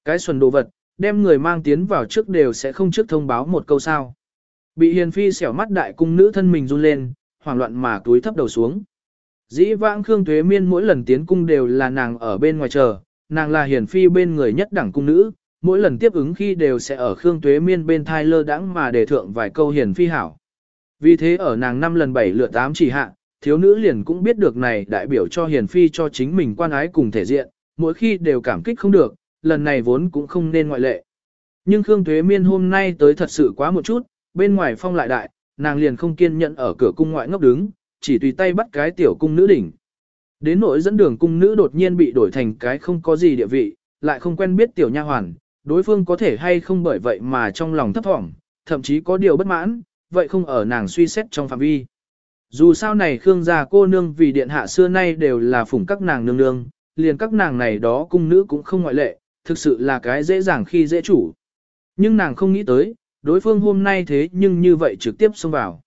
Cái xuân đồ vật, đem người mang tiến vào trước đều sẽ không trước thông báo một câu sao. Bị Hiền Phi xẻo mắt đại cung nữ thân mình run lên, hoảng loạn mà túi thấp đầu xuống. Dĩ vãng Khương Tuế Miên mỗi lần tiến cung đều là nàng ở bên ngoài chờ, nàng là Hiền Phi bên người nhất đẳng cung nữ, mỗi lần tiếp ứng khi đều sẽ ở Khương Tuế Miên bên thai lơ đãng mà đề thượng vài câu Hiền Phi hảo. Vì thế ở nàng năm lần bảy lượt tám chỉ hạ, thiếu nữ liền cũng biết được này đại biểu cho Hiền Phi cho chính mình quan ái cùng thể diện, mỗi khi đều cảm kích không được, lần này vốn cũng không nên ngoại lệ. Nhưng Khương Tuế Miên hôm nay tới thật sự quá một chút, bên ngoài phong lại đại, nàng liền không kiên nhẫn ở cửa cung ngoại ngốc đứng, chỉ tùy tay bắt cái tiểu cung nữ đỉnh. Đến nỗi dẫn đường cung nữ đột nhiên bị đổi thành cái không có gì địa vị, lại không quen biết tiểu nha hoàn, đối phương có thể hay không bởi vậy mà trong lòng thấp thỏm, thậm chí có điều bất mãn, vậy không ở nàng suy xét trong phạm vi. Dù sao này Khương gia cô nương vì điện hạ xưa nay đều là phủng các nàng nương nương, liền các nàng này đó cung nữ cũng không ngoại lệ, thực sự là cái dễ dàng khi dễ chủ. Nhưng nàng không nghĩ tới, đối phương hôm nay thế nhưng như vậy trực tiếp xông vào.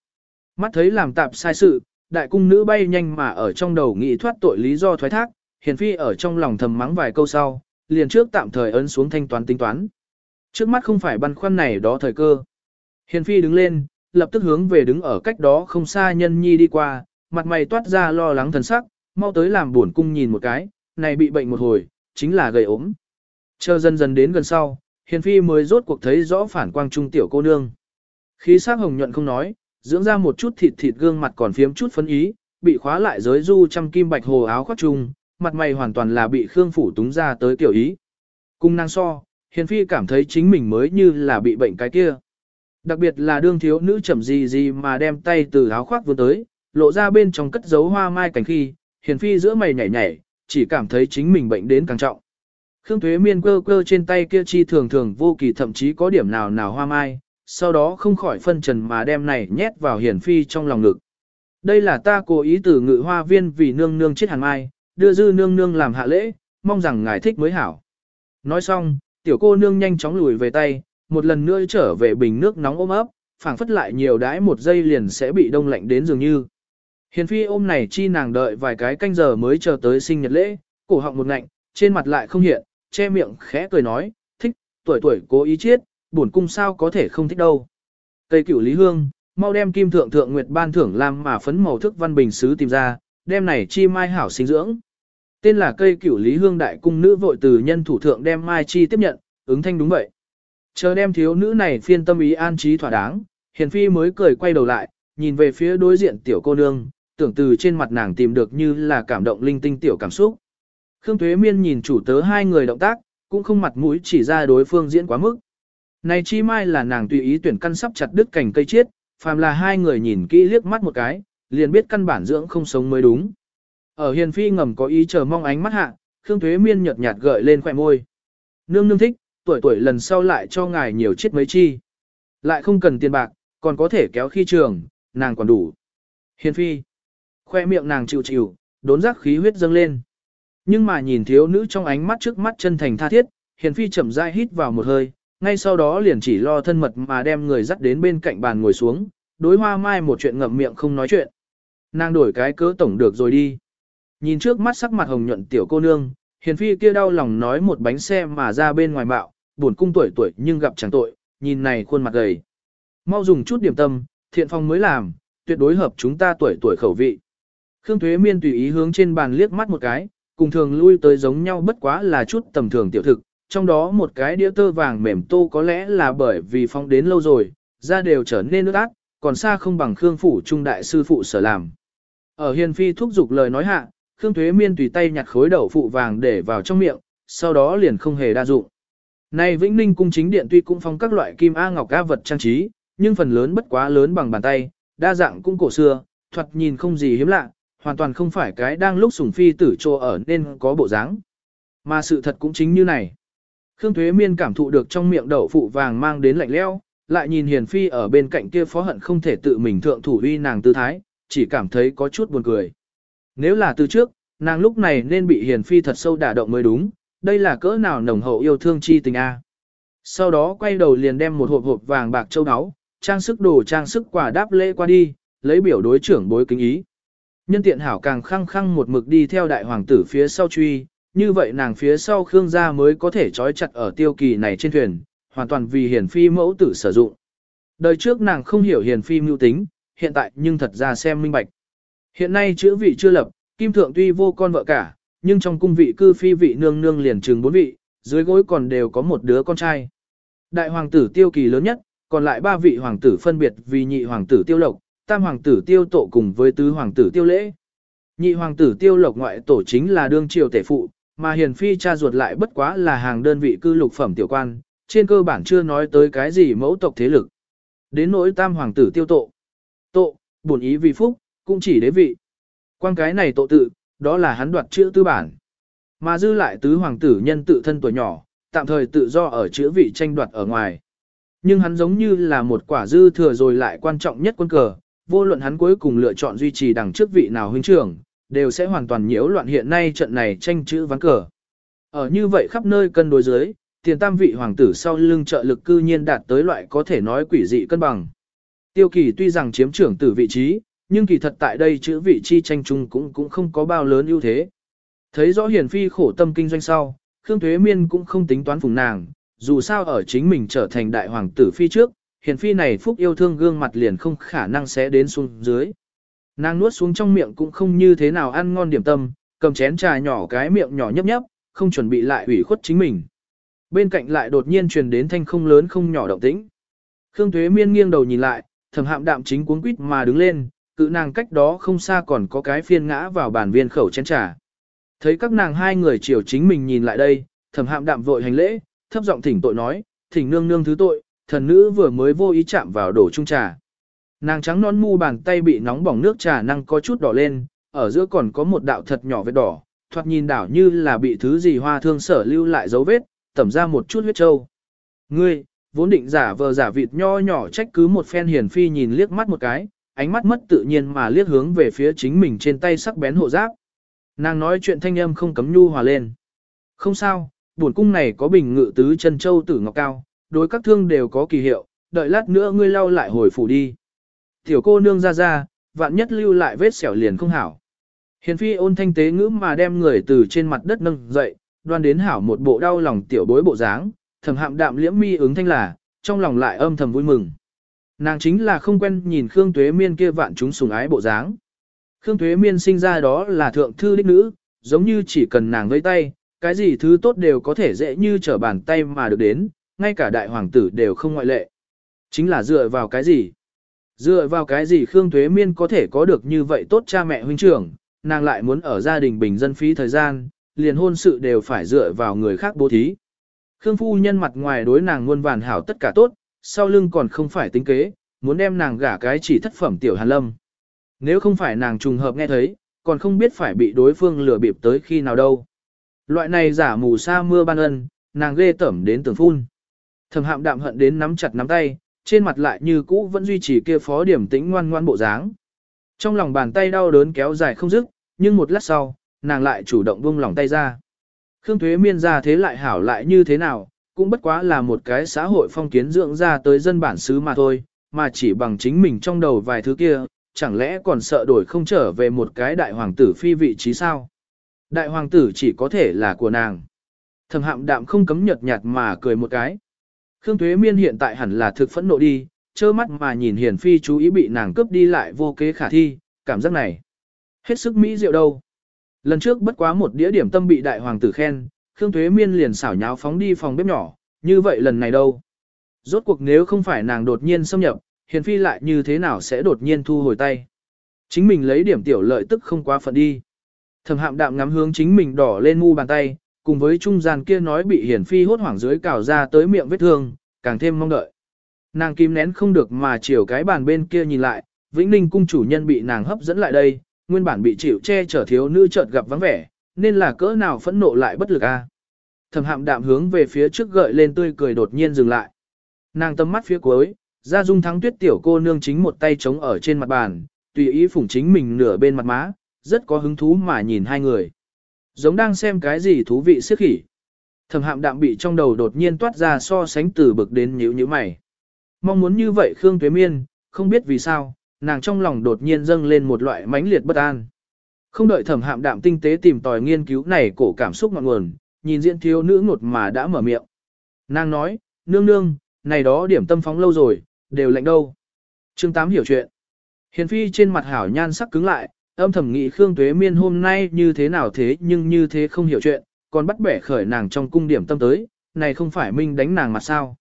Mắt thấy làm tạp sai sự, đại cung nữ bay nhanh mà ở trong đầu nghĩ thoát tội lý do thoái thác, hiền phi ở trong lòng thầm mắng vài câu sau, liền trước tạm thời ấn xuống thanh toán tính toán. Trước mắt không phải băn khoăn này đó thời cơ. Hiền phi đứng lên, lập tức hướng về đứng ở cách đó không xa nhân nhi đi qua, mặt mày toát ra lo lắng thần sắc, mau tới làm buồn cung nhìn một cái, này bị bệnh một hồi, chính là gầy ốm. Chờ dần dần đến gần sau, hiền phi mới rốt cuộc thấy rõ phản quang trung tiểu cô nương. Khí sắc hồng nhuận không nói, dưỡng ra một chút thịt thịt gương mặt còn phiếm chút phấn ý, bị khóa lại giới du trăm kim bạch hồ áo khoác trung, mặt mày hoàn toàn là bị Khương phủ túng ra tới tiểu ý. Cung năng so, hiền phi cảm thấy chính mình mới như là bị bệnh cái kia. Đặc biệt là đương thiếu nữ chậm gì gì mà đem tay từ áo khoác vươn tới, lộ ra bên trong cất giấu hoa mai cảnh khi, hiền phi giữa mày nhảy nhảy, chỉ cảm thấy chính mình bệnh đến càng trọng. Khương Thuế Miên cơ cơ trên tay kia chi thường thường vô kỳ thậm chí có điểm nào nào hoa mai, sau đó không khỏi phân trần mà đem này nhét vào hiền phi trong lòng ngực. Đây là ta cố ý từ ngự hoa viên vì nương nương chết hàn mai, đưa dư nương nương làm hạ lễ, mong rằng ngài thích mới hảo. Nói xong, tiểu cô nương nhanh chóng lùi về tay, một lần nữa trở về bình nước nóng ôm ấp, phảng phất lại nhiều đãi một giây liền sẽ bị đông lạnh đến dường như. Hiền phi ôm này chi nàng đợi vài cái canh giờ mới chờ tới sinh nhật lễ, cổ họng một ngạnh, trên mặt lại không hiện, che miệng khẽ cười nói, thích, tuổi tuổi cố ý chết, buồn cung sao có thể không thích đâu. Cây cửu lý hương, mau đem kim thượng thượng nguyệt ban thưởng làm mà phấn màu thức văn bình sứ tìm ra, đem này chi mai hảo sinh dưỡng. Tên là cây cửu lý hương đại cung nữ vội từ nhân thủ thượng đem mai chi tiếp nhận, ứng thanh đúng vậy. Chờ đem thiếu nữ này phiên tâm ý an trí thỏa đáng, hiền phi mới cười quay đầu lại, nhìn về phía đối diện tiểu cô nương, tưởng từ trên mặt nàng tìm được như là cảm động linh tinh tiểu cảm xúc. Khương thuế Miên nhìn chủ tớ hai người động tác, cũng không mặt mũi chỉ ra đối phương diễn quá mức. Này chi mai là nàng tùy ý tuyển căn sắp chặt đứt cành cây chiết, phàm là hai người nhìn kỹ liếc mắt một cái, liền biết căn bản dưỡng không sống mới đúng. Ở hiền phi ngầm có ý chờ mong ánh mắt hạ, Khương thuế Miên nhợt nhạt gợi lên khỏe môi. Nương nương thích, tuổi tuổi lần sau lại cho ngài nhiều chiết mấy chi. Lại không cần tiền bạc, còn có thể kéo khi trường, nàng còn đủ. Hiền phi. Khoe miệng nàng chịu chịu, đốn giác khí huyết dâng lên. Nhưng mà nhìn thiếu nữ trong ánh mắt trước mắt chân thành tha thiết, hiền phi chậm rãi hít vào một hơi, ngay sau đó liền chỉ lo thân mật mà đem người dắt đến bên cạnh bàn ngồi xuống, đối hoa mai một chuyện ngậm miệng không nói chuyện. Nàng đổi cái cớ tổng được rồi đi. Nhìn trước mắt sắc mặt hồng nhuận tiểu cô nương, hiền phi kia đau lòng nói một bánh xe mà ra bên ngoài bạo, buồn cung tuổi tuổi nhưng gặp chẳng tội, nhìn này khuôn mặt gầy. Mau dùng chút điểm tâm, thiện phong mới làm, tuyệt đối hợp chúng ta tuổi tuổi khẩu vị. Khương Thuế Miên tùy ý hướng trên bàn liếc mắt một cái, cùng thường lui tới giống nhau bất quá là chút tầm thường tiểu thực, trong đó một cái đĩa tơ vàng mềm tô có lẽ là bởi vì phong đến lâu rồi, da đều trở nên nước ác, còn xa không bằng Khương Phủ Trung Đại Sư Phụ sở làm. Ở hiền phi thúc giục lời nói hạ, Khương Thuế Miên tùy tay nhặt khối đậu phụ vàng để vào trong miệng, sau đó liền không hề đa dụng nay Vĩnh Ninh cung chính điện tuy cũng phong các loại kim a ngọc a vật trang trí, nhưng phần lớn bất quá lớn bằng bàn tay, đa dạng cũng cổ xưa, thoạt nhìn không gì hiếm lạ, hoàn toàn không phải cái đang lúc sủng phi tử trô ở nên có bộ dáng. Mà sự thật cũng chính như này. Khương Thuế Miên cảm thụ được trong miệng đậu phụ vàng mang đến lạnh leo, lại nhìn Hiền Phi ở bên cạnh kia phó hận không thể tự mình thượng thủ uy nàng tư thái, chỉ cảm thấy có chút buồn cười. Nếu là từ trước, nàng lúc này nên bị Hiền Phi thật sâu đả động mới đúng, đây là cỡ nào nồng hậu yêu thương chi tình a. Sau đó quay đầu liền đem một hộp hộp vàng bạc châu áo, trang sức đồ trang sức quả đáp lễ qua đi, lấy biểu đối trưởng bối kính ý. Nhân tiện hảo càng khăng khăng một mực đi theo đại hoàng tử phía sau truy, như vậy nàng phía sau Khương gia mới có thể trói chặt ở tiêu kỳ này trên thuyền, hoàn toàn vì hiền phi mẫu tử sử dụng. Đời trước nàng không hiểu hiền phi mưu tính, hiện tại nhưng thật ra xem minh bạch. Hiện nay chữ vị chưa lập, kim thượng tuy vô con vợ cả, nhưng trong cung vị cư phi vị nương nương liền trường bốn vị, dưới gối còn đều có một đứa con trai. Đại hoàng tử tiêu kỳ lớn nhất, còn lại ba vị hoàng tử phân biệt vì nhị hoàng tử tiêu lộc, tam hoàng tử tiêu tổ cùng với tứ hoàng tử tiêu lễ. Nhị hoàng tử tiêu lộc ngoại tổ chính là đương triều tể phụ, mà hiền phi cha ruột lại bất quá là hàng đơn vị cư lục phẩm tiểu quan, trên cơ bản chưa nói tới cái gì mẫu tộc thế lực. Đến nỗi tam hoàng tử tiêu tổ, Tộ, bổn ý vì phúc, cũng chỉ đế vị. Quan cái này tổ tự, đó là hắn đoạt chữ tư bản. Mà dư lại tứ hoàng tử nhân tự thân tuổi nhỏ, tạm thời tự do ở chữ vị tranh đoạt ở ngoài. Nhưng hắn giống như là một quả dư thừa rồi lại quan trọng nhất quân cờ, vô luận hắn cuối cùng lựa chọn duy trì đằng trước vị nào huynh trưởng, đều sẽ hoàn toàn nhiễu loạn hiện nay trận này tranh chữ ván cờ. Ở như vậy khắp nơi cân đối dưới, tiền tam vị hoàng tử sau lưng trợ lực cư nhiên đạt tới loại có thể nói quỷ dị cân bằng. Tiêu kỳ tuy rằng chiếm trưởng tử vị trí, nhưng kỳ thật tại đây chữ vị chi tranh chung cũng cũng không có bao lớn ưu thế. Thấy rõ hiền phi khổ tâm kinh doanh sau, Khương Thuế Miên cũng không tính toán phùng nàng, dù sao ở chính mình trở thành đại hoàng tử phi trước, hiền phi này phúc yêu thương gương mặt liền không khả năng sẽ đến xuống dưới. Nàng nuốt xuống trong miệng cũng không như thế nào ăn ngon điểm tâm, cầm chén trà nhỏ cái miệng nhỏ nhấp nhấp, không chuẩn bị lại ủy khuất chính mình. Bên cạnh lại đột nhiên truyền đến thanh không lớn không nhỏ động tĩnh. Khương Thuế Miên nghiêng đầu nhìn lại, thầm hạm đạm chính cuốn quýt mà đứng lên, cự nàng cách đó không xa còn có cái phiên ngã vào bàn viên khẩu chén trà. Thấy các nàng hai người chiều chính mình nhìn lại đây, thẩm hạm đạm vội hành lễ, thấp giọng thỉnh tội nói, thỉnh nương nương thứ tội, thần nữ vừa mới vô ý chạm vào đổ chung trà. Nàng trắng non mu bàn tay bị nóng bỏng nước trà năng có chút đỏ lên, ở giữa còn có một đạo thật nhỏ vết đỏ, thoạt nhìn đảo như là bị thứ gì hoa thương sở lưu lại dấu vết, tẩm ra một chút huyết trâu. Ngươi, vốn định giả vờ giả vịt nho nhỏ trách cứ một phen hiền phi nhìn liếc mắt một cái, ánh mắt mất tự nhiên mà liếc hướng về phía chính mình trên tay sắc bén hộ giáp. Nàng nói chuyện thanh âm không cấm nhu hòa lên. Không sao, buồn cung này có bình ngự tứ chân châu tử ngọc cao, đối các thương đều có kỳ hiệu, đợi lát nữa ngươi lau lại hồi phủ đi. Tiểu cô nương ra ra, vạn nhất lưu lại vết sẹo liền không hảo. Hiền phi ôn thanh tế ngữ mà đem người từ trên mặt đất nâng dậy, đoan đến hảo một bộ đau lòng tiểu bối bộ dáng, thầm hạm đạm liễm mi ứng thanh là, trong lòng lại âm thầm vui mừng. Nàng chính là không quen nhìn Khương Tuế Miên kia vạn chúng sùng ái bộ dáng. Khương Tuế Miên sinh ra đó là thượng thư đích nữ, giống như chỉ cần nàng vây tay, cái gì thứ tốt đều có thể dễ như trở bàn tay mà được đến, ngay cả đại hoàng tử đều không ngoại lệ. Chính là dựa vào cái gì? Dựa vào cái gì Khương Tuế Miên có thể có được như vậy tốt cha mẹ huynh trưởng, nàng lại muốn ở gia đình bình dân phí thời gian, liền hôn sự đều phải dựa vào người khác bố thí. Khương phu nhân mặt ngoài đối nàng luôn vàn hảo tất cả tốt, sau lưng còn không phải tính kế, muốn đem nàng gả cái chỉ thất phẩm tiểu hàn lâm. Nếu không phải nàng trùng hợp nghe thấy, còn không biết phải bị đối phương lừa bịp tới khi nào đâu. Loại này giả mù sa mưa ban ân, nàng ghê tẩm đến tường phun. Thẩm hạm đạm hận đến nắm chặt nắm tay, trên mặt lại như cũ vẫn duy trì kia phó điểm tĩnh ngoan ngoan bộ dáng. Trong lòng bàn tay đau đớn kéo dài không dứt, nhưng một lát sau, nàng lại chủ động buông lòng tay ra. Khương Thuế Miên ra thế lại hảo lại như thế nào, cũng bất quá là một cái xã hội phong kiến dưỡng ra tới dân bản xứ mà thôi, mà chỉ bằng chính mình trong đầu vài thứ kia, chẳng lẽ còn sợ đổi không trở về một cái đại hoàng tử phi vị trí sao? Đại hoàng tử chỉ có thể là của nàng. Thẩm hạm đạm không cấm nhợt nhạt mà cười một cái. Khương Thuế Miên hiện tại hẳn là thực phẫn nộ đi, trơ mắt mà nhìn Hiển Phi chú ý bị nàng cướp đi lại vô kế khả thi, cảm giác này. Hết sức mỹ diệu đâu. Lần trước bất quá một đĩa điểm tâm bị đại hoàng tử khen, Khương Thuế Miên liền xảo nháo phóng đi phòng bếp nhỏ, như vậy lần này đâu. Rốt cuộc nếu không phải nàng đột nhiên xâm nhập, Hiền Phi lại như thế nào sẽ đột nhiên thu hồi tay. Chính mình lấy điểm tiểu lợi tức không quá phận đi. Thẩm hạm đạm ngắm hướng chính mình đỏ lên mu bàn tay, cùng với trung gian kia nói bị Hiền Phi hốt hoảng dưới cào ra tới miệng vết thương, càng thêm mong đợi. Nàng kim nén không được mà chiều cái bàn bên kia nhìn lại, Vĩnh Ninh cung chủ nhân bị nàng hấp dẫn lại đây, nguyên bản bị chịu che chở thiếu nữ chợt gặp vắng vẻ, nên là cỡ nào phẫn nộ lại bất lực a. Thẩm Hạm đạm hướng về phía trước gợi lên tươi cười đột nhiên dừng lại. Nàng tâm mắt phía cuối, ra dung thắng tuyết tiểu cô nương chính một tay chống ở trên mặt bàn, tùy ý phủng chính mình nửa bên mặt má, rất có hứng thú mà nhìn hai người. Giống đang xem cái gì thú vị siết khỉ. Thẩm hạm đạm bị trong đầu đột nhiên toát ra so sánh từ bực đến nhíu nhíu mày. Mong muốn như vậy Khương Tuế Miên, không biết vì sao, nàng trong lòng đột nhiên dâng lên một loại mãnh liệt bất an. Không đợi thẩm hạm đạm tinh tế tìm tòi nghiên cứu này cổ cảm xúc ngọn nguồn, nhìn diện thiếu nữ ngột mà đã mở miệng. Nàng nói, nương nương, này đó điểm tâm phóng lâu rồi, đều lạnh đâu. Chương 8 hiểu chuyện. Hiền phi trên mặt hảo nhan sắc cứng lại, âm thầm nghĩ Khương Tuế Miên hôm nay như thế nào thế nhưng như thế không hiểu chuyện, còn bắt bẻ khởi nàng trong cung điểm tâm tới, này không phải minh đánh nàng mặt sao.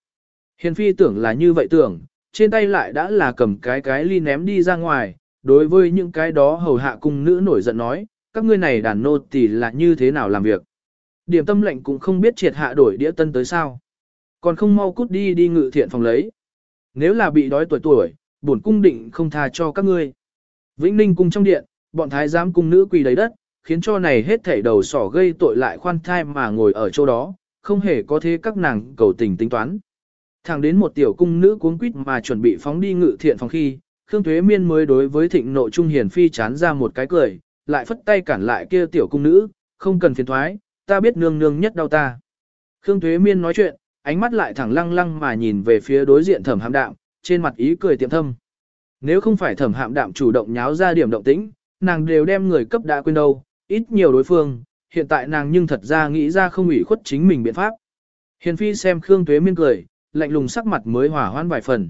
Hiền phi tưởng là như vậy tưởng, trên tay lại đã là cầm cái cái ly ném đi ra ngoài, đối với những cái đó hầu hạ cung nữ nổi giận nói, các ngươi này đàn nô tỳ là như thế nào làm việc. Điểm tâm lệnh cũng không biết triệt hạ đổi đĩa tân tới sao. Còn không mau cút đi đi ngự thiện phòng lấy. Nếu là bị đói tuổi tuổi, bổn cung định không tha cho các ngươi. Vĩnh Ninh cung trong điện, bọn thái giám cung nữ quỳ đầy đất, khiến cho này hết thảy đầu sỏ gây tội lại khoan thai mà ngồi ở chỗ đó, không hề có thế các nàng cầu tình tính toán. Thẳng đến một tiểu cung nữ cuống quýt mà chuẩn bị phóng đi ngự thiện phòng khi, Khương Thuế Miên mới đối với thịnh nộ trung hiền phi chán ra một cái cười, lại phất tay cản lại kia tiểu cung nữ, không cần phiền thoái, ta biết nương nương nhất đau ta. Khương Thuế Miên nói chuyện, ánh mắt lại thẳng lăng lăng mà nhìn về phía đối diện thẩm hạm đạm, trên mặt ý cười tiệm thâm. Nếu không phải thẩm hạm đạm chủ động nháo ra điểm động tĩnh, nàng đều đem người cấp đã quên đâu, ít nhiều đối phương, hiện tại nàng nhưng thật ra nghĩ ra không ủy khuất chính mình biện pháp. Hiền phi xem Khương Tuế Miên cười, lạnh lùng sắc mặt mới hỏa hoan vài phần.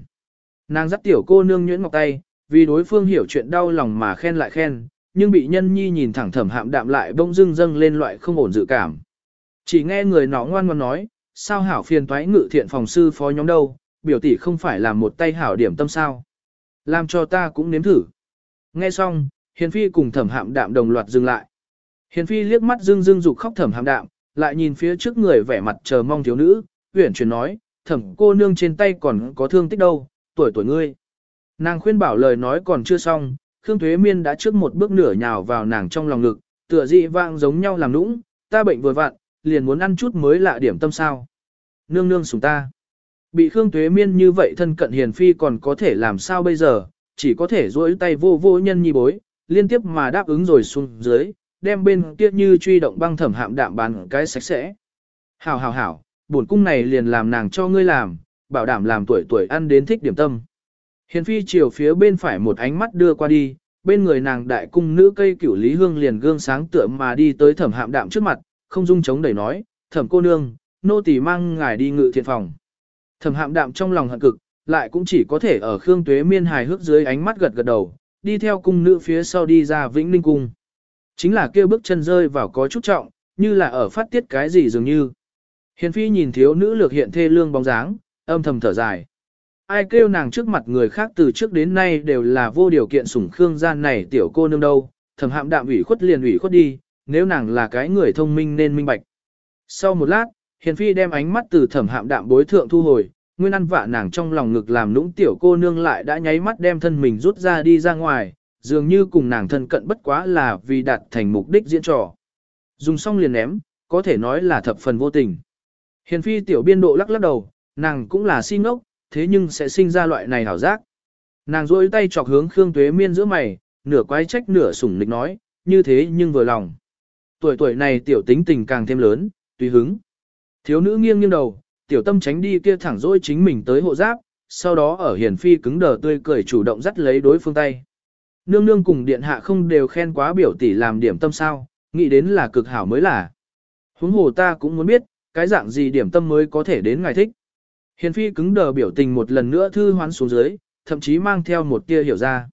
Nàng dắt tiểu cô nương nhuyễn ngọc tay, vì đối phương hiểu chuyện đau lòng mà khen lại khen, nhưng bị nhân nhi nhìn thẳng thẩm hạm đạm lại bỗng dưng dâng lên loại không ổn dự cảm. Chỉ nghe người nó ngoan ngoan nói, sao hảo phiền toái ngự thiện phòng sư phó nhóm đâu, biểu tỷ không phải là một tay hảo điểm tâm sao. Làm cho ta cũng nếm thử. Nghe xong, hiền phi cùng thẩm hạm đạm đồng loạt dừng lại. Hiền phi liếc mắt dưng dưng dục khóc thẩm hạm đạm, lại nhìn phía trước người vẻ mặt chờ mong thiếu nữ, uyển chuyển nói, thẩm cô nương trên tay còn có thương tích đâu, tuổi tuổi ngươi. Nàng khuyên bảo lời nói còn chưa xong, Khương Thuế Miên đã trước một bước nửa nhào vào nàng trong lòng ngực, tựa dị vang giống nhau làm nũng, ta bệnh vừa vặn, liền muốn ăn chút mới lạ điểm tâm sao. Nương nương sủng ta. Bị Khương Thuế Miên như vậy thân cận hiền phi còn có thể làm sao bây giờ, chỉ có thể duỗi tay vô vô nhân nhi bối, liên tiếp mà đáp ứng rồi xuống dưới, đem bên kia như truy động băng thẩm hạm đạm bàn cái sạch sẽ. Hảo hảo hảo, bổn cung này liền làm nàng cho ngươi làm, bảo đảm làm tuổi tuổi ăn đến thích điểm tâm. Hiền phi chiều phía bên phải một ánh mắt đưa qua đi, bên người nàng đại cung nữ cây cửu lý hương liền gương sáng tựa mà đi tới thẩm hạm đạm trước mặt, không dung chống đẩy nói, thẩm cô nương, nô tỳ mang ngài đi ngự thiện phòng. Thẩm hạm đạm trong lòng hận cực, lại cũng chỉ có thể ở Khương Tuế Miên hài hước dưới ánh mắt gật gật đầu, đi theo cung nữ phía sau đi ra Vĩnh Ninh cung. Chính là kêu bước chân rơi vào có chút trọng, như là ở phát tiết cái gì dường như. Hiền phi nhìn thiếu nữ lược hiện thê lương bóng dáng, âm thầm thở dài. Ai kêu nàng trước mặt người khác từ trước đến nay đều là vô điều kiện sủng Khương gian này tiểu cô nương đâu, thầm hạm đạm ủy khuất liền ủy khuất đi, nếu nàng là cái người thông minh nên minh bạch. Sau một lát, Hiền Phi đem ánh mắt từ thẩm hạm đạm bối thượng thu hồi, nguyên ăn vạ nàng trong lòng ngực làm nũng tiểu cô nương lại đã nháy mắt đem thân mình rút ra đi ra ngoài, dường như cùng nàng thân cận bất quá là vì đạt thành mục đích diễn trò. Dùng xong liền ném, có thể nói là thập phần vô tình. Hiền Phi tiểu biên độ lắc lắc đầu, nàng cũng là si ngốc, thế nhưng sẽ sinh ra loại này hảo giác. Nàng rôi tay chọc hướng Khương Tuế Miên giữa mày, nửa quái trách nửa sủng nịch nói, như thế nhưng vừa lòng. Tuổi tuổi này tiểu tính tình càng thêm lớn, tùy hứng. Thiếu nữ nghiêng nghiêng đầu, tiểu tâm tránh đi kia thẳng dỗi chính mình tới hộ giáp, sau đó ở hiển phi cứng đờ tươi cười chủ động dắt lấy đối phương tay. Nương nương cùng điện hạ không đều khen quá biểu tỷ làm điểm tâm sao, nghĩ đến là cực hảo mới là. Huống hồ ta cũng muốn biết, cái dạng gì điểm tâm mới có thể đến ngài thích. Hiền phi cứng đờ biểu tình một lần nữa thư hoán xuống dưới, thậm chí mang theo một tia hiểu ra.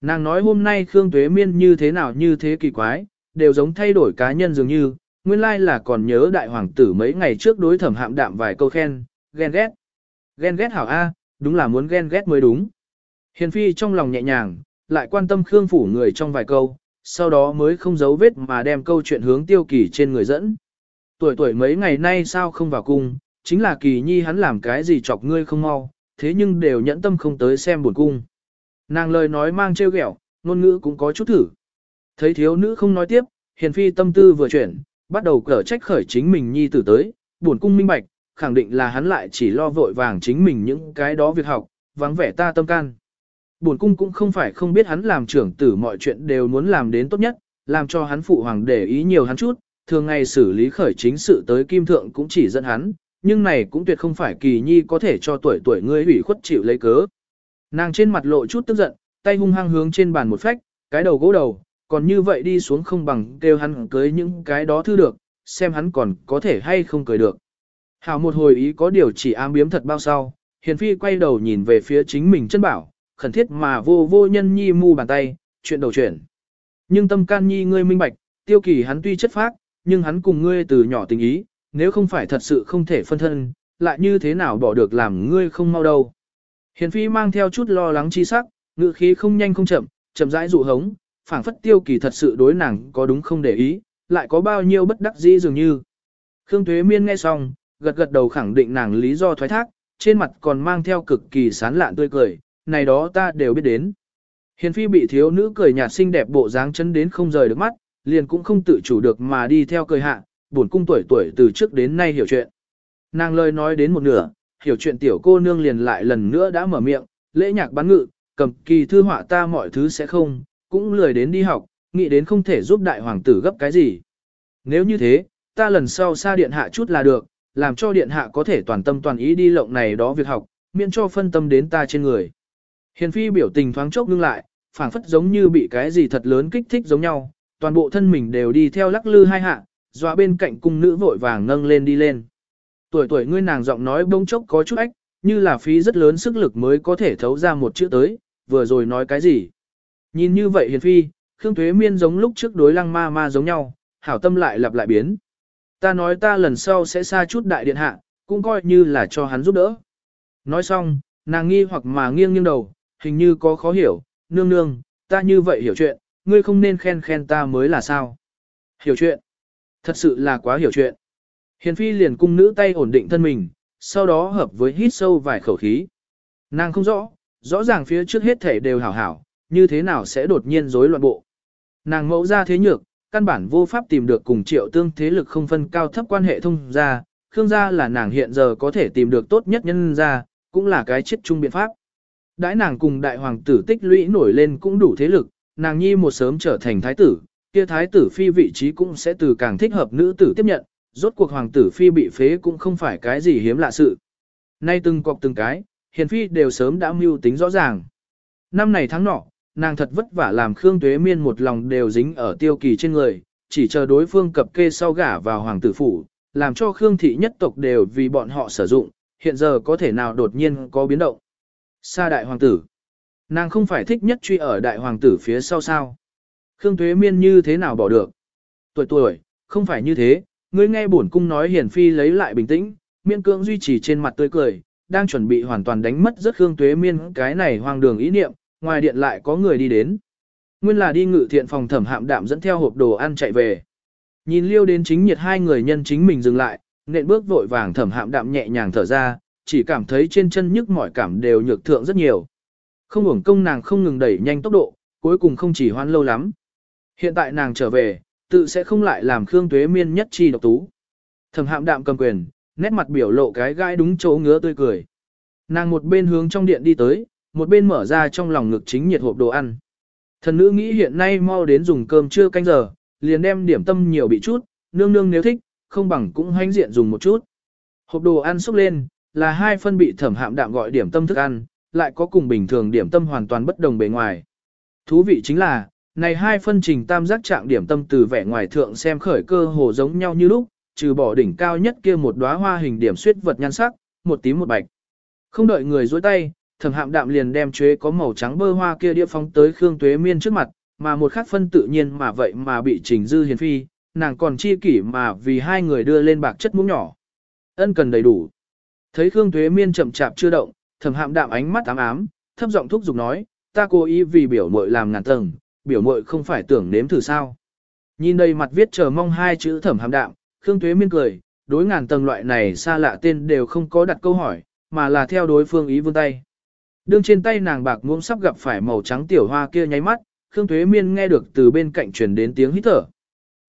Nàng nói hôm nay Khương Tuế Miên như thế nào như thế kỳ quái, đều giống thay đổi cá nhân dường như, nguyên lai là còn nhớ đại hoàng tử mấy ngày trước đối thẩm hạm đạm vài câu khen, ghen ghét. Ghen ghét hảo A, đúng là muốn ghen ghét mới đúng. Hiền phi trong lòng nhẹ nhàng, lại quan tâm Khương phủ người trong vài câu, sau đó mới không giấu vết mà đem câu chuyện hướng tiêu kỳ trên người dẫn. Tuổi tuổi mấy ngày nay sao không vào cung, chính là kỳ nhi hắn làm cái gì chọc ngươi không mau, thế nhưng đều nhẫn tâm không tới xem buồn cung. Nàng lời nói mang trêu ghẹo, ngôn ngữ cũng có chút thử. Thấy thiếu nữ không nói tiếp, hiền phi tâm tư vừa chuyển, bắt đầu cở trách khởi chính mình nhi tử tới, buồn cung minh bạch, khẳng định là hắn lại chỉ lo vội vàng chính mình những cái đó việc học, vắng vẻ ta tâm can. Buồn cung cũng không phải không biết hắn làm trưởng tử mọi chuyện đều muốn làm đến tốt nhất, làm cho hắn phụ hoàng để ý nhiều hắn chút, thường ngày xử lý khởi chính sự tới kim thượng cũng chỉ dẫn hắn, nhưng này cũng tuyệt không phải kỳ nhi có thể cho tuổi tuổi ngươi hủy khuất chịu lấy cớ. Nàng trên mặt lộ chút tức giận, tay hung hăng hướng trên bàn một phách, cái đầu gỗ đầu, còn như vậy đi xuống không bằng kêu hắn cưới những cái đó thư được, xem hắn còn có thể hay không cưới được. Hảo một hồi ý có điều chỉ ám biếm thật bao sau, hiền phi quay đầu nhìn về phía chính mình chân bảo, khẩn thiết mà vô vô nhân nhi mu bàn tay, chuyện đầu chuyển. Nhưng tâm can nhi ngươi minh bạch, tiêu kỳ hắn tuy chất phác, nhưng hắn cùng ngươi từ nhỏ tình ý, nếu không phải thật sự không thể phân thân, lại như thế nào bỏ được làm ngươi không mau đâu. Hiền phi mang theo chút lo lắng chi sắc, ngự khí không nhanh không chậm, chậm rãi dụ hống, phảng phất tiêu kỳ thật sự đối nàng có đúng không để ý, lại có bao nhiêu bất đắc dĩ dường như. Khương Thuế Miên nghe xong, gật gật đầu khẳng định nàng lý do thoái thác, trên mặt còn mang theo cực kỳ sán lạn tươi cười, này đó ta đều biết đến. Hiền phi bị thiếu nữ cười nhạt xinh đẹp bộ dáng chân đến không rời được mắt, liền cũng không tự chủ được mà đi theo cười hạ, buồn cung tuổi tuổi từ trước đến nay hiểu chuyện. Nàng lời nói đến một nửa, hiểu chuyện tiểu cô nương liền lại lần nữa đã mở miệng, lễ nhạc bán ngự, cầm kỳ thư họa ta mọi thứ sẽ không, cũng lười đến đi học, nghĩ đến không thể giúp đại hoàng tử gấp cái gì. Nếu như thế, ta lần sau xa điện hạ chút là được, làm cho điện hạ có thể toàn tâm toàn ý đi lộng này đó việc học, miễn cho phân tâm đến ta trên người. Hiền phi biểu tình thoáng chốc ngưng lại, phảng phất giống như bị cái gì thật lớn kích thích giống nhau, toàn bộ thân mình đều đi theo lắc lư hai hạ, dọa bên cạnh cung nữ vội vàng nâng lên đi lên. Tuổi tuổi ngươi nàng giọng nói bỗng chốc có chút ách, như là phí rất lớn sức lực mới có thể thấu ra một chữ tới, vừa rồi nói cái gì. Nhìn như vậy hiền phi, Khương Thuế Miên giống lúc trước đối lăng ma ma giống nhau, hảo tâm lại lặp lại biến. Ta nói ta lần sau sẽ xa chút đại điện hạ, cũng coi như là cho hắn giúp đỡ. Nói xong, nàng nghi hoặc mà nghiêng nghiêng đầu, hình như có khó hiểu, nương nương, ta như vậy hiểu chuyện, ngươi không nên khen khen ta mới là sao. Hiểu chuyện. Thật sự là quá hiểu chuyện. Hiền phi liền cung nữ tay ổn định thân mình, sau đó hợp với hít sâu vài khẩu khí. Nàng không rõ, rõ ràng phía trước hết thể đều hảo hảo, như thế nào sẽ đột nhiên rối loạn bộ. Nàng mẫu ra thế nhược, căn bản vô pháp tìm được cùng triệu tương thế lực không phân cao thấp quan hệ thông ra, Khương gia là nàng hiện giờ có thể tìm được tốt nhất nhân ra, cũng là cái chết chung biện pháp. Đãi nàng cùng đại hoàng tử tích lũy nổi lên cũng đủ thế lực, nàng nhi một sớm trở thành thái tử, kia thái tử phi vị trí cũng sẽ từ càng thích hợp nữ tử tiếp nhận, rốt cuộc hoàng tử phi bị phế cũng không phải cái gì hiếm lạ sự. Nay từng cọc từng cái, hiền phi đều sớm đã mưu tính rõ ràng. Năm này tháng nọ, nàng thật vất vả làm Khương Tuế Miên một lòng đều dính ở tiêu kỳ trên người, chỉ chờ đối phương cập kê sau gả vào hoàng tử phủ, làm cho Khương thị nhất tộc đều vì bọn họ sử dụng, hiện giờ có thể nào đột nhiên có biến động. Sa đại hoàng tử. Nàng không phải thích nhất truy ở đại hoàng tử phía sau sao. Khương Tuế Miên như thế nào bỏ được. Tuổi tuổi, không phải như thế, ngươi nghe bổn cung nói hiển phi lấy lại bình tĩnh, miên cưỡng duy trì trên mặt tươi cười, đang chuẩn bị hoàn toàn đánh mất rất Khương Tuế Miên cái này hoang đường ý niệm, ngoài điện lại có người đi đến. Nguyên là đi ngự thiện phòng thẩm hạm đạm dẫn theo hộp đồ ăn chạy về. Nhìn liêu đến chính nhiệt hai người nhân chính mình dừng lại, nện bước vội vàng thẩm hạm đạm nhẹ nhàng thở ra, chỉ cảm thấy trên chân nhức mỏi cảm đều nhược thượng rất nhiều. Không hưởng công nàng không ngừng đẩy nhanh tốc độ, cuối cùng không chỉ hoan lâu lắm. Hiện tại nàng trở về, tự sẽ không lại làm Khương Tuế Miên nhất chi độc tú. Thẩm hạm đạm cầm quyền, nét mặt biểu lộ cái gai đúng chỗ ngứa tươi cười. Nàng một bên hướng trong điện đi tới, một bên mở ra trong lòng ngực chính nhiệt hộp đồ ăn. Thần nữ nghĩ hiện nay mau đến dùng cơm trưa canh giờ, liền đem điểm tâm nhiều bị chút, nương nương nếu thích, không bằng cũng hãnh diện dùng một chút. Hộp đồ ăn xúc lên, là hai phân bị thẩm hạm đạm gọi điểm tâm thức ăn, lại có cùng bình thường điểm tâm hoàn toàn bất đồng bề ngoài. Thú vị chính là, này hai phân trình tam giác trạng điểm tâm từ vẻ ngoài thượng xem khởi cơ hồ giống nhau như lúc, trừ bỏ đỉnh cao nhất kia một đóa hoa hình điểm suyết vật nhan sắc, một tím một bạch. Không đợi người dối tay, thẩm hạm đạm liền đem chuế có màu trắng bơ hoa kia địa phóng tới Khương Tuế Miên trước mặt, mà một khắc phân tự nhiên mà vậy mà bị trình dư hiền phi, nàng còn chi kỷ mà vì hai người đưa lên bạc chất muỗng nhỏ. Ân cần đầy đủ. Thấy Khương Tuế Miên chậm chạp chưa động, thẩm hạm đạm ánh mắt ám ám, thấp giọng thúc giục nói, ta cố ý vì biểu muội làm ngàn tầng, biểu mội không phải tưởng nếm thử sao. Nhìn đây mặt viết chờ mong hai chữ thẩm hạm đạm, Khương Tuế Miên cười, đối ngàn tầng loại này xa lạ tên đều không có đặt câu hỏi, mà là theo đối phương ý vươn tay. Đương trên tay nàng bạc muỗng sắp gặp phải màu trắng tiểu hoa kia nháy mắt, Khương Tuế Miên nghe được từ bên cạnh truyền đến tiếng hít thở.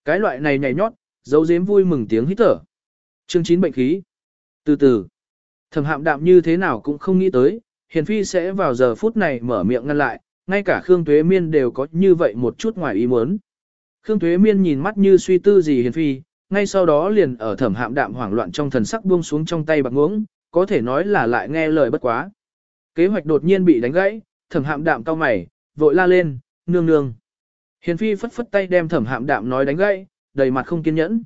Cái loại này nhảy nhót, dấu dếm vui mừng tiếng hít thở. Chương 9 bệnh khí. Từ từ, thẩm hạm đạm như thế nào cũng không nghĩ tới, Hiền Phi sẽ vào giờ phút này mở miệng ngăn lại, ngay cả Khương Tuế Miên đều có như vậy một chút ngoài ý muốn. Khương Tuế Miên nhìn mắt như suy tư gì Hiền Phi, ngay sau đó liền ở thẩm hạm đạm hoảng loạn trong thần sắc buông xuống trong tay bạc ngưỡng, có thể nói là lại nghe lời bất quá. Kế hoạch đột nhiên bị đánh gãy, thẩm hạm đạm cao mày, vội la lên, nương nương. Hiền phi phất phất tay đem thẩm hạm đạm nói đánh gãy, đầy mặt không kiên nhẫn.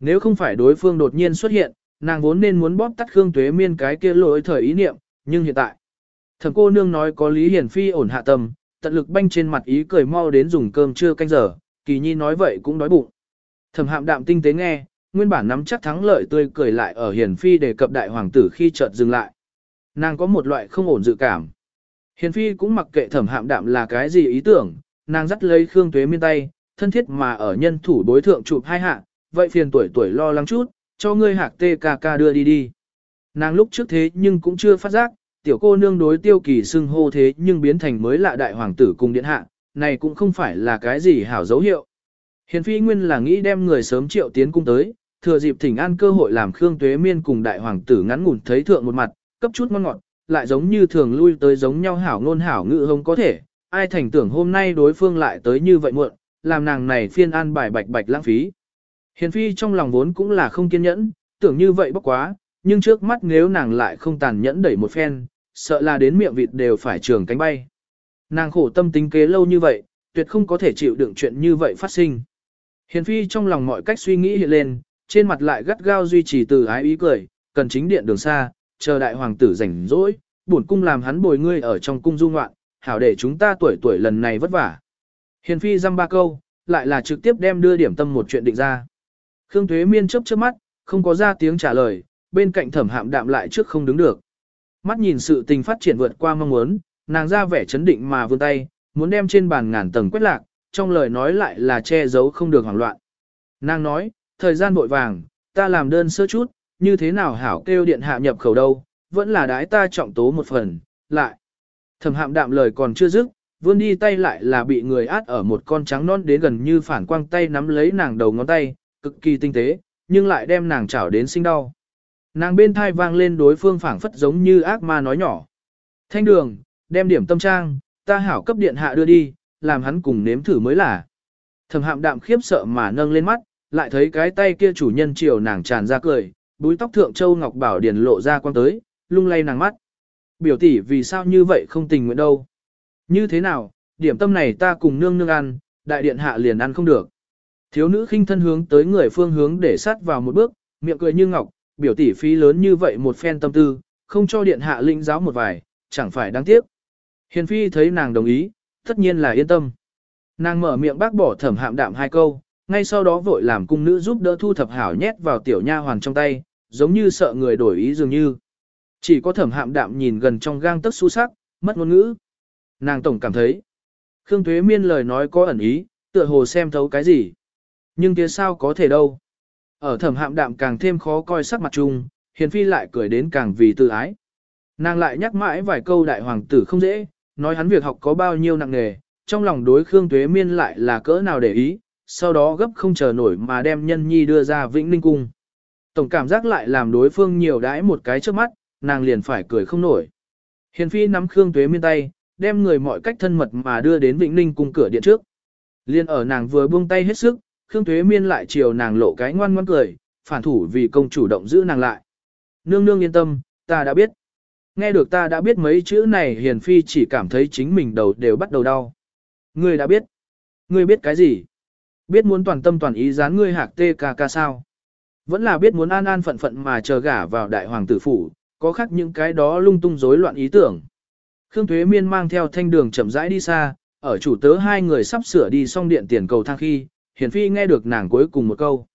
Nếu không phải đối phương đột nhiên xuất hiện, nàng vốn nên muốn bóp tắt Khương Tuế Miên cái kia lỗi thời ý niệm, nhưng hiện tại. Thẩm cô nương nói có lý hiền phi ổn hạ tâm, tận lực banh trên mặt ý cười mau đến dùng cơm trưa canh giờ, kỳ nhi nói vậy cũng đói bụng. Thẩm hạm đạm tinh tế nghe, nguyên bản nắm chắc thắng lợi tươi cười lại ở hiền phi đề cập đại hoàng tử khi chợt dừng lại. Nàng có một loại không ổn dự cảm. Hiền phi cũng mặc kệ thẩm hạm đạm là cái gì ý tưởng, nàng dắt lấy Khương Tuế Miên tay, thân thiết mà ở nhân thủ đối thượng chụp hai hạ, vậy phiền tuổi tuổi lo lắng chút, cho ngươi hạc tê ca ca đưa đi đi. Nàng lúc trước thế nhưng cũng chưa phát giác, tiểu cô nương đối tiêu kỳ xưng hô thế nhưng biến thành mới lạ đại hoàng tử cùng điện hạ, này cũng không phải là cái gì hảo dấu hiệu. Hiền phi nguyên là nghĩ đem người sớm triệu tiến cung tới, thừa dịp thỉnh an cơ hội làm Khương Tuế Miên cùng đại hoàng tử ngắn ngủn thấy thượng một mặt, cấp chút ngon ngọt, lại giống như thường lui tới giống nhau hảo ngôn hảo ngự không có thể, ai thành tưởng hôm nay đối phương lại tới như vậy muộn, làm nàng này phiên an bài bạch bạch lãng phí. Hiền phi trong lòng vốn cũng là không kiên nhẫn, tưởng như vậy bốc quá, nhưng trước mắt nếu nàng lại không tàn nhẫn đẩy một phen, sợ là đến miệng vịt đều phải trường cánh bay. Nàng khổ tâm tính kế lâu như vậy, tuyệt không có thể chịu đựng chuyện như vậy phát sinh. Hiền phi trong lòng mọi cách suy nghĩ hiện lên, trên mặt lại gắt gao duy trì từ ái ý cười, cần chính điện đường xa, chờ đại hoàng tử rảnh rỗi, bổn cung làm hắn bồi ngươi ở trong cung du ngoạn, hảo để chúng ta tuổi tuổi lần này vất vả. Hiền phi dăm ba câu, lại là trực tiếp đem đưa điểm tâm một chuyện định ra. Khương Thuế Miên chớp chớp mắt, không có ra tiếng trả lời, bên cạnh thẩm hạm đạm lại trước không đứng được. Mắt nhìn sự tình phát triển vượt qua mong muốn, nàng ra vẻ chấn định mà vươn tay, muốn đem trên bàn ngàn tầng quét lạc, trong lời nói lại là che giấu không được hoảng loạn. Nàng nói, thời gian vội vàng, ta làm đơn sơ chút, như thế nào hảo kêu điện hạ nhập khẩu đâu, vẫn là đái ta trọng tố một phần, lại. Thẩm hạm đạm lời còn chưa dứt, vươn đi tay lại là bị người át ở một con trắng non đến gần như phản quang tay nắm lấy nàng đầu ngón tay, cực kỳ tinh tế, nhưng lại đem nàng chảo đến sinh đau. Nàng bên thai vang lên đối phương phảng phất giống như ác ma nói nhỏ. Thanh đường, đem điểm tâm trang, ta hảo cấp điện hạ đưa đi, làm hắn cùng nếm thử mới là. Thẩm hạm đạm khiếp sợ mà nâng lên mắt, lại thấy cái tay kia chủ nhân chiều nàng tràn ra cười, búi tóc thượng châu ngọc bảo điển lộ ra quang tới, lung lay nàng mắt. Biểu tỷ vì sao như vậy không tình nguyện đâu. Như thế nào, điểm tâm này ta cùng nương nương ăn, đại điện hạ liền ăn không được. Thiếu nữ khinh thân hướng tới người phương hướng để sát vào một bước, miệng cười như ngọc, biểu tỷ phí lớn như vậy một phen tâm tư, không cho điện hạ linh giáo một vài, chẳng phải đáng tiếc. Hiền phi thấy nàng đồng ý, tất nhiên là yên tâm. Nàng mở miệng bác bỏ thẩm hạm đạm hai câu, ngay sau đó vội làm cung nữ giúp đỡ thu thập hảo nhét vào tiểu nha hoàn trong tay, giống như sợ người đổi ý dường như. Chỉ có thẩm hạm đạm nhìn gần trong gang tấc su sắc, mất ngôn ngữ. Nàng tổng cảm thấy, Khương thuế Miên lời nói có ẩn ý, tựa hồ xem thấu cái gì. Nhưng kia sao có thể đâu. Ở thẩm hạm đạm càng thêm khó coi sắc mặt chung, hiền phi lại cười đến càng vì tự ái. Nàng lại nhắc mãi vài câu đại hoàng tử không dễ, nói hắn việc học có bao nhiêu nặng nghề, trong lòng đối Khương Tuế Miên lại là cỡ nào để ý, sau đó gấp không chờ nổi mà đem nhân nhi đưa ra Vĩnh Ninh Cung. Tổng cảm giác lại làm đối phương nhiều đãi một cái trước mắt, nàng liền phải cười không nổi. Hiền phi nắm Khương Tuế Miên tay, đem người mọi cách thân mật mà đưa đến Vĩnh Ninh Cung cửa điện trước. Liên ở nàng vừa buông tay hết sức, Khương Tuế Miên lại chiều nàng lộ cái ngoan ngoan cười, phản thủ vì công chủ động giữ nàng lại. Nương nương yên tâm, ta đã biết. Nghe được ta đã biết mấy chữ này hiền phi chỉ cảm thấy chính mình đầu đều bắt đầu đau. Ngươi đã biết. Ngươi biết cái gì? Biết muốn toàn tâm toàn ý dán ngươi hạc tê ca ca sao? Vẫn là biết muốn an an phận phận mà chờ gả vào đại hoàng tử phủ, có khác những cái đó lung tung rối loạn ý tưởng. Khương Thuế Miên mang theo thanh đường chậm rãi đi xa, ở chủ tớ hai người sắp sửa đi xong điện tiền cầu thang khi, hiển phi nghe được nàng cuối cùng một câu.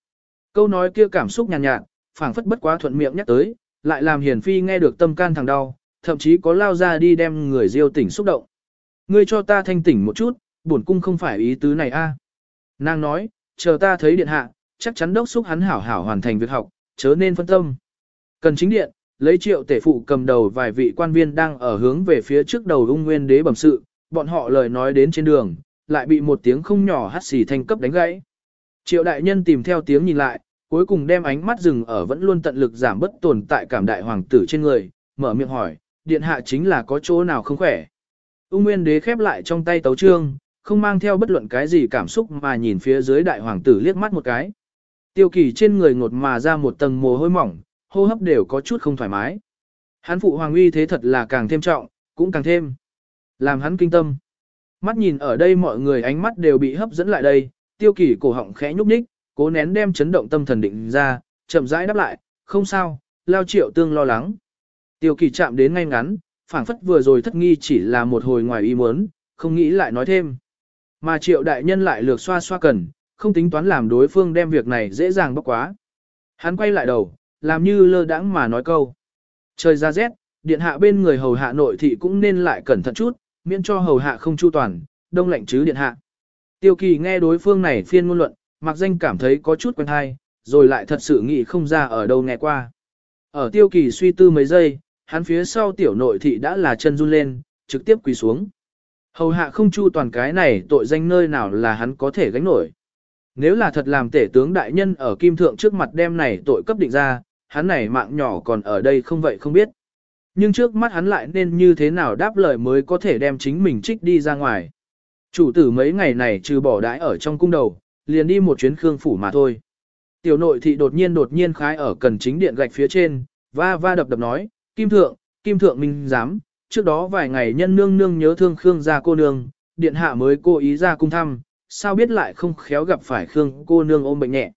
Câu nói kia cảm xúc nhàn nhạt, nhạt phảng phất bất quá thuận miệng nhắc tới, lại làm hiển phi nghe được tâm can thằng đau, thậm chí có lao ra đi đem người diêu tỉnh xúc động. Ngươi cho ta thanh tỉnh một chút, bổn cung không phải ý tứ này a. Nàng nói, chờ ta thấy điện hạ, chắc chắn đốc xúc hắn hảo hảo hoàn thành việc học, chớ nên phân tâm. Cần chính điện, lấy triệu tể phụ cầm đầu vài vị quan viên đang ở hướng về phía trước đầu ung nguyên đế bẩm sự, bọn họ lời nói đến trên đường, lại bị một tiếng không nhỏ hắt xì thanh cấp đánh gãy. Triệu đại nhân tìm theo tiếng nhìn lại, cuối cùng đem ánh mắt dừng ở vẫn luôn tận lực giảm bất tồn tại cảm đại hoàng tử trên người, mở miệng hỏi, điện hạ chính là có chỗ nào không khỏe. Ung Nguyên Đế khép lại trong tay tấu trương, không mang theo bất luận cái gì cảm xúc mà nhìn phía dưới đại hoàng tử liếc mắt một cái. Tiêu kỳ trên người ngột mà ra một tầng mồ hôi mỏng, hô hấp đều có chút không thoải mái. Hắn phụ hoàng uy thế thật là càng thêm trọng, cũng càng thêm. Làm hắn kinh tâm. Mắt nhìn ở đây mọi người ánh mắt đều bị hấp dẫn lại đây, tiêu kỳ cổ họng khẽ nhúc nhích, cố nén đem chấn động tâm thần định ra, chậm rãi đáp lại, không sao, lao triệu tương lo lắng. Tiêu kỳ chạm đến ngay ngắn, phảng phất vừa rồi thất nghi chỉ là một hồi ngoài ý muốn, không nghĩ lại nói thêm. Mà triệu đại nhân lại lược xoa xoa cần, không tính toán làm đối phương đem việc này dễ dàng bóc quá. Hắn quay lại đầu, làm như lơ đãng mà nói câu. Trời ra rét, điện hạ bên người hầu hạ nội thị cũng nên lại cẩn thận chút, miễn cho hầu hạ không chu toàn, đông lạnh chứ điện hạ. Tiêu kỳ nghe đối phương này phiên ngôn luận, mặc danh cảm thấy có chút quen hay, rồi lại thật sự nghĩ không ra ở đâu nghe qua. Ở tiêu kỳ suy tư mấy giây, hắn phía sau tiểu nội thị đã là chân run lên, trực tiếp quỳ xuống. Hầu hạ không chu toàn cái này tội danh nơi nào là hắn có thể gánh nổi. Nếu là thật làm tể tướng đại nhân ở kim thượng trước mặt đem này tội cấp định ra, hắn này mạng nhỏ còn ở đây không vậy không biết. Nhưng trước mắt hắn lại nên như thế nào đáp lời mới có thể đem chính mình trích đi ra ngoài. Chủ tử mấy ngày này trừ bỏ đãi ở trong cung đầu, liền đi một chuyến khương phủ mà thôi. Tiểu nội thị đột nhiên đột nhiên khái ở cần chính điện gạch phía trên, va va đập đập nói, Kim Thượng, Kim Thượng minh dám, trước đó vài ngày nhân nương nương nhớ thương Khương gia cô nương, điện hạ mới cố ý ra cung thăm, sao biết lại không khéo gặp phải Khương cô nương ôm bệnh nhẹ.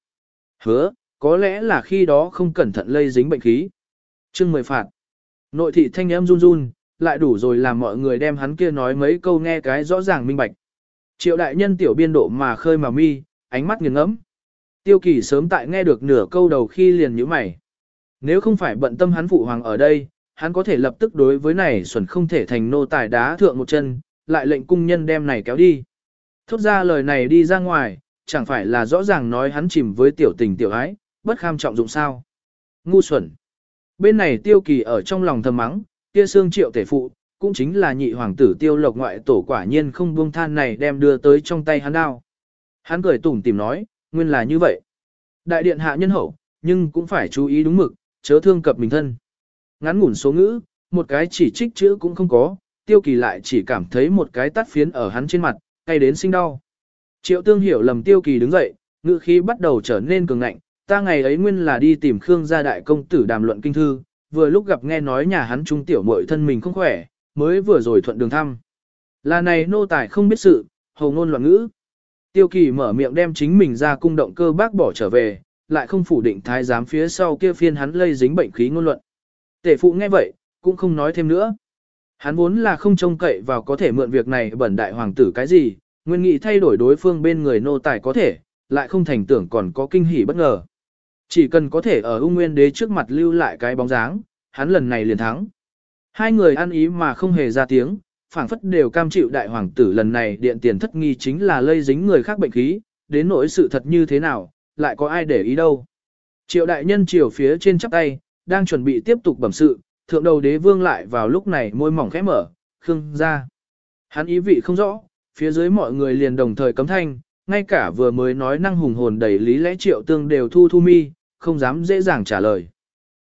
Hứa, có lẽ là khi đó không cẩn thận lây dính bệnh khí. Trưng mười phạt. Nội thị thanh em run run, lại đủ rồi làm mọi người đem hắn kia nói mấy câu nghe cái rõ ràng minh bạch. Triệu đại nhân tiểu biên độ mà khơi mà mi, ánh mắt nghiền ngẫm. Tiêu kỳ sớm tại nghe được nửa câu đầu khi liền nhíu mày. Nếu không phải bận tâm hắn phụ hoàng ở đây, hắn có thể lập tức đối với này xuẩn không thể thành nô tài đá thượng một chân, lại lệnh cung nhân đem này kéo đi. Thốt ra lời này đi ra ngoài, chẳng phải là rõ ràng nói hắn chìm với tiểu tình tiểu ái, bất kham trọng dụng sao. Ngu xuẩn. Bên này tiêu kỳ ở trong lòng thầm mắng, kia xương triệu tể phụ, cũng chính là nhị hoàng tử tiêu lộc ngoại tổ quả nhiên không buông than này đem đưa tới trong tay hắn đao. Hắn cười tủm tìm nói, nguyên là như vậy. Đại điện hạ nhân hậu, nhưng cũng phải chú ý đúng mực, chớ thương cập mình thân. Ngắn ngủn số ngữ, một cái chỉ trích chữ cũng không có, tiêu kỳ lại chỉ cảm thấy một cái tắt phiến ở hắn trên mặt, cay đến sinh đau. Triệu tương hiểu lầm tiêu kỳ đứng dậy, ngữ khí bắt đầu trở nên cường ngạnh, ta ngày ấy nguyên là đi tìm Khương gia đại công tử đàm luận kinh thư, vừa lúc gặp nghe nói nhà hắn trung tiểu muội thân mình không khỏe, mới vừa rồi thuận đường thăm. Là này nô tài không biết sự, hầu ngôn loạn ngữ. Tiêu kỳ mở miệng đem chính mình ra cung động cơ bác bỏ trở về, lại không phủ định thái giám phía sau kia phiên hắn lây dính bệnh khí ngôn luận. Tể phụ nghe vậy, cũng không nói thêm nữa. Hắn vốn là không trông cậy vào có thể mượn việc này bẩn đại hoàng tử cái gì, nguyên nghị thay đổi đối phương bên người nô tài có thể, lại không thành tưởng còn có kinh hỉ bất ngờ. Chỉ cần có thể ở ung nguyên đế trước mặt lưu lại cái bóng dáng, hắn lần này liền thắng. Hai người ăn ý mà không hề ra tiếng, phảng phất đều cam chịu đại hoàng tử lần này điện tiền thất nghi chính là lây dính người khác bệnh khí, đến nỗi sự thật như thế nào, lại có ai để ý đâu. Triệu đại nhân chiều phía trên chắp tay, đang chuẩn bị tiếp tục bẩm sự, thượng đầu đế vương lại vào lúc này môi mỏng khẽ mở, khương ra. Hắn ý vị không rõ, phía dưới mọi người liền đồng thời cấm thanh, ngay cả vừa mới nói năng hùng hồn đầy lý lẽ triệu tương đều thu thu mi, không dám dễ dàng trả lời.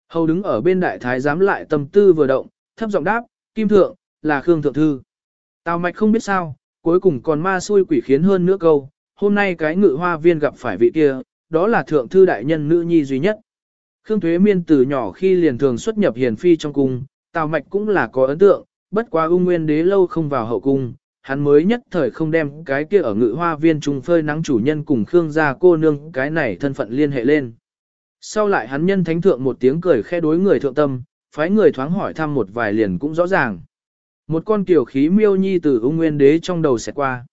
Hầu đứng ở bên đại thái dám lại tâm tư vừa động, thấp giọng đáp, kim thượng, là khương thượng thư. Tào mạch không biết sao, cuối cùng còn ma xui quỷ khiến hơn nữa câu, hôm nay cái ngự hoa viên gặp phải vị kia, đó là thượng thư đại nhân nữ nhi duy nhất. Khương Thuế Miên từ nhỏ khi liền thường xuất nhập hiền phi trong cung, Tào Mạch cũng là có ấn tượng, bất quá ung nguyên đế lâu không vào hậu cung, hắn mới nhất thời không đem cái kia ở ngự hoa viên trùng phơi nắng chủ nhân cùng Khương gia cô nương cái này thân phận liên hệ lên. Sau lại hắn nhân thánh thượng một tiếng cười khe đối người thượng tâm, phái người thoáng hỏi thăm một vài liền cũng rõ ràng. Một con kiểu khí miêu nhi từ ung nguyên đế trong đầu sẽ qua.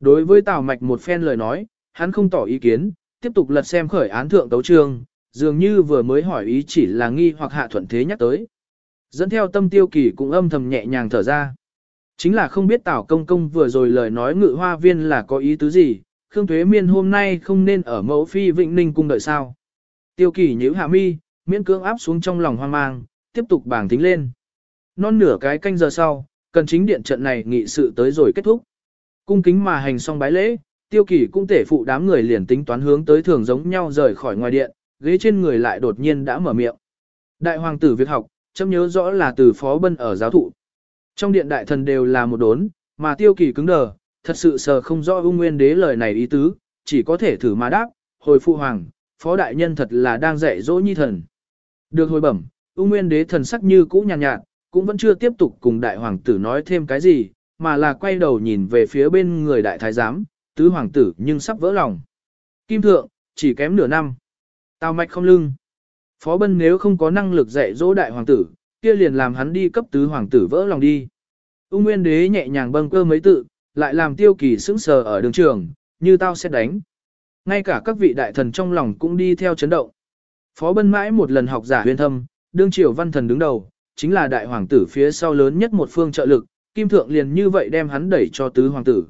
Đối với Tào Mạch một phen lời nói, hắn không tỏ ý kiến, tiếp tục lật xem khởi án thượng tấu trương, dường như vừa mới hỏi ý chỉ là nghi hoặc hạ thuận thế nhắc tới. Dẫn theo tâm tiêu kỳ cũng âm thầm nhẹ nhàng thở ra. Chính là không biết Tào Công Công vừa rồi lời nói ngự hoa viên là có ý tứ gì, Khương Thuế Miên hôm nay không nên ở mẫu phi Vịnh Ninh cung đợi sao. Tiêu kỳ nhíu hạ mi, miễn cưỡng áp xuống trong lòng hoang mang, tiếp tục bảng tính lên. Non nửa cái canh giờ sau, cần chính điện trận này nghị sự tới rồi kết thúc. Cung kính mà hành xong bái lễ, tiêu kỳ cũng tể phụ đám người liền tính toán hướng tới thường giống nhau rời khỏi ngoài điện, ghế trên người lại đột nhiên đã mở miệng. Đại hoàng tử việc học, chấm nhớ rõ là từ phó bân ở giáo thụ. Trong điện đại thần đều là một đốn, mà tiêu kỳ cứng đờ, thật sự sờ không rõ ung nguyên đế lời này ý tứ, chỉ có thể thử mà đáp, hồi phụ hoàng, phó đại nhân thật là đang dạy dỗ nhi thần. Được hồi bẩm, ung nguyên đế thần sắc như cũ nhàn nhạt, nhạt, cũng vẫn chưa tiếp tục cùng đại hoàng tử nói thêm cái gì, mà là quay đầu nhìn về phía bên người đại thái giám, tứ hoàng tử nhưng sắp vỡ lòng. Kim thượng, chỉ kém nửa năm. Tào mạch không lưng. Phó Bân nếu không có năng lực dạy dỗ đại hoàng tử, kia liền làm hắn đi cấp tứ hoàng tử vỡ lòng đi. Ung Nguyên Đế nhẹ nhàng bâng cơ mấy tự, lại làm tiêu kỳ sững sờ ở đường trường, như tao sẽ đánh. Ngay cả các vị đại thần trong lòng cũng đi theo chấn động. Phó Bân mãi một lần học giả huyền thâm, đương triều văn thần đứng đầu, chính là đại hoàng tử phía sau lớn nhất một phương trợ lực, kim thượng liền như vậy đem hắn đẩy cho tứ hoàng tử.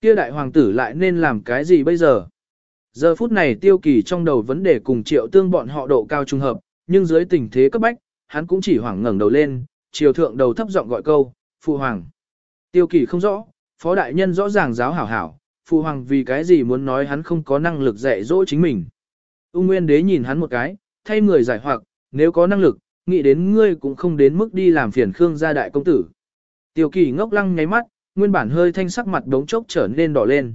Kia đại hoàng tử lại nên làm cái gì bây giờ? Giờ phút này tiêu kỳ trong đầu vấn đề cùng triệu tương bọn họ độ cao trung hợp, nhưng dưới tình thế cấp bách, hắn cũng chỉ hoảng ngẩng đầu lên, triều thượng đầu thấp giọng gọi câu, phụ hoàng. Tiêu kỳ không rõ, phó đại nhân rõ ràng giáo hảo hảo, phụ hoàng vì cái gì muốn nói hắn không có năng lực dạy dỗ chính mình. Ung Nguyên Đế nhìn hắn một cái, thay người giải hoặc, nếu có năng lực, nghĩ đến ngươi cũng không đến mức đi làm phiền Khương gia đại công tử. Tiểu kỳ ngốc lăng nháy mắt, nguyên bản hơi thanh sắc mặt đống chốc trở nên đỏ lên.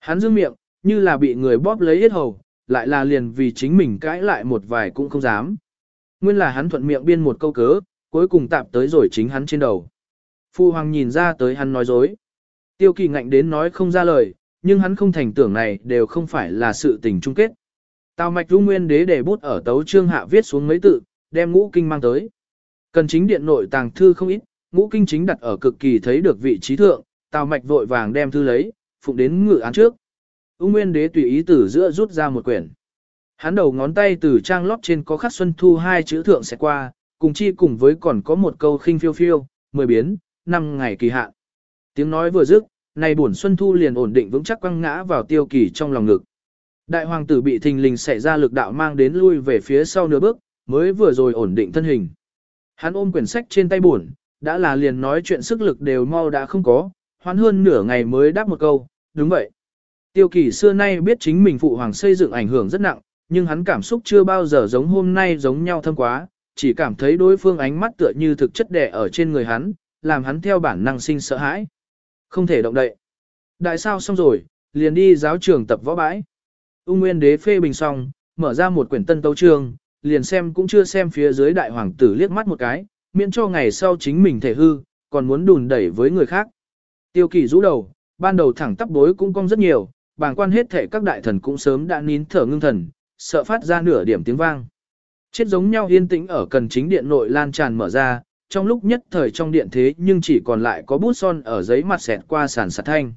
Hắn dương miệng, như là bị người bóp lấy hết hầu, lại là liền vì chính mình cãi lại một vài cũng không dám. Nguyên là hắn thuận miệng biên một câu cớ, cuối cùng tạp tới rồi chính hắn trên đầu. Phu hoàng nhìn ra tới hắn nói dối. Tiêu kỳ ngạnh đến nói không ra lời, nhưng hắn không thành tưởng này đều không phải là sự tình chung kết. Tào mạch ru nguyên đế để bút ở tấu trương hạ viết xuống mấy tự, đem ngũ kinh mang tới. Cần chính điện nội tàng thư không ít, ngũ kinh chính đặt ở cực kỳ thấy được vị trí thượng, tào mạch vội vàng đem thư lấy, phụng đến ngự án trước. Ung Nguyên Đế tùy ý từ giữa rút ra một quyển. Hắn đầu ngón tay từ trang lót trên có khắc xuân thu hai chữ thượng sẽ qua, cùng chi cùng với còn có một câu khinh phiêu phiêu, mười biến, năm ngày kỳ hạn. Tiếng nói vừa dứt, này bổn xuân thu liền ổn định vững chắc quăng ngã vào tiêu kỳ trong lòng ngực. Đại hoàng tử bị thình lình xảy ra lực đạo mang đến lui về phía sau nửa bước, mới vừa rồi ổn định thân hình. Hắn ôm quyển sách trên tay buồn, đã là liền nói chuyện sức lực đều mau đã không có, hoán hơn nửa ngày mới đáp một câu, đúng vậy. Tiêu kỳ xưa nay biết chính mình phụ hoàng xây dựng ảnh hưởng rất nặng, nhưng hắn cảm xúc chưa bao giờ giống hôm nay giống nhau thâm quá, chỉ cảm thấy đối phương ánh mắt tựa như thực chất đẻ ở trên người hắn, làm hắn theo bản năng sinh sợ hãi. Không thể động đậy. Đại sao xong rồi, liền đi giáo trường tập võ bãi. Ung Nguyên Đế phê bình xong, mở ra một quyển tân tấu trường, liền xem cũng chưa xem phía dưới đại hoàng tử liếc mắt một cái, miễn cho ngày sau chính mình thể hư, còn muốn đùn đẩy với người khác. Tiêu kỳ rũ đầu, ban đầu thẳng tắp bối cũng cong rất nhiều, bàng quan hết thể các đại thần cũng sớm đã nín thở ngưng thần, sợ phát ra nửa điểm tiếng vang. Chết giống nhau yên tĩnh ở cần chính điện nội lan tràn mở ra, trong lúc nhất thời trong điện thế nhưng chỉ còn lại có bút son ở giấy mặt xẹt qua sàn sạt thanh.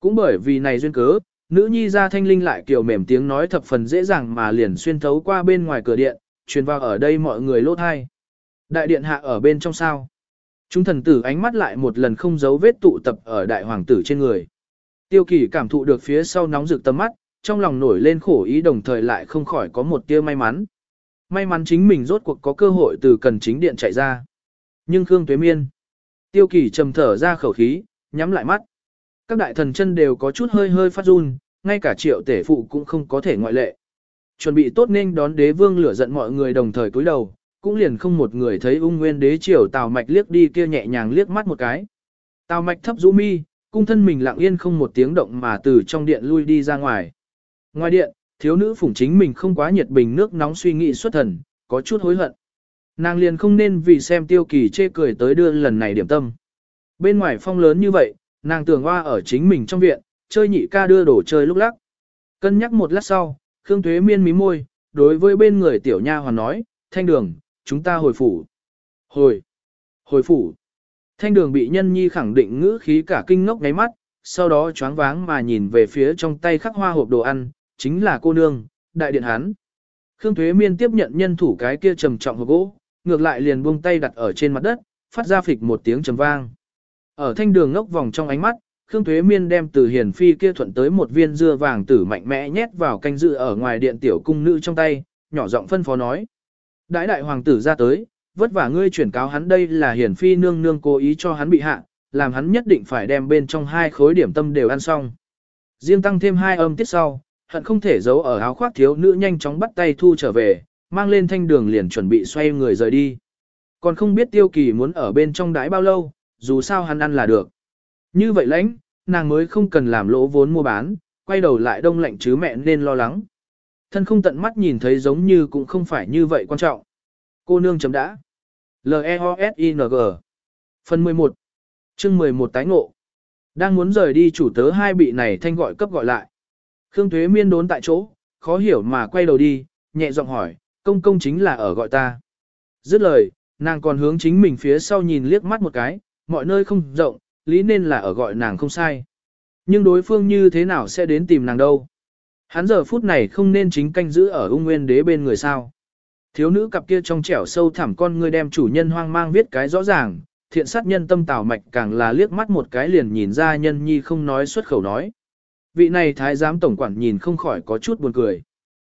Cũng bởi vì này duyên cớ, nữ nhi ra thanh linh lại kiểu mềm tiếng nói thập phần dễ dàng mà liền xuyên thấu qua bên ngoài cửa điện, truyền vào ở đây mọi người lốt hai. Đại điện hạ ở bên trong sao. Chúng thần tử ánh mắt lại một lần không giấu vết tụ tập ở đại hoàng tử trên người. Tiêu kỳ cảm thụ được phía sau nóng rực tầm mắt, trong lòng nổi lên khổ ý đồng thời lại không khỏi có một tia may mắn. May mắn chính mình rốt cuộc có cơ hội từ cần chính điện chạy ra. Nhưng Khương Tuế Miên, tiêu kỳ trầm thở ra khẩu khí, nhắm lại mắt. Các đại thần chân đều có chút hơi hơi phát run, ngay cả triệu tể phụ cũng không có thể ngoại lệ. Chuẩn bị tốt nên đón đế vương lửa giận mọi người đồng thời cúi đầu, cũng liền không một người thấy ung nguyên đế triều tào mạch liếc đi kia nhẹ nhàng liếc mắt một cái. Tào mạch thấp rũ mi, cung thân mình lặng yên không một tiếng động mà từ trong điện lui đi ra ngoài. Ngoài điện, thiếu nữ phủng chính mình không quá nhiệt bình nước nóng suy nghĩ xuất thần, có chút hối hận. Nàng liền không nên vì xem tiêu kỳ chê cười tới đưa lần này điểm tâm. Bên ngoài phong lớn như vậy, nàng tưởng hoa ở chính mình trong viện, chơi nhị ca đưa đổ chơi lúc lắc. Cân nhắc một lát sau, Khương Thuế miên mí môi, đối với bên người tiểu nha hoàn nói, thanh đường, chúng ta hồi phủ. Hồi, hồi phủ. Thanh đường bị nhân nhi khẳng định ngữ khí cả kinh ngốc ngáy mắt, sau đó choáng váng mà nhìn về phía trong tay khắc hoa hộp đồ ăn, chính là cô nương, đại điện hán. Khương Thuế Miên tiếp nhận nhân thủ cái kia trầm trọng hộp gỗ, ngược lại liền buông tay đặt ở trên mặt đất, phát ra phịch một tiếng trầm vang. Ở thanh đường ngốc vòng trong ánh mắt, Khương Thuế Miên đem từ hiền phi kia thuận tới một viên dưa vàng tử mạnh mẽ nhét vào canh dự ở ngoài điện tiểu cung nữ trong tay, nhỏ giọng phân phó nói. Đãi đại hoàng tử ra tới, vất vả ngươi chuyển cáo hắn đây là hiền phi nương nương cố ý cho hắn bị hạ, làm hắn nhất định phải đem bên trong hai khối điểm tâm đều ăn xong. Riêng tăng thêm hai âm tiết sau, hận không thể giấu ở áo khoác thiếu nữ nhanh chóng bắt tay thu trở về, mang lên thanh đường liền chuẩn bị xoay người rời đi. Còn không biết tiêu kỳ muốn ở bên trong đái bao lâu, dù sao hắn ăn là được. Như vậy lãnh, nàng mới không cần làm lỗ vốn mua bán, quay đầu lại đông lạnh chứ mẹ nên lo lắng. Thân không tận mắt nhìn thấy giống như cũng không phải như vậy quan trọng. Cô nương chấm đã. L-E-O-S-I-N-G Phần 11 chương 11 tái ngộ Đang muốn rời đi chủ tớ hai bị này thanh gọi cấp gọi lại. Khương Thuế miên đốn tại chỗ, khó hiểu mà quay đầu đi, nhẹ giọng hỏi, công công chính là ở gọi ta. Dứt lời, nàng còn hướng chính mình phía sau nhìn liếc mắt một cái, mọi nơi không rộng, lý nên là ở gọi nàng không sai. Nhưng đối phương như thế nào sẽ đến tìm nàng đâu? Hắn giờ phút này không nên chính canh giữ ở ung nguyên đế bên người sao. Thiếu nữ cặp kia trong trẻo sâu thẳm con người đem chủ nhân hoang mang viết cái rõ ràng, thiện sát nhân tâm tảo mạch càng là liếc mắt một cái liền nhìn ra nhân nhi không nói xuất khẩu nói. Vị này thái giám tổng quản nhìn không khỏi có chút buồn cười.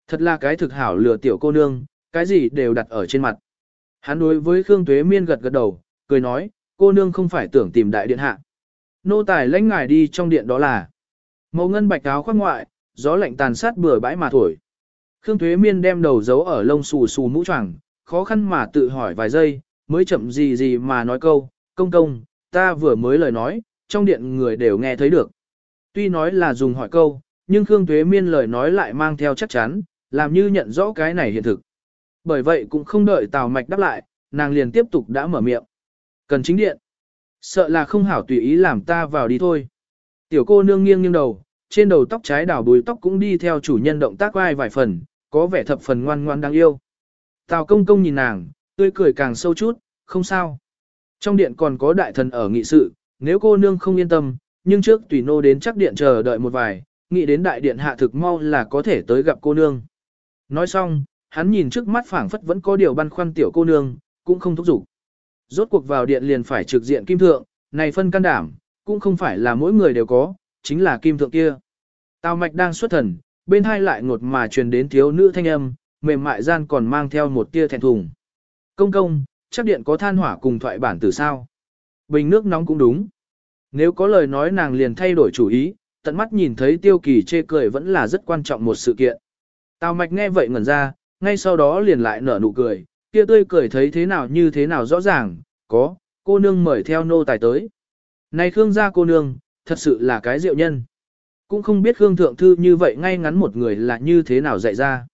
Thật là cái thực hảo lừa tiểu cô nương, cái gì đều đặt ở trên mặt. Hắn đối với Khương Tuế Miên gật gật đầu, cười nói, cô nương không phải tưởng tìm đại điện hạ. Nô tài lãnh ngài đi trong điện đó là màu ngân bạch áo khoác ngoại, gió lạnh tàn sát bừa bãi mà thổi. Khương Thuế Miên đem đầu giấu ở lông xù xù mũ choàng, khó khăn mà tự hỏi vài giây, mới chậm gì gì mà nói câu, công công, ta vừa mới lời nói, trong điện người đều nghe thấy được. Tuy nói là dùng hỏi câu, nhưng Khương Thuế Miên lời nói lại mang theo chắc chắn, làm như nhận rõ cái này hiện thực. Bởi vậy cũng không đợi Tào Mạch đáp lại, nàng liền tiếp tục đã mở miệng. Cần chính điện. Sợ là không hảo tùy ý làm ta vào đi thôi. Tiểu cô nương nghiêng nghiêng đầu, trên đầu tóc trái đảo bùi tóc cũng đi theo chủ nhân động tác vai vài phần, có vẻ thập phần ngoan ngoan đáng yêu. Tào công công nhìn nàng, tươi cười càng sâu chút, không sao. Trong điện còn có đại thần ở nghị sự, nếu cô nương không yên tâm, nhưng trước tùy nô đến chắc điện chờ đợi một vài, nghĩ đến đại điện hạ thực mau là có thể tới gặp cô nương. Nói xong, hắn nhìn trước mắt phảng phất vẫn có điều băn khoăn tiểu cô nương, cũng không thúc giục. Rốt cuộc vào điện liền phải trực diện kim thượng, này phân can đảm, cũng không phải là mỗi người đều có, chính là kim thượng kia. Tào mạch đang xuất thần, bên hai lại ngột mà truyền đến thiếu nữ thanh âm, mềm mại gian còn mang theo một tia thẹn thùng. Công công, chắc điện có than hỏa cùng thoại bản từ sao. Bình nước nóng cũng đúng. Nếu có lời nói nàng liền thay đổi chủ ý, tận mắt nhìn thấy tiêu kỳ chê cười vẫn là rất quan trọng một sự kiện. Tào mạch nghe vậy ngẩn ra, ngay sau đó liền lại nở nụ cười, kia tươi cười thấy thế nào như thế nào rõ ràng, có, cô nương mời theo nô tài tới. Này Khương gia cô nương, thật sự là cái diệu nhân. Cũng không biết Khương Thượng Thư như vậy ngay ngắn một người là như thế nào dạy ra.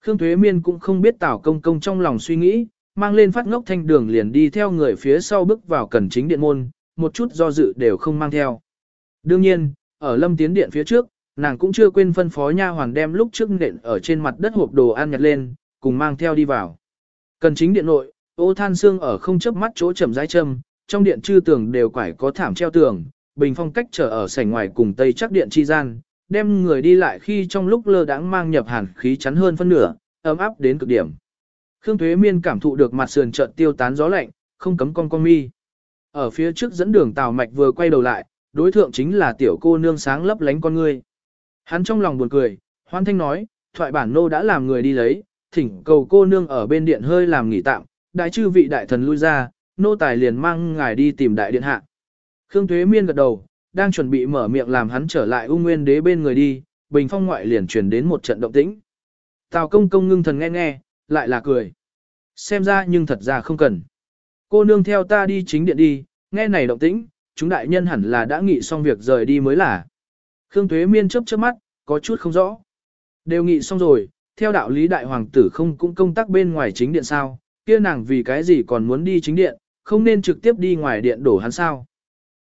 Khương Thuế Miên cũng không biết Tào Công Công trong lòng suy nghĩ, mang lên phát ngốc thanh đường liền đi theo người phía sau bước vào cần chính điện môn, một chút do dự đều không mang theo. Đương nhiên, ở lâm tiến điện phía trước, nàng cũng chưa quên phân phó nha hoàn đem lúc trước nện ở trên mặt đất hộp đồ ăn nhặt lên, cùng mang theo đi vào. Cần chính điện nội, ô than xương ở không chớp mắt chỗ chậm rãi châm, trong điện chư tường đều quải có thảm treo tường, bình phong cách trở ở sảnh ngoài cùng tây chắc điện chi gian, đem người đi lại khi trong lúc lơ đãng mang nhập hàn khí chắn hơn phân nửa, ấm áp đến cực điểm. Khương Thuế Miên cảm thụ được mặt sườn chợt tiêu tán gió lạnh, không cấm con con mi. Ở phía trước dẫn đường Tào Mạch vừa quay đầu lại, đối thượng chính là tiểu cô nương sáng lấp lánh con ngươi. Hắn trong lòng buồn cười, hoan thanh nói, thoại bản nô đã làm người đi lấy, thỉnh cầu cô nương ở bên điện hơi làm nghỉ tạm, đại chư vị đại thần lui ra, nô tài liền mang ngài đi tìm đại điện hạ. Khương Thuế Miên gật đầu, đang chuẩn bị mở miệng làm hắn trở lại ung nguyên đế bên người đi, bình phong ngoại liền truyền đến một trận động tĩnh. Tào công công ngưng thần nghe nghe, lại là cười. Xem ra nhưng thật ra không cần. Cô nương theo ta đi chính điện đi, nghe này động tĩnh, chúng đại nhân hẳn là đã nghị xong việc rời đi mới là. Khương Tuế Miên chớp chớp mắt, có chút không rõ. Đều nghị xong rồi, theo đạo lý đại hoàng tử không cũng công tác bên ngoài chính điện sao, kia nàng vì cái gì còn muốn đi chính điện, không nên trực tiếp đi ngoài điện đổ hắn sao.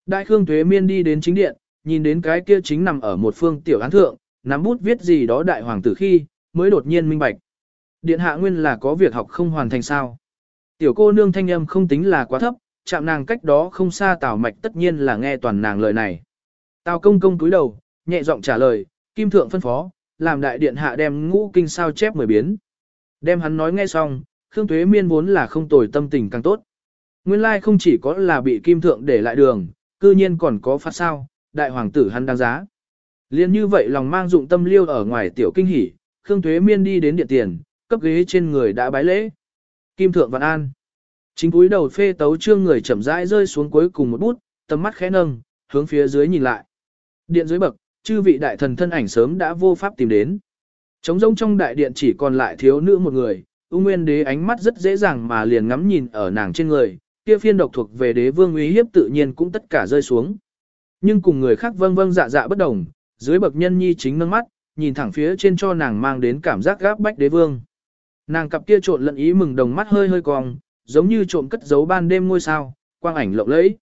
Đại Khương Tuế Miên đi đến chính điện, nhìn đến cái kia chính nằm ở một phương tiểu án thượng, nắm bút viết gì đó đại hoàng tử khi, mới đột nhiên minh bạch. Điện hạ nguyên là có việc học không hoàn thành sao. Tiểu cô nương thanh âm không tính là quá thấp, chạm nàng cách đó không xa Tào Mạch tất nhiên là nghe toàn nàng lời này. Tào công công túi đầu, nhẹ giọng trả lời, Kim Thượng phân phó, làm đại điện hạ đem ngũ kinh sao chép mười biến. Đem hắn nói nghe xong, Khương Tuế Miên vốn là không tồi tâm tình càng tốt. Nguyên lai không chỉ có là bị Kim Thượng để lại đường, cư nhiên còn có phát sao, đại hoàng tử hắn đáng giá. Liên như vậy lòng mang dụng tâm liêu ở ngoài tiểu kinh hỉ, Khương Tuế Miên đi đến điện tiền, cấp ghế trên người đã bái lễ. Kim Thượng Vạn An. Chính cúi đầu phê tấu trương người chậm rãi rơi xuống cuối cùng một bút, tầm mắt khẽ nâng, hướng phía dưới nhìn lại. Điện dưới bậc, chư vị đại thần thân ảnh sớm đã vô pháp tìm đến. Trống rông trong đại điện chỉ còn lại thiếu nữ một người, ung nguyên đế ánh mắt rất dễ dàng mà liền ngắm nhìn ở nàng trên người, kia phiên độc thuộc về đế vương uy hiếp tự nhiên cũng tất cả rơi xuống. Nhưng cùng người khác vâng vâng dạ dạ bất đồng, dưới bậc nhân nhi chính nâng mắt, nhìn thẳng phía trên cho nàng mang đến cảm giác gáp bách đế vương. Nàng cặp kia trộn lẫn ý mừng đồng mắt hơi hơi cong, giống như trộm cất giấu ban đêm ngôi sao, quang ảnh lộng lẫy.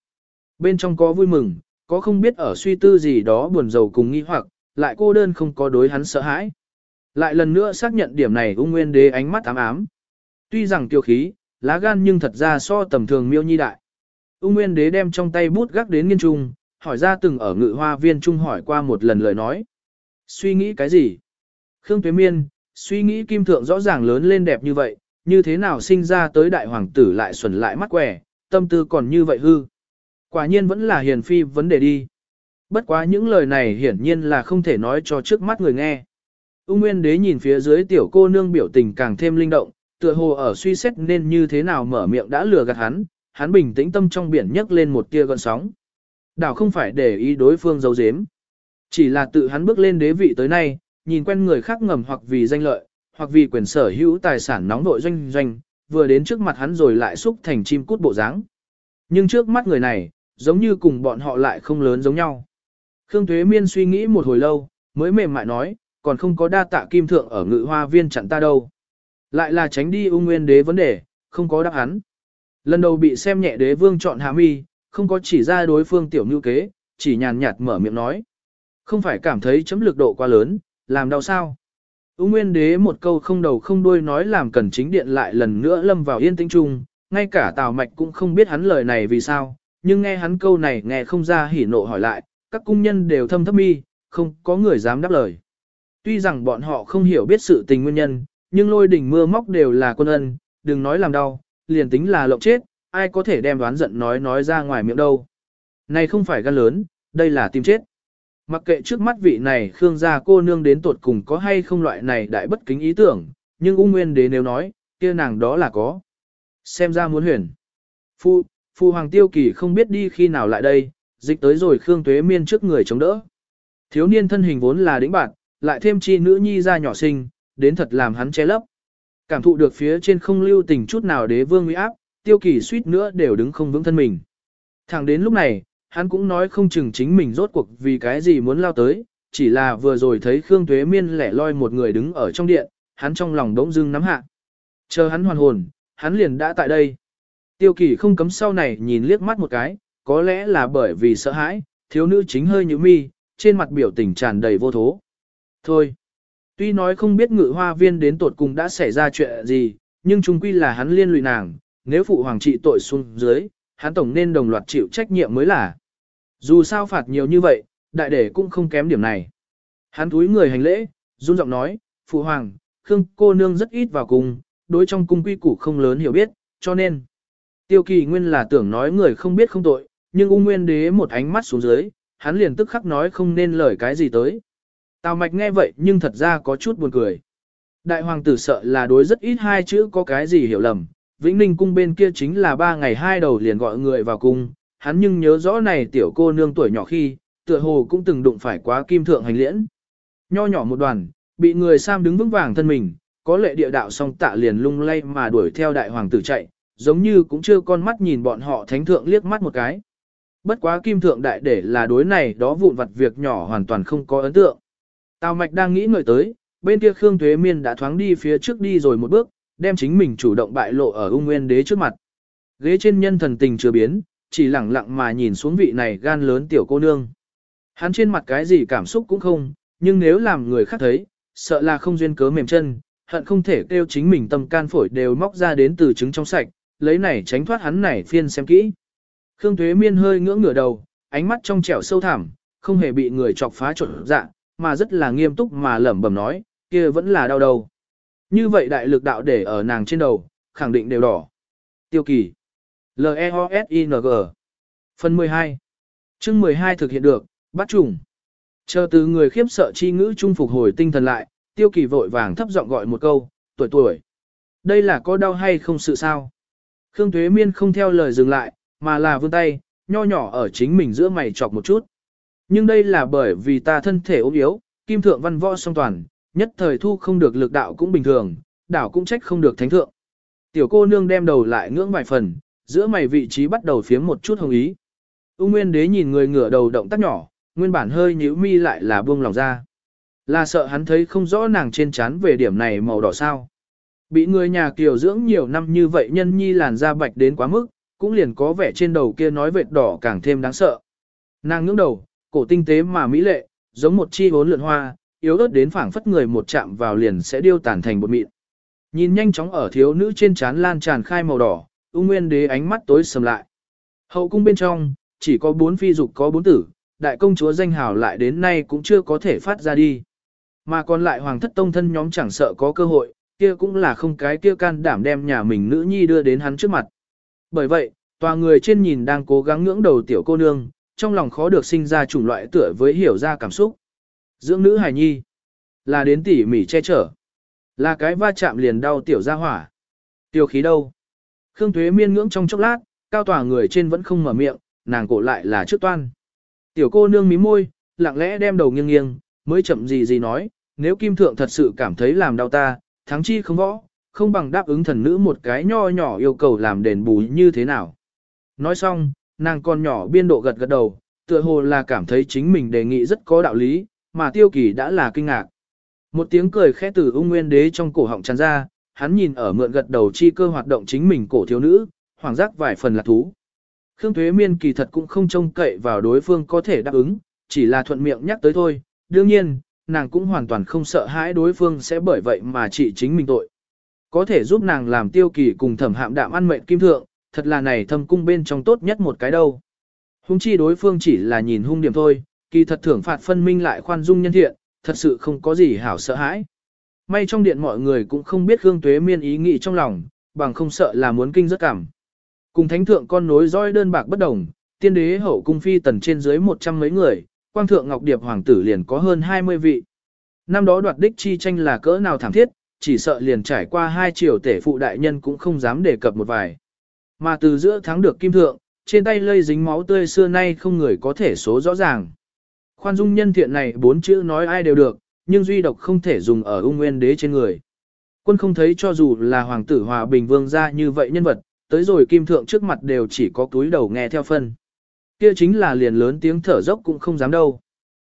Bên trong có vui mừng, có không biết ở suy tư gì đó buồn rầu cùng nghi hoặc, lại cô đơn không có đối hắn sợ hãi. Lại lần nữa xác nhận điểm này ung nguyên đế ánh mắt ám ám. Tuy rằng kiêu khí, lá gan nhưng thật ra so tầm thường miêu nhi đại. Ung nguyên đế đem trong tay bút gác đến nghiên trung, hỏi ra từng ở ngự hoa viên trung hỏi qua một lần lời nói. Suy nghĩ cái gì? Khương Tuế Miên, suy nghĩ kim thượng rõ ràng lớn lên đẹp như vậy, như thế nào sinh ra tới đại hoàng tử lại xuẩn lại mắt quẻ, tâm tư còn như vậy hư. Quả nhiên vẫn là hiền phi vấn đề đi. Bất quá những lời này hiển nhiên là không thể nói cho trước mắt người nghe. Ung Nguyên Đế nhìn phía dưới tiểu cô nương biểu tình càng thêm linh động, tựa hồ ở suy xét nên như thế nào mở miệng đã lừa gạt hắn, hắn bình tĩnh tâm trong biển nhấc lên một tia gợn sóng. Đảo không phải để ý đối phương giấu giếm, chỉ là tự hắn bước lên đế vị tới nay, nhìn quen người khác ngầm hoặc vì danh lợi, hoặc vì quyền sở hữu tài sản nóng nội doanh doanh, vừa đến trước mặt hắn rồi lại xúc thành chim cút bộ dáng. Nhưng trước mắt người này, giống như cùng bọn họ lại không lớn giống nhau. Khương Thuế Miên suy nghĩ một hồi lâu, mới mềm mại nói, còn không có đa tạ kim thượng ở ngự hoa viên chặn ta đâu. Lại là tránh đi ung nguyên đế vấn đề, không có đáp án. Lần đầu bị xem nhẹ đế vương chọn hạ mi, không có chỉ ra đối phương tiểu ngưu kế, chỉ nhàn nhạt mở miệng nói. Không phải cảm thấy chấm lực độ quá lớn, làm đau sao. Úng Nguyên Đế một câu không đầu không đuôi nói làm cần chính điện lại lần nữa lâm vào yên tĩnh chung, ngay cả Tào Mạch cũng không biết hắn lời này vì sao, nhưng nghe hắn câu này nghe không ra hỉ nộ hỏi lại, các cung nhân đều thâm thấp mi, không có người dám đáp lời. Tuy rằng bọn họ không hiểu biết sự tình nguyên nhân, nhưng lôi đỉnh mưa móc đều là quân ân, đừng nói làm đau, liền tính là lộng chết, ai có thể đem đoán giận nói nói ra ngoài miệng đâu. Này không phải gan lớn, đây là tim chết. Mặc kệ trước mắt vị này Khương gia cô nương đến tuột cùng có hay không loại này đại bất kính ý tưởng, nhưng ung nguyên đế nếu nói, kia nàng đó là có. Xem ra muốn huyền. Phu, phu hoàng tiêu kỳ không biết đi khi nào lại đây, dịch tới rồi Khương Tuế Miên trước người chống đỡ. Thiếu niên thân hình vốn là đĩnh bạn, lại thêm chi nữ nhi ra nhỏ sinh, đến thật làm hắn che lấp. Cảm thụ được phía trên không lưu tình chút nào đế vương uy áp, tiêu kỳ suýt nữa đều đứng không vững thân mình. Thẳng đến lúc này, hắn cũng nói không chừng chính mình rốt cuộc vì cái gì muốn lao tới, chỉ là vừa rồi thấy Khương Tuế Miên lẻ loi một người đứng ở trong điện, hắn trong lòng đống dưng nắm hạ. Chờ hắn hoàn hồn, hắn liền đã tại đây. Tiêu kỳ không cấm sau này nhìn liếc mắt một cái, có lẽ là bởi vì sợ hãi, thiếu nữ chính hơi như mi, trên mặt biểu tình tràn đầy vô thố. Thôi, tuy nói không biết ngự hoa viên đến tột cùng đã xảy ra chuyện gì, nhưng chung quy là hắn liên lụy nàng, nếu phụ hoàng trị tội xuống dưới, hắn tổng nên đồng loạt chịu trách nhiệm mới là. Dù sao phạt nhiều như vậy, đại đệ cũng không kém điểm này. Hắn túi người hành lễ, run giọng nói, phụ hoàng, Khương cô nương rất ít vào cung, đối trong cung quy củ không lớn hiểu biết, cho nên. Tiêu kỳ nguyên là tưởng nói người không biết không tội, nhưng ung nguyên đế một ánh mắt xuống dưới, hắn liền tức khắc nói không nên lời cái gì tới. Tào mạch nghe vậy nhưng thật ra có chút buồn cười. Đại hoàng tử sợ là đối rất ít hai chữ có cái gì hiểu lầm, Vĩnh Ninh cung bên kia chính là ba ngày hai đầu liền gọi người vào cung, hắn nhưng nhớ rõ này tiểu cô nương tuổi nhỏ khi, tựa hồ cũng từng đụng phải quá kim thượng hành liễn. Nho nhỏ một đoàn, bị người Sam đứng vững vàng thân mình, có lệ địa đạo song tạ liền lung lay mà đuổi theo đại hoàng tử chạy, giống như cũng chưa con mắt nhìn bọn họ thánh thượng liếc mắt một cái. Bất quá kim thượng đại để là đối này đó vụn vặt việc nhỏ hoàn toàn không có ấn tượng. Tào mạch đang nghĩ ngợi tới, bên kia Khương thuế Miên đã thoáng đi phía trước đi rồi một bước, đem chính mình chủ động bại lộ ở ung nguyên đế trước mặt. Ghế trên nhân thần tình chưa biến, chỉ lẳng lặng mà nhìn xuống vị này gan lớn tiểu cô nương. Hắn trên mặt cái gì cảm xúc cũng không, nhưng nếu làm người khác thấy, sợ là không duyên cớ mềm chân, hận không thể kêu chính mình tâm can phổi đều móc ra đến từ trứng trong sạch, lấy này tránh thoát hắn này phiên xem kỹ. Khương Thuế Miên hơi ngưỡng ngửa đầu, ánh mắt trong trẻo sâu thẳm, không hề bị người chọc phá trộn dạ, mà rất là nghiêm túc mà lẩm bẩm nói, kia vẫn là đau đầu. Như vậy đại lực đạo để ở nàng trên đầu, khẳng định đều đỏ. Tiêu kỳ. L-E-O-S-I-N-G Phần 12 chương 12 thực hiện được, bắt trùng. Chờ từ người khiếp sợ chi ngữ trung phục hồi tinh thần lại, tiêu kỳ vội vàng thấp giọng gọi một câu, tuổi tuổi. Đây là có đau hay không sự sao? Khương Tuế Miên không theo lời dừng lại, mà là vươn tay, nho nhỏ ở chính mình giữa mày chọc một chút. Nhưng đây là bởi vì ta thân thể ốm yếu, kim thượng văn võ song toàn, nhất thời thu không được lực đạo cũng bình thường, đảo cũng trách không được thánh thượng. Tiểu cô nương đem đầu lại ngưỡng vài phần, giữa mày vị trí bắt đầu phiếm một chút hồng ý. U Nguyên Đế nhìn người ngửa đầu động tác nhỏ, nguyên bản hơi nhíu mi lại là buông lòng ra. Là sợ hắn thấy không rõ nàng trên trán về điểm này màu đỏ sao. Bị người nhà kiều dưỡng nhiều năm như vậy nhân nhi làn da bạch đến quá mức, cũng liền có vẻ trên đầu kia nói vệt đỏ càng thêm đáng sợ. Nàng ngưỡng đầu, cổ tinh tế mà mỹ lệ, giống một chi hốn lượn hoa, yếu ớt đến phảng phất người một chạm vào liền sẽ điêu tàn thành bột mịn. Nhìn nhanh chóng ở thiếu nữ trên trán lan tràn khai màu đỏ, ung Nguyên Đế ánh mắt tối sầm lại. Hậu cung bên trong, chỉ có bốn phi dục có bốn tử, đại công chúa danh hào lại đến nay cũng chưa có thể phát ra đi. Mà còn lại hoàng thất tông thân nhóm chẳng sợ có cơ hội, kia cũng là không cái kia can đảm đem nhà mình nữ nhi đưa đến hắn trước mặt. Bởi vậy, tòa người trên nhìn đang cố gắng ngưỡng đầu tiểu cô nương, trong lòng khó được sinh ra chủng loại tựa với hiểu ra cảm xúc. Dưỡng nữ hài nhi, là đến tỉ mỉ che chở, là cái va chạm liền đau tiểu ra hỏa. Tiểu khí đâu? Khương Thuế miên ngưỡng trong chốc lát, cao tòa người trên vẫn không mở miệng, nàng cổ lại là trước toan. Tiểu cô nương mí môi, lặng lẽ đem đầu nghiêng nghiêng, mới chậm gì gì nói, nếu kim thượng thật sự cảm thấy làm đau ta, thắng chi không võ, không bằng đáp ứng thần nữ một cái nho nhỏ yêu cầu làm đền bù như thế nào. Nói xong, nàng con nhỏ biên độ gật gật đầu, tựa hồ là cảm thấy chính mình đề nghị rất có đạo lý, mà tiêu kỳ đã là kinh ngạc. Một tiếng cười khẽ từ ung nguyên đế trong cổ họng tràn ra, hắn nhìn ở mượn gật đầu chi cơ hoạt động chính mình cổ thiếu nữ, hoàng giác vài phần là thú. Khương Thuế Miên kỳ thật cũng không trông cậy vào đối phương có thể đáp ứng, chỉ là thuận miệng nhắc tới thôi. Đương nhiên, nàng cũng hoàn toàn không sợ hãi đối phương sẽ bởi vậy mà trị chính mình tội. Có thể giúp nàng làm tiêu kỳ cùng thẩm hạm đạm ăn mệnh kim thượng, thật là này thâm cung bên trong tốt nhất một cái đâu. Hung chi đối phương chỉ là nhìn hung điểm thôi, kỳ thật thưởng phạt phân minh lại khoan dung nhân thiện, thật sự không có gì hảo sợ hãi. May trong điện mọi người cũng không biết Khương Tuế Miên ý nghĩ trong lòng, bằng không sợ là muốn kinh rất cảm. Cùng thánh thượng con nối roi đơn bạc bất đồng, tiên đế hậu cung phi tần trên dưới một trăm mấy người, quang thượng ngọc điệp hoàng tử liền có hơn 20 vị. Năm đó đoạt đích chi tranh là cỡ nào thảm thiết, chỉ sợ liền trải qua hai triều tể phụ đại nhân cũng không dám đề cập một vài. Mà từ giữa thắng được kim thượng, trên tay lây dính máu tươi xưa nay không người có thể số rõ ràng. Khoan dung nhân thiện này bốn chữ nói ai đều được, nhưng duy độc không thể dùng ở ung nguyên đế trên người. Quân không thấy cho dù là hoàng tử hòa bình vương gia như vậy nhân vật, tới rồi kim thượng trước mặt đều chỉ có túi đầu nghe theo phân. Kia chính là liền lớn tiếng thở dốc cũng không dám đâu.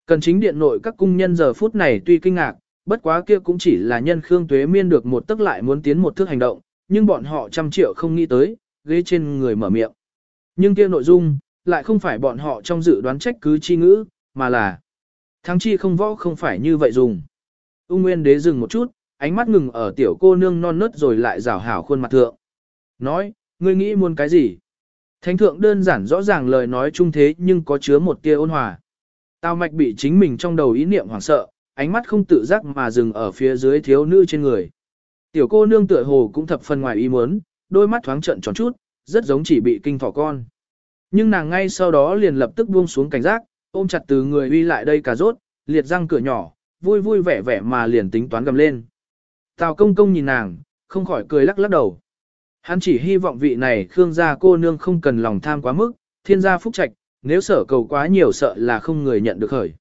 Cần chính điện nội các cung nhân giờ phút này tuy kinh ngạc, bất quá kia cũng chỉ là nhân Khương Tuế Miên được một tức lại muốn tiến một thước hành động, nhưng bọn họ trăm triệu không nghĩ tới, ghế trên người mở miệng. Nhưng kia nội dung, lại không phải bọn họ trong dự đoán trách cứ chi ngữ, mà là thắng chi không võ không phải như vậy dùng. Ung Nguyên Đế dừng một chút, ánh mắt ngừng ở tiểu cô nương non nớt rồi lại rào hảo khuôn mặt thượng. Nói, ngươi nghĩ muốn cái gì? Thánh thượng đơn giản rõ ràng lời nói chung thế nhưng có chứa một tia ôn hòa. Tào mạch bị chính mình trong đầu ý niệm hoảng sợ, ánh mắt không tự giác mà dừng ở phía dưới thiếu nữ trên người. Tiểu cô nương tựa hồ cũng thập phần ngoài ý muốn, đôi mắt thoáng trận tròn chút, rất giống chỉ bị kinh thỏ con. Nhưng nàng ngay sau đó liền lập tức buông xuống cảnh giác, ôm chặt từ người uy lại đây cả rốt, liệt răng cửa nhỏ, vui vui vẻ vẻ mà liền tính toán gầm lên. Tào công công nhìn nàng, không khỏi cười lắc lắc đầu. Hắn chỉ hy vọng vị này Khương gia cô nương không cần lòng tham quá mức, thiên gia phúc trạch, nếu sở cầu quá nhiều sợ là không người nhận được khởi.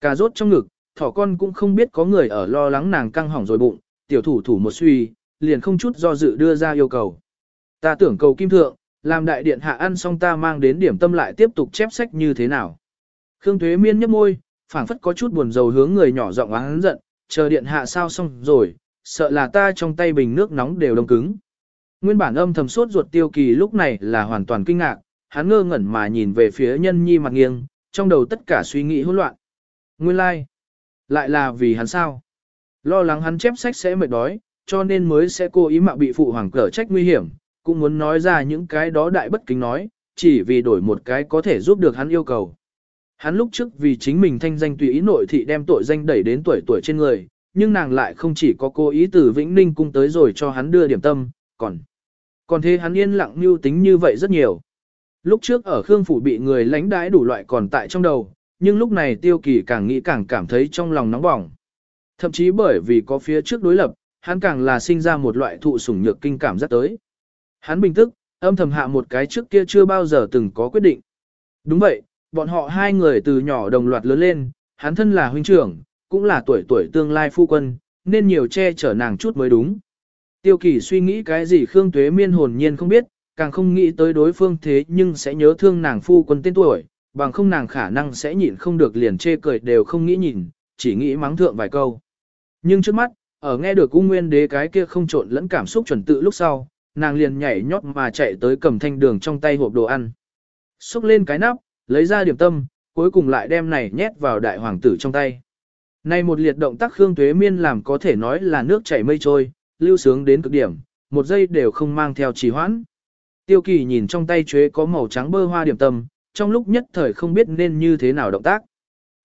Cà rốt trong ngực, thỏ con cũng không biết có người ở lo lắng nàng căng hỏng rồi bụng, tiểu thủ thủ một suy, liền không chút do dự đưa ra yêu cầu. Ta tưởng cầu kim thượng, làm đại điện hạ ăn xong ta mang đến điểm tâm lại tiếp tục chép sách như thế nào. Khương Thuế Miên nhấp môi, phảng phất có chút buồn rầu hướng người nhỏ giọng oán giận, chờ điện hạ sao xong rồi, sợ là ta trong tay bình nước nóng đều đông cứng. Nguyên bản âm thầm suốt ruột tiêu kỳ lúc này là hoàn toàn kinh ngạc, hắn ngơ ngẩn mà nhìn về phía nhân nhi mặt nghiêng, trong đầu tất cả suy nghĩ hỗn loạn. Nguyên lai, like. lại là vì hắn sao? Lo lắng hắn chép sách sẽ mệt đói, cho nên mới sẽ cố ý mạo bị phụ hoàng cở trách nguy hiểm, cũng muốn nói ra những cái đó đại bất kính nói, chỉ vì đổi một cái có thể giúp được hắn yêu cầu. Hắn lúc trước vì chính mình thanh danh tùy ý nội thị đem tội danh đẩy đến tuổi tuổi trên người, nhưng nàng lại không chỉ có cố ý từ Vĩnh Ninh cung tới rồi cho hắn đưa điểm tâm, còn còn thế hắn yên lặng mưu tính như vậy rất nhiều. Lúc trước ở Khương Phủ bị người lánh đái đủ loại còn tại trong đầu, nhưng lúc này Tiêu Kỳ càng nghĩ càng cảm thấy trong lòng nóng bỏng. Thậm chí bởi vì có phía trước đối lập, hắn càng là sinh ra một loại thụ sủng nhược kinh cảm rất tới. Hắn bình tức, âm thầm hạ một cái trước kia chưa bao giờ từng có quyết định. Đúng vậy, bọn họ hai người từ nhỏ đồng loạt lớn lên, hắn thân là huynh trưởng, cũng là tuổi tuổi tương lai phu quân, nên nhiều che chở nàng chút mới đúng. Tiêu kỳ suy nghĩ cái gì Khương Tuế Miên hồn nhiên không biết, càng không nghĩ tới đối phương thế nhưng sẽ nhớ thương nàng phu quân tên tuổi, bằng không nàng khả năng sẽ nhịn không được liền chê cười đều không nghĩ nhìn, chỉ nghĩ mắng thượng vài câu. Nhưng trước mắt, ở nghe được cung nguyên đế cái kia không trộn lẫn cảm xúc chuẩn tự lúc sau, nàng liền nhảy nhót mà chạy tới cầm thanh đường trong tay hộp đồ ăn. Xúc lên cái nắp, lấy ra điểm tâm, cuối cùng lại đem này nhét vào đại hoàng tử trong tay. Này một liệt động tác Khương Tuế Miên làm có thể nói là nước chảy mây trôi, lưu sướng đến cực điểm, một giây đều không mang theo trì hoãn. Tiêu kỳ nhìn trong tay chuế có màu trắng bơ hoa điểm tâm, trong lúc nhất thời không biết nên như thế nào động tác.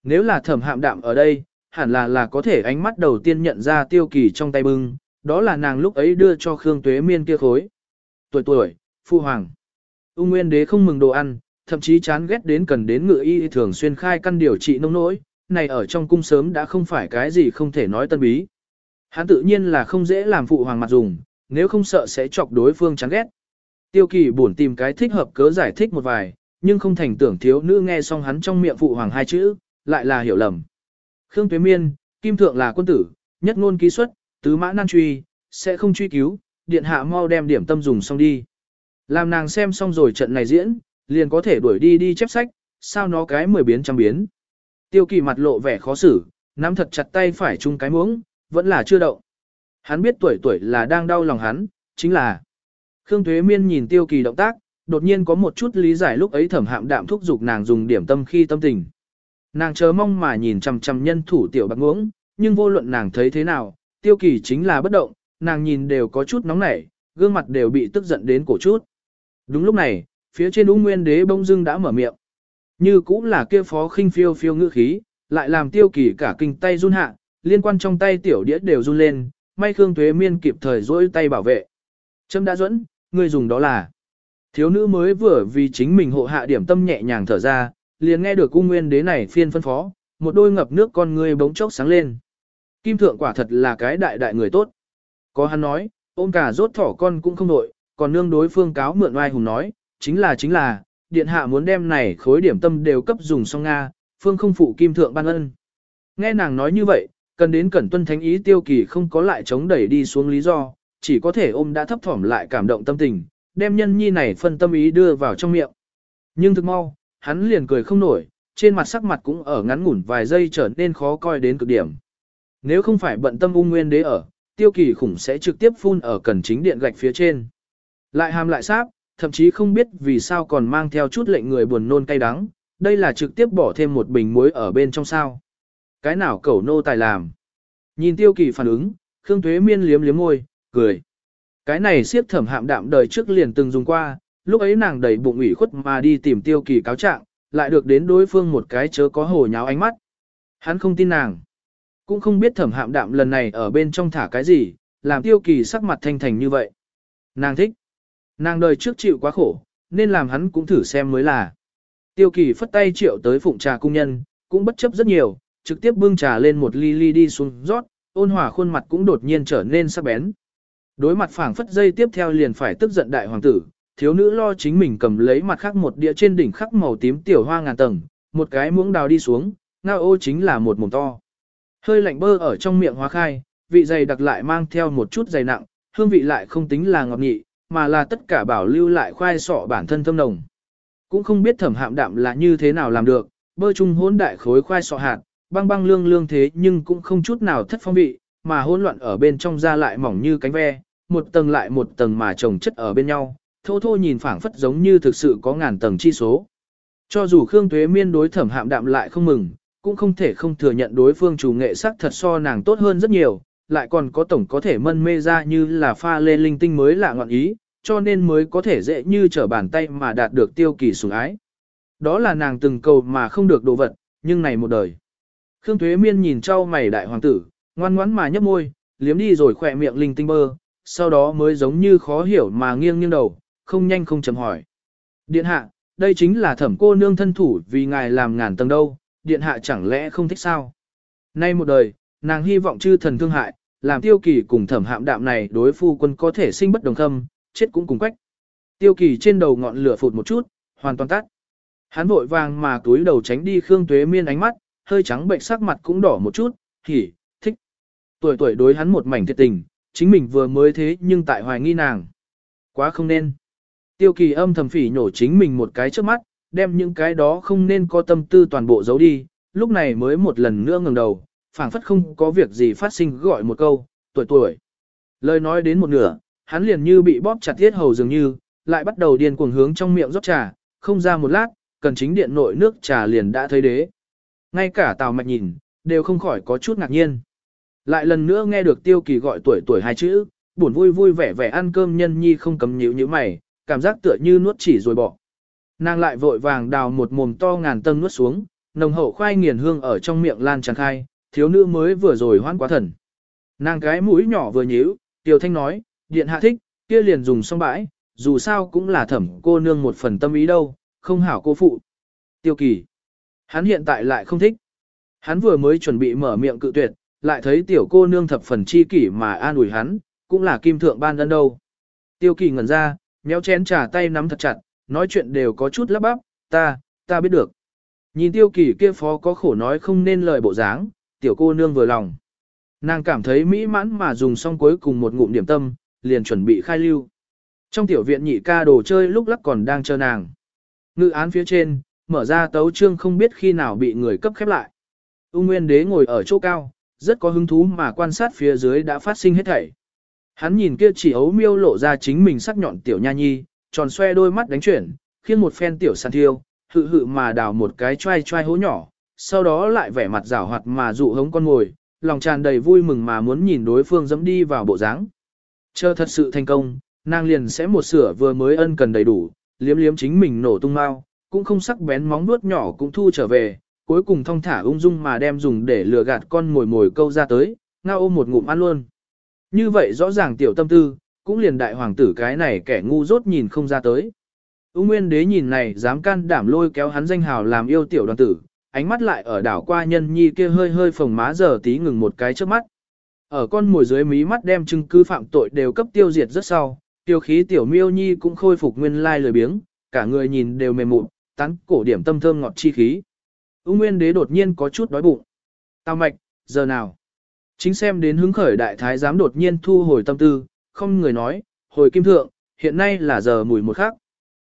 Nếu là thẩm hạm đạm ở đây, hẳn là là có thể ánh mắt đầu tiên nhận ra tiêu kỳ trong tay bưng, đó là nàng lúc ấy đưa cho Khương Tuế Miên kia khối. Tuổi tuổi, phu hoàng. Ung Nguyên Đế không mừng đồ ăn, thậm chí chán ghét đến cần đến ngựa y thường xuyên khai căn điều trị nông nỗi, này ở trong cung sớm đã không phải cái gì không thể nói tân bí. Hắn tự nhiên là không dễ làm phụ hoàng mặt dùng, nếu không sợ sẽ chọc đối phương chán ghét. Tiêu kỳ buồn tìm cái thích hợp cớ giải thích một vài, nhưng không thành tưởng thiếu nữ nghe xong hắn trong miệng phụ hoàng hai chữ, lại là hiểu lầm. Khương Tuế Miên, Kim Thượng là quân tử, nhất ngôn ký xuất, tứ mã nan truy, sẽ không truy cứu, điện hạ mau đem điểm tâm dùng xong đi. Làm nàng xem xong rồi trận này diễn, liền có thể đuổi đi đi chép sách, sao nó cái mười biến trăm biến. Tiêu kỳ mặt lộ vẻ khó xử, nắm thật chặt tay phải chung cái muỗng, vẫn là chưa động. Hắn biết tuổi tuổi là đang đau lòng hắn, chính là. Khương Thuế Miên nhìn tiêu kỳ động tác, đột nhiên có một chút lý giải lúc ấy thẩm hạm đạm thúc giục nàng dùng điểm tâm khi tâm tình. Nàng chớ mong mà nhìn chằm chằm nhân thủ tiểu bạc ngưỡng, nhưng vô luận nàng thấy thế nào, tiêu kỳ chính là bất động, nàng nhìn đều có chút nóng nảy, gương mặt đều bị tức giận đến cổ chút. Đúng lúc này, phía trên ung nguyên đế bông dưng đã mở miệng. Như cũng là kia phó khinh phiêu phiêu ngữ khí, lại làm tiêu kỳ cả kinh tay run hạ, liên quan trong tay tiểu đĩa đều run lên, may Khương Tuế Miên kịp thời dỗi tay bảo vệ. Trâm đã dẫn, người dùng đó là. Thiếu nữ mới vừa vì chính mình hộ hạ điểm tâm nhẹ nhàng thở ra, liền nghe được cung nguyên đế này phiên phân phó, một đôi ngập nước con người bỗng chốc sáng lên. Kim thượng quả thật là cái đại đại người tốt. Có hắn nói, ôm cả rốt thỏ con cũng không nội, còn nương đối phương cáo mượn oai hùng nói, chính là chính là, điện hạ muốn đem này khối điểm tâm đều cấp dùng xong Nga, phương không phụ kim thượng ban ân. Nghe nàng nói như vậy, cần đến cẩn tuân thánh ý tiêu kỳ không có lại chống đẩy đi xuống lý do, chỉ có thể ôm đã thấp thỏm lại cảm động tâm tình, đem nhân nhi này phân tâm ý đưa vào trong miệng. Nhưng thực mau, hắn liền cười không nổi, trên mặt sắc mặt cũng ở ngắn ngủn vài giây trở nên khó coi đến cực điểm. Nếu không phải bận tâm ung nguyên đế ở, tiêu kỳ khủng sẽ trực tiếp phun ở cần chính điện gạch phía trên. Lại hàm lại sáp, thậm chí không biết vì sao còn mang theo chút lệnh người buồn nôn cay đắng, đây là trực tiếp bỏ thêm một bình muối ở bên trong sao. Cái nào cẩu nô tài làm. Nhìn tiêu kỳ phản ứng, Khương Tuế Miên liếm liếm môi, cười. Cái này siếp thẩm hạm đạm đời trước liền từng dùng qua, lúc ấy nàng đầy bụng ủy khuất mà đi tìm tiêu kỳ cáo trạng, lại được đến đối phương một cái chớ có hồ nháo ánh mắt. Hắn không tin nàng. Cũng không biết thẩm hạm đạm lần này ở bên trong thả cái gì, làm tiêu kỳ sắc mặt thanh thành như vậy. Nàng thích. Nàng đời trước chịu quá khổ, nên làm hắn cũng thử xem mới là. Tiêu kỳ phất tay triệu tới phụng trà cung nhân, cũng bất chấp rất nhiều, trực tiếp bưng trà lên một ly ly đi xuống rót, ôn hòa khuôn mặt cũng đột nhiên trở nên sắc bén. Đối mặt phảng phất dây tiếp theo liền phải tức giận đại hoàng tử, thiếu nữ lo chính mình cầm lấy mặt khác một đĩa trên đỉnh khắc màu tím tiểu hoa ngàn tầng, một cái muỗng đào đi xuống, ngao ô chính là một mồm to. Hơi lạnh bơ ở trong miệng hóa khai, vị dày đặc lại mang theo một chút dày nặng, hương vị lại không tính là ngọt nhị, mà là tất cả bảo lưu lại khoai sọ bản thân thâm nồng. Cũng không biết thẩm hạm đạm là như thế nào làm được, bơ chung hỗn đại khối khoai sọ hạt, băng băng lương lương thế nhưng cũng không chút nào thất phong vị, mà hỗn loạn ở bên trong da lại mỏng như cánh ve, một tầng lại một tầng mà chồng chất ở bên nhau, thô thô nhìn phảng phất giống như thực sự có ngàn tầng chi số. Cho dù Khương Tuế Miên đối thẩm hạm đạm lại không mừng, cũng không thể không thừa nhận đối phương chủ nghệ sắc thật so nàng tốt hơn rất nhiều, lại còn có tổng có thể mân mê ra như là pha lê linh tinh mới lạ ngọn ý, cho nên mới có thể dễ như trở bàn tay mà đạt được tiêu kỳ sủng ái. Đó là nàng từng cầu mà không được đồ vật, nhưng này một đời. Khương Thuế Miên nhìn trao mày đại hoàng tử, ngoan ngoãn mà nhấp môi, liếm đi rồi khỏe miệng linh tinh bơ, sau đó mới giống như khó hiểu mà nghiêng nghiêng đầu, không nhanh không chậm hỏi. Điện hạ, đây chính là thẩm cô nương thân thủ vì ngài làm ngàn tầng đâu, điện hạ chẳng lẽ không thích sao? Nay một đời, nàng hy vọng chư thần thương hại, làm tiêu kỳ cùng thẩm hạm đạm này đối phu quân có thể sinh bất đồng khâm, chết cũng cùng quách. Tiêu kỳ trên đầu ngọn lửa phụt một chút, hoàn toàn tắt. Hắn vội vàng mà túi đầu tránh đi Khương Tuế Miên ánh mắt, hơi trắng bệnh sắc mặt cũng đỏ một chút, hỉ, thích. Tuổi tuổi đối hắn một mảnh thiệt tình, chính mình vừa mới thế nhưng tại hoài nghi nàng. Quá không nên. Tiêu kỳ âm thầm phỉ nhổ chính mình một cái trước mắt, đem những cái đó không nên có tâm tư toàn bộ giấu đi, lúc này mới một lần nữa ngẩng đầu, phảng phất không có việc gì phát sinh gọi một câu, tuổi tuổi. Lời nói đến một nửa, hắn liền như bị bóp chặt thiết hầu dường như, lại bắt đầu điên cuồng hướng trong miệng rót trà, không ra một lát, cần chính điện nội nước trà liền đã thấy đế. Ngay cả Tào Mạch nhìn, đều không khỏi có chút ngạc nhiên. Lại lần nữa nghe được Tiêu Kỳ gọi tuổi tuổi hai chữ, buồn vui vui vẻ vẻ ăn cơm nhân nhi không cấm nhíu như mày, cảm giác tựa như nuốt chỉ rồi bỏ. Nàng lại vội vàng đào một mồm to ngàn tầng nuốt xuống, nồng hậu khoai nghiền hương ở trong miệng lan tràn khai, thiếu nữ mới vừa rồi hoan quá thần. Nàng cái mũi nhỏ vừa nhíu, Tiêu Thanh nói, điện hạ thích, kia liền dùng xong bãi, dù sao cũng là thẩm cô nương một phần tâm ý đâu, không hảo cô phụ. Tiêu kỳ. Hắn hiện tại lại không thích. Hắn vừa mới chuẩn bị mở miệng cự tuyệt, lại thấy tiểu cô nương thập phần chi kỷ mà an ủi hắn, cũng là kim thượng ban ân đâu. Tiêu kỳ ngẩn ra, méo chén trà tay nắm thật chặt, nói chuyện đều có chút lắp bắp, ta, ta biết được. Nhìn tiêu kỳ kia phó có khổ nói không nên lời bộ dáng, tiểu cô nương vừa lòng. Nàng cảm thấy mỹ mãn mà dùng xong cuối cùng một ngụm điểm tâm, liền chuẩn bị khai lưu. Trong tiểu viện nhị ca đồ chơi lúc lắc còn đang chờ nàng. Ngự án phía trên, mở ra tấu trương không biết khi nào bị người cấp khép lại. U Nguyên Đế ngồi ở chỗ cao, rất có hứng thú mà quan sát phía dưới đã phát sinh hết thảy. Hắn nhìn kia chỉ ấu miêu lộ ra chính mình sắc nhọn tiểu nha nhi, tròn xoe đôi mắt đánh chuyển, khiến một phen tiểu sàn thiêu, hự hự mà đào một cái choai choai hố nhỏ, sau đó lại vẻ mặt rảo hoạt mà dụ hống con ngồi, lòng tràn đầy vui mừng mà muốn nhìn đối phương dẫm đi vào bộ dáng. Chờ thật sự thành công, nàng liền sẽ một sửa vừa mới ân cần đầy đủ, liếm liếm chính mình nổ tung mau, cũng không sắc bén móng nuốt nhỏ cũng thu trở về, cuối cùng thong thả ung dung mà đem dùng để lừa gạt con mồi mồi câu ra tới, ngao ôm một ngụm ăn luôn. Như vậy rõ ràng tiểu tâm tư, cũng liền đại hoàng tử cái này kẻ ngu dốt nhìn không ra tới. U Nguyên đế nhìn này dám can đảm lôi kéo hắn danh hào làm yêu tiểu đoàn tử, ánh mắt lại ở đảo qua nhân nhi kia hơi hơi phồng má giờ tí ngừng một cái trước mắt. Ở con mồi dưới mí mắt đem chứng cứ phạm tội đều cấp tiêu diệt rất sau, tiêu khí tiểu miêu nhi cũng khôi phục nguyên lai lười biếng, cả người nhìn đều mềm mụn, tán cổ điểm tâm thơm ngọt chi khí. Úng Nguyên đế đột nhiên có chút đói bụng. tào mạch, giờ nào? Chính xem đến hứng khởi đại thái giám đột nhiên thu hồi tâm tư, không người nói, hồi kim thượng, hiện nay là giờ mùi một khắc.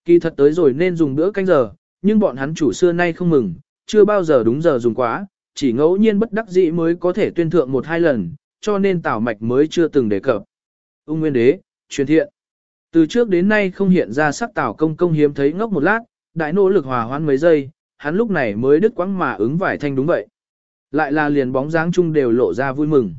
Kỳ thật tới rồi nên dùng bữa canh giờ, nhưng bọn hắn chủ xưa nay không mừng, chưa bao giờ đúng giờ dùng quá, chỉ ngẫu nhiên bất đắc dĩ mới có thể tuyên thượng một hai lần, cho nên Tào Mạch mới chưa từng đề cập. Ung Nguyên Đế, truyền thiện. Từ trước đến nay không hiện ra sắc Tào công công hiếm thấy ngốc một lát, đại nỗ lực hòa hoãn mấy giây, hắn lúc này mới đứt quãng mà ứng vải thanh đúng vậy. Lại là liền bóng dáng chung đều lộ ra vui mừng.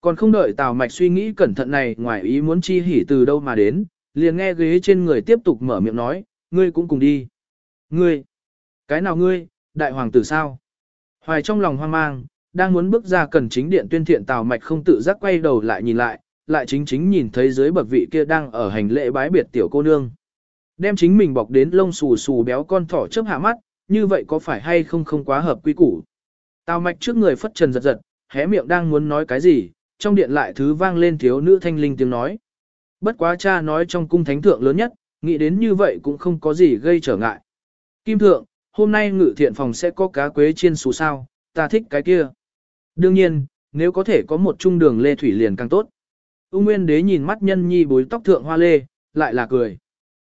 Còn không đợi Tào Mạch suy nghĩ cẩn thận này ngoài ý muốn chi hỉ từ đâu mà đến, liền nghe ghế trên người tiếp tục mở miệng nói, ngươi cũng cùng đi. Ngươi? Cái nào ngươi, đại hoàng tử sao? Hoài trong lòng hoang mang, đang muốn bước ra cần chính điện tuyên thiện Tào Mạch không tự giác quay đầu lại nhìn lại, lại chính chính nhìn thấy dưới bậc vị kia đang ở hành lễ bái biệt tiểu cô nương. Đem chính mình bọc đến lông xù xù béo con thỏ chớp hạ mắt, như vậy có phải hay không không quá hợp quy củ. Tào Mạch trước người phất trần giật giật, hé miệng đang muốn nói cái gì, trong điện lại thứ vang lên thiếu nữ thanh linh tiếng nói. Bất quá cha nói trong cung thánh thượng lớn nhất, nghĩ đến như vậy cũng không có gì gây trở ngại. Kim thượng, hôm nay ngự thiện phòng sẽ có cá quế chiên xù sao, ta thích cái kia. Đương nhiên, nếu có thể có một trung đường lê thủy liền càng tốt. Ung Nguyên Đế nhìn mắt nhân nhi bối tóc thượng hoa lê, lại là cười.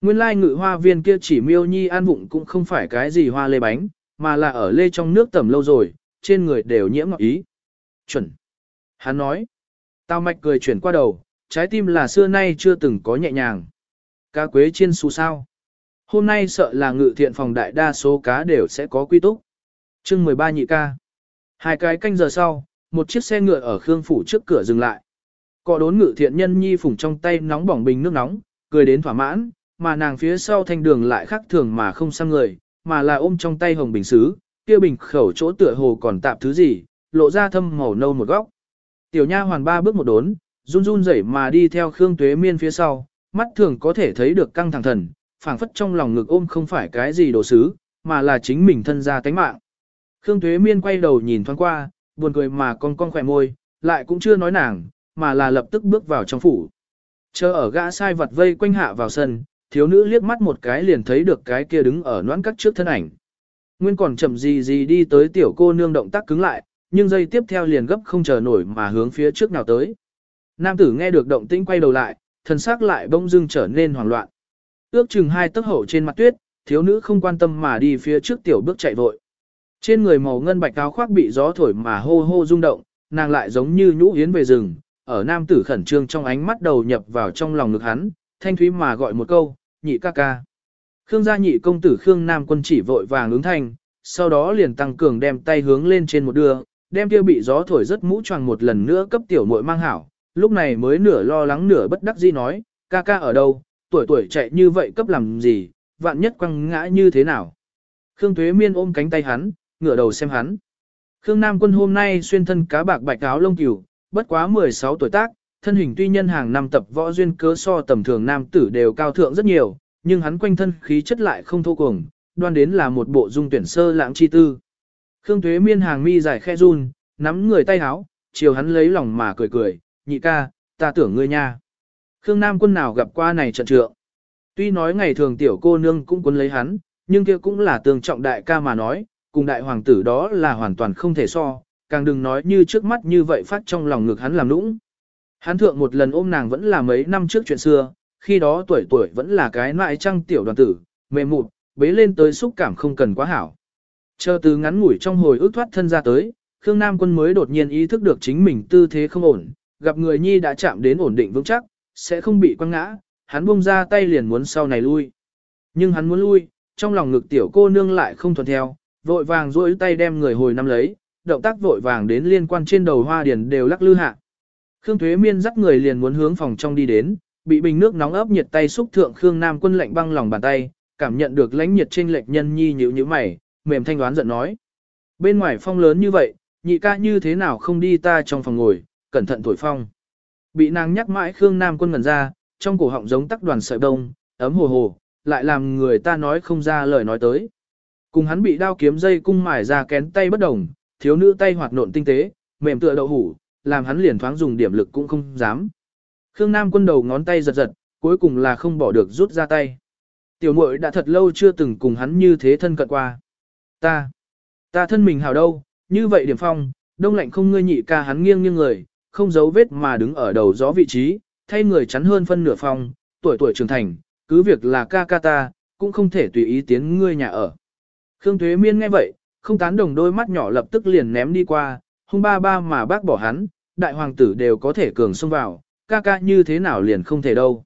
Nguyên lai ngự hoa viên kia chỉ miêu nhi an vụng cũng không phải cái gì hoa lê bánh, mà là ở lê trong nước tẩm lâu rồi, trên người đều nhiễm ngọc ý. Chuẩn. Hắn nói. Tao mạch cười chuyển qua đầu, trái tim là xưa nay chưa từng có nhẹ nhàng. Cá quế chiên xù sao. Hôm nay sợ là ngự thiện phòng đại đa số cá đều sẽ có quy túc. chương 13 nhị ca. Hai cái canh giờ sau, một chiếc xe ngựa ở Khương Phủ trước cửa dừng lại. Cọ đốn ngự thiện nhân nhi phủng trong tay nóng bỏng bình nước nóng, cười đến thỏa mãn, mà nàng phía sau thanh đường lại khác thường mà không sang người, mà là ôm trong tay hồng bình xứ, kia bình khẩu chỗ tựa hồ còn tạp thứ gì, lộ ra thâm màu nâu một góc. Tiểu nha hoàn ba bước một đốn, run run rẩy mà đi theo Khương Tuế Miên phía sau, mắt thường có thể thấy được căng thẳng thần, phảng phất trong lòng ngực ôm không phải cái gì đồ sứ, mà là chính mình thân ra tánh mạng. Khương Tuế Miên quay đầu nhìn thoáng qua, buồn cười mà con con khỏe môi, lại cũng chưa nói nàng, mà là lập tức bước vào trong phủ. Chờ ở gã sai vật vây quanh hạ vào sân, thiếu nữ liếc mắt một cái liền thấy được cái kia đứng ở noãn cắt trước thân ảnh. Nguyên còn chậm gì gì đi tới tiểu cô nương động tác cứng lại, nhưng giây tiếp theo liền gấp không chờ nổi mà hướng phía trước nào tới. Nam tử nghe được động tĩnh quay đầu lại, thân xác lại bỗng dưng trở nên hoảng loạn. Ước chừng hai tấc hậu trên mặt tuyết, thiếu nữ không quan tâm mà đi phía trước tiểu bước chạy vội. Trên người màu ngân bạch áo khoác bị gió thổi mà hô hô rung động, nàng lại giống như nhũ yến về rừng, ở nam tử khẩn trương trong ánh mắt đầu nhập vào trong lòng ngực hắn, thanh thúy mà gọi một câu, nhị ca ca. Khương gia nhị công tử Khương Nam quân chỉ vội vàng ứng thành, sau đó liền tăng cường đem tay hướng lên trên một đưa, đem kia bị gió thổi rất mũ choàng một lần nữa cấp tiểu muội mang hảo, lúc này mới nửa lo lắng nửa bất đắc dĩ nói, ca ca ở đâu, tuổi tuổi chạy như vậy cấp làm gì, vạn nhất quăng ngã như thế nào. Khương Tuế Miên ôm cánh tay hắn, ngửa đầu xem hắn. Khương Nam quân hôm nay xuyên thân cá bạc bạch áo lông cửu, bất quá 16 tuổi tác, thân hình tuy nhân hàng năm tập võ duyên cớ so tầm thường nam tử đều cao thượng rất nhiều, nhưng hắn quanh thân khí chất lại không thô cuồng, đoan đến là một bộ dung tuyển sơ lãng chi tư. Khương Tuế Miên hàng mi dài khe run, nắm người tay háo, chiều hắn lấy lòng mà cười cười, nhị ca, ta tưởng ngươi nha. Khương Nam quân nào gặp qua này trận trượng. Tuy nói ngày thường tiểu cô nương cũng cuốn lấy hắn, nhưng kia cũng là tương trọng đại ca mà nói, cùng đại hoàng tử đó là hoàn toàn không thể so, càng đừng nói như trước mắt như vậy phát trong lòng ngực hắn làm nũng. Hắn thượng một lần ôm nàng vẫn là mấy năm trước chuyện xưa, khi đó tuổi tuổi vẫn là cái nại trăng tiểu đoàn tử, mềm mụt, bế lên tới xúc cảm không cần quá hảo. Chờ từ ngắn ngủi trong hồi ước thoát thân ra tới, Khương Nam quân mới đột nhiên ý thức được chính mình tư thế không ổn, gặp người nhi đã chạm đến ổn định vững chắc, sẽ không bị quăng ngã, hắn buông ra tay liền muốn sau này lui. Nhưng hắn muốn lui, trong lòng ngực tiểu cô nương lại không thuận theo, vội vàng duỗi tay đem người hồi nắm lấy, động tác vội vàng đến liên quan trên đầu hoa điển đều lắc lư hạ. Khương Thuế Miên dắt người liền muốn hướng phòng trong đi đến, bị bình nước nóng ấp nhiệt tay xúc thượng Khương Nam quân lạnh băng lòng bàn tay, cảm nhận được lãnh nhiệt trên lệch nhân nhi nhíu nhíu mày, mềm thanh đoán giận nói. Bên ngoài phong lớn như vậy, nhị ca như thế nào không đi ta trong phòng ngồi, cẩn thận thổi phong. Bị nàng nhắc mãi Khương Nam quân ngẩn ra, trong cổ họng giống tắc đoàn sợi đông, ấm hồ hồ, lại làm người ta nói không ra lời nói tới. Cùng hắn bị đao kiếm dây cung mài ra kén tay bất đồng, thiếu nữ tay hoạt nộn tinh tế, mềm tựa đậu hủ, làm hắn liền thoáng dùng điểm lực cũng không dám. Khương Nam quân đầu ngón tay giật giật, cuối cùng là không bỏ được rút ra tay. Tiểu muội đã thật lâu chưa từng cùng hắn như thế thân cận qua. Ta, ta thân mình hào đâu, như vậy điểm phong, đông lạnh không ngươi nhị ca hắn nghiêng nghiêng người, không giấu vết mà đứng ở đầu gió vị trí, thay người chắn hơn phân nửa phong, tuổi tuổi trưởng thành, cứ việc là ca ca ta, cũng không thể tùy ý tiến ngươi nhà ở. Khương Thuế Miên nghe vậy, không tán đồng đôi mắt nhỏ lập tức liền ném đi qua, hung ba ba mà bác bỏ hắn, đại hoàng tử đều có thể cường xông vào, ca ca như thế nào liền không thể đâu.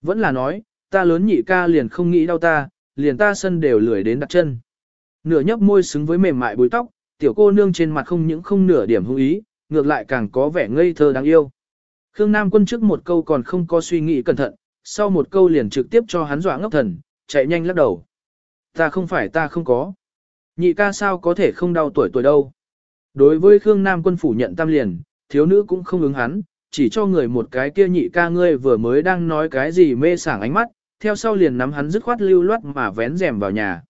Vẫn là nói, ta lớn nhị ca liền không nghĩ đau ta, liền ta sân đều lười đến đặt chân. Nửa nhấp môi xứng với mềm mại búi tóc, tiểu cô nương trên mặt không những không nửa điểm hung ý, ngược lại càng có vẻ ngây thơ đáng yêu. Khương Nam quân trước một câu còn không có suy nghĩ cẩn thận, sau một câu liền trực tiếp cho hắn dọa ngốc thần, chạy nhanh lắc đầu. Ta không phải ta không có. Nhị ca sao có thể không đau tuổi tuổi đâu. Đối với Khương Nam quân phủ nhận tam liền, thiếu nữ cũng không ứng hắn, chỉ cho người một cái kia nhị ca ngươi vừa mới đang nói cái gì mê sảng ánh mắt, theo sau liền nắm hắn dứt khoát lưu loát mà vén rèm vào nhà.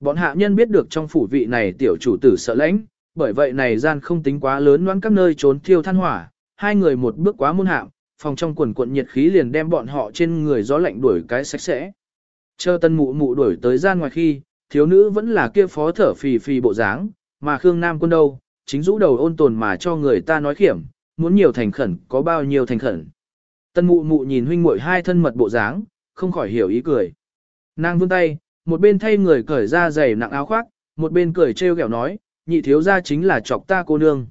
Bọn hạ nhân biết được trong phủ vị này tiểu chủ tử sợ lãnh, bởi vậy này gian không tính quá lớn loãng các nơi trốn thiêu than hỏa, hai người một bước quá môn hạm, phòng trong quần cuộn nhiệt khí liền đem bọn họ trên người gió lạnh đuổi cái sạch sẽ. Chờ tân mụ mụ đuổi tới gian ngoài khi, thiếu nữ vẫn là kia phó thở phì phì bộ dáng, mà Khương Nam quân đâu, chính rũ đầu ôn tồn mà cho người ta nói khiểm, muốn nhiều thành khẩn có bao nhiêu thành khẩn. Tân mụ mụ nhìn huynh muội hai thân mật bộ dáng, không khỏi hiểu ý cười. Nàng vươn tay, một bên thay người cởi ra giày nặng áo khoác, một bên cười trêu ghẹo nói, nhị thiếu ra chính là chọc ta cô nương.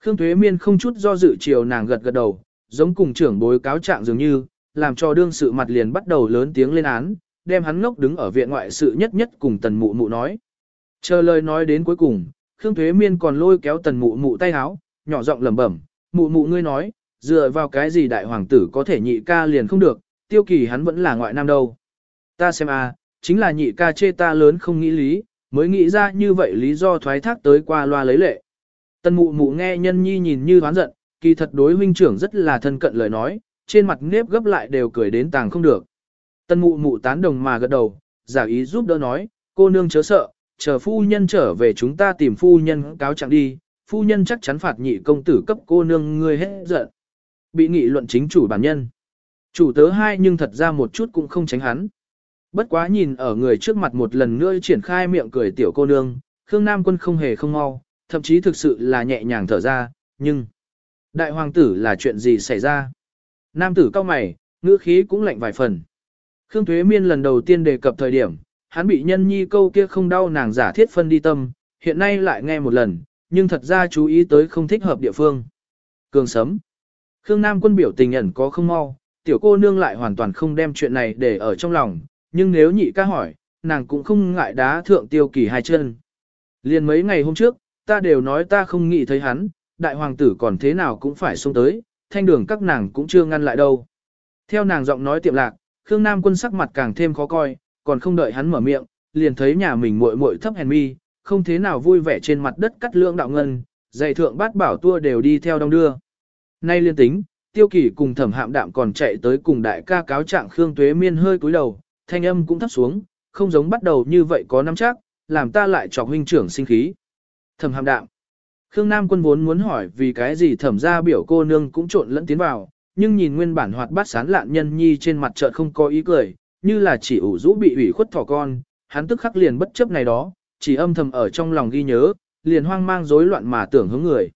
Khương Thuế Miên không chút do dự chiều nàng gật gật đầu, giống cùng trưởng bối cáo trạng dường như, làm cho đương sự mặt liền bắt đầu lớn tiếng lên án, đem hắn ngốc đứng ở viện ngoại sự nhất nhất cùng tần mụ mụ nói. Chờ lời nói đến cuối cùng, Khương Thuế Miên còn lôi kéo tần mụ mụ tay háo, nhỏ giọng lẩm bẩm, mụ mụ ngươi nói, dựa vào cái gì đại hoàng tử có thể nhị ca liền không được, tiêu kỳ hắn vẫn là ngoại nam đâu. Ta xem a, chính là nhị ca chê ta lớn không nghĩ lý, mới nghĩ ra như vậy lý do thoái thác tới qua loa lấy lệ. Tần mụ mụ nghe nhân nhi nhìn như hoán giận, kỳ thật đối huynh trưởng rất là thân cận lời nói, trên mặt nếp gấp lại đều cười đến tàng không được. Tần mụ mụ tán đồng mà gật đầu, giả ý giúp đỡ nói, cô nương chớ sợ, chờ phu nhân trở về chúng ta tìm phu nhân cáo trạng đi, phu nhân chắc chắn phạt nhị công tử cấp cô nương ngươi hết giận. Bị nghị luận chính chủ bản nhân. Chủ tớ hai nhưng thật ra một chút cũng không tránh hắn. Bất quá nhìn ở người trước mặt một lần nữa triển khai miệng cười tiểu cô nương, Khương Nam quân không hề không mau, thậm chí thực sự là nhẹ nhàng thở ra, nhưng... Đại hoàng tử là chuyện gì xảy ra? Nam tử cao mày, ngữ khí cũng lạnh vài phần. Khương Thuế Miên lần đầu tiên đề cập thời điểm, hắn bị nhân nhi câu kia không đau nàng giả thiết phân đi tâm, hiện nay lại nghe một lần, nhưng thật ra chú ý tới không thích hợp địa phương. Cường sấm. Khương Nam quân biểu tình ẩn có không mau, tiểu cô nương lại hoàn toàn không đem chuyện này để ở trong lòng, nhưng nếu nhị ca hỏi, nàng cũng không ngại đá thượng tiêu kỳ hai chân. Liền mấy ngày hôm trước, ta đều nói ta không nghĩ thấy hắn, đại hoàng tử còn thế nào cũng phải xuống tới, thanh đường các nàng cũng chưa ngăn lại đâu. Theo nàng giọng nói tiệm lạc, Khương Nam quân sắc mặt càng thêm khó coi, còn không đợi hắn mở miệng, liền thấy nhà mình muội muội thấp hèn mi, không thế nào vui vẻ trên mặt đất cắt lượng đạo ngân, dày thượng bát bảo tua đều đi theo đông đưa. Nay liên tính, tiêu kỷ cùng thẩm hạm đạm còn chạy tới cùng đại ca cáo trạng Khương Tuế Miên hơi cúi đầu, thanh âm cũng thấp xuống, không giống bắt đầu như vậy có nắm chắc, làm ta lại chọc huynh trưởng sinh khí. Thẩm hạm đạm. Khương Nam quân vốn muốn hỏi vì cái gì thẩm ra biểu cô nương cũng trộn lẫn tiến vào, nhưng nhìn nguyên bản hoạt bát sán lạn nhân nhi trên mặt chợt không có ý cười, như là chỉ ủ rũ bị ủy khuất thỏ con, hắn tức khắc liền bất chấp này đó, chỉ âm thầm ở trong lòng ghi nhớ, liền hoang mang rối loạn mà tưởng hướng người.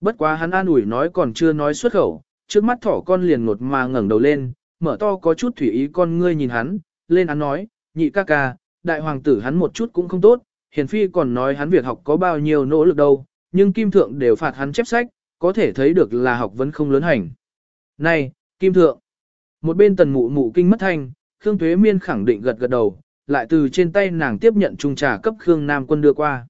Bất quá hắn an ủi nói còn chưa nói xuất khẩu, trước mắt thỏ con liền ngột mà ngẩng đầu lên, mở to có chút thủy ý con ngươi nhìn hắn, lên án nói, nhị ca ca, đại hoàng tử hắn một chút cũng không tốt, hiền phi còn nói hắn việc học có bao nhiêu nỗ lực đâu, nhưng kim thượng đều phạt hắn chép sách, có thể thấy được là học vẫn không lớn hành. Này, kim thượng, một bên tần mụ mụ kinh mất thanh, Khương Tuế Miên khẳng định gật gật đầu, lại từ trên tay nàng tiếp nhận trung trà cấp Khương Nam quân đưa qua.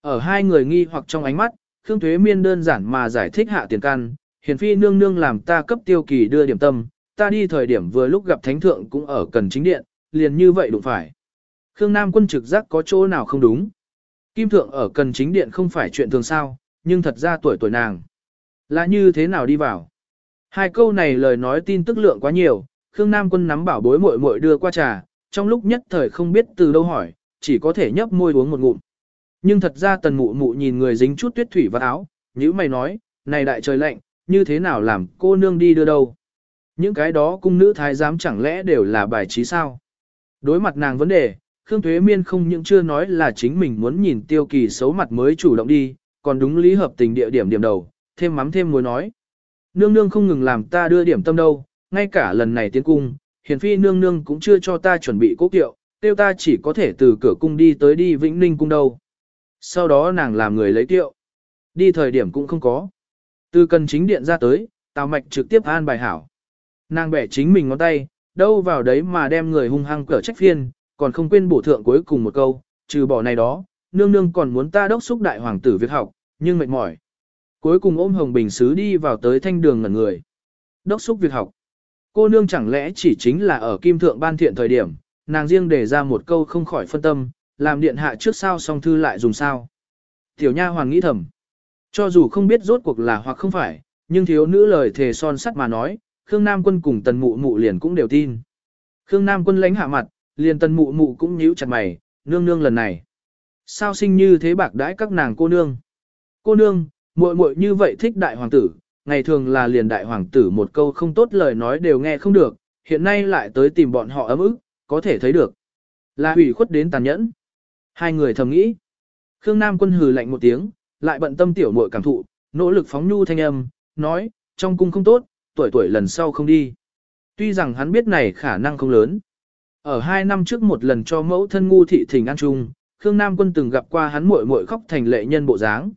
Ở hai người nghi hoặc trong ánh mắt, Khương Tuế Miên đơn giản mà giải thích hạ tiền căn, hiền phi nương nương làm ta cấp tiêu kỳ đưa điểm tâm, ta đi thời điểm vừa lúc gặp thánh thượng cũng ở cần chính điện, liền như vậy đụng phải. Khương Nam quân trực giác có chỗ nào không đúng. Kim thượng ở cần chính điện không phải chuyện thường sao, nhưng thật ra tuổi tuổi nàng. Là như thế nào đi vào? Hai câu này lời nói tin tức lượng quá nhiều, Khương Nam quân nắm bảo bối muội muội đưa qua trà, trong lúc nhất thời không biết từ đâu hỏi, chỉ có thể nhấp môi uống một ngụm. Nhưng thật ra tần mụ mụ nhìn người dính chút tuyết thủy vào áo, như mày nói, này đại trời lạnh, như thế nào làm cô nương đi đưa đâu? Những cái đó cung nữ thái giám chẳng lẽ đều là bài trí sao? Đối mặt nàng vấn đề, Khương Thuế Miên không những chưa nói là chính mình muốn nhìn tiêu kỳ xấu mặt mới chủ động đi, còn đúng lý hợp tình địa điểm điểm đầu, thêm mắm thêm muối nói. Nương nương không ngừng làm ta đưa điểm tâm đâu, ngay cả lần này tiến cung, hiền phi nương nương cũng chưa cho ta chuẩn bị cố kiệu, tiêu ta chỉ có thể từ cửa cung đi tới đi Vĩnh Ninh cung đâu. Sau đó nàng làm người lấy kiệu. Đi thời điểm cũng không có. Từ cần chính điện ra tới, Tào Mạch trực tiếp an bài hảo. Nàng bẻ chính mình ngón tay, đâu vào đấy mà đem người hung hăng cỡ trách phiên, còn không quên bổ thượng cuối cùng một câu, trừ bỏ này đó, nương nương còn muốn ta đốc xúc đại hoàng tử việc học, nhưng mệt mỏi. Cuối cùng ôm hồng bình sứ đi vào tới thanh đường ngẩn người. Đốc xúc việc học. Cô nương chẳng lẽ chỉ chính là ở kim thượng ban thiện thời điểm, nàng riêng để ra một câu không khỏi phân tâm, làm điện hạ trước sao song thư lại dùng sao. Tiểu nha hoàng nghĩ thầm. Cho dù không biết rốt cuộc là hoặc không phải, nhưng thiếu nữ lời thề son sắt mà nói, Khương Nam quân cùng tần mụ mụ liền cũng đều tin. Khương Nam quân lánh hạ mặt, liền tần mụ mụ cũng nhíu chặt mày, nương nương lần này. Sao sinh như thế bạc đãi các nàng cô nương? Cô nương, muội muội như vậy thích đại hoàng tử, ngày thường là liền đại hoàng tử một câu không tốt lời nói đều nghe không được, hiện nay lại tới tìm bọn họ ấm ức, có thể thấy được. Là hủy khuất đến tàn nhẫn. Hai người thầm nghĩ. Khương Nam quân hừ lạnh một tiếng, lại bận tâm tiểu muội cảm thụ, nỗ lực phóng nhu thanh âm, nói, trong cung không tốt, tuổi tuổi lần sau không đi. Tuy rằng hắn biết này khả năng không lớn. Ở hai năm trước một lần cho mẫu thân ngu thị thỉnh an trung, Khương Nam quân từng gặp qua hắn muội muội khóc thành lệ nhân bộ dáng.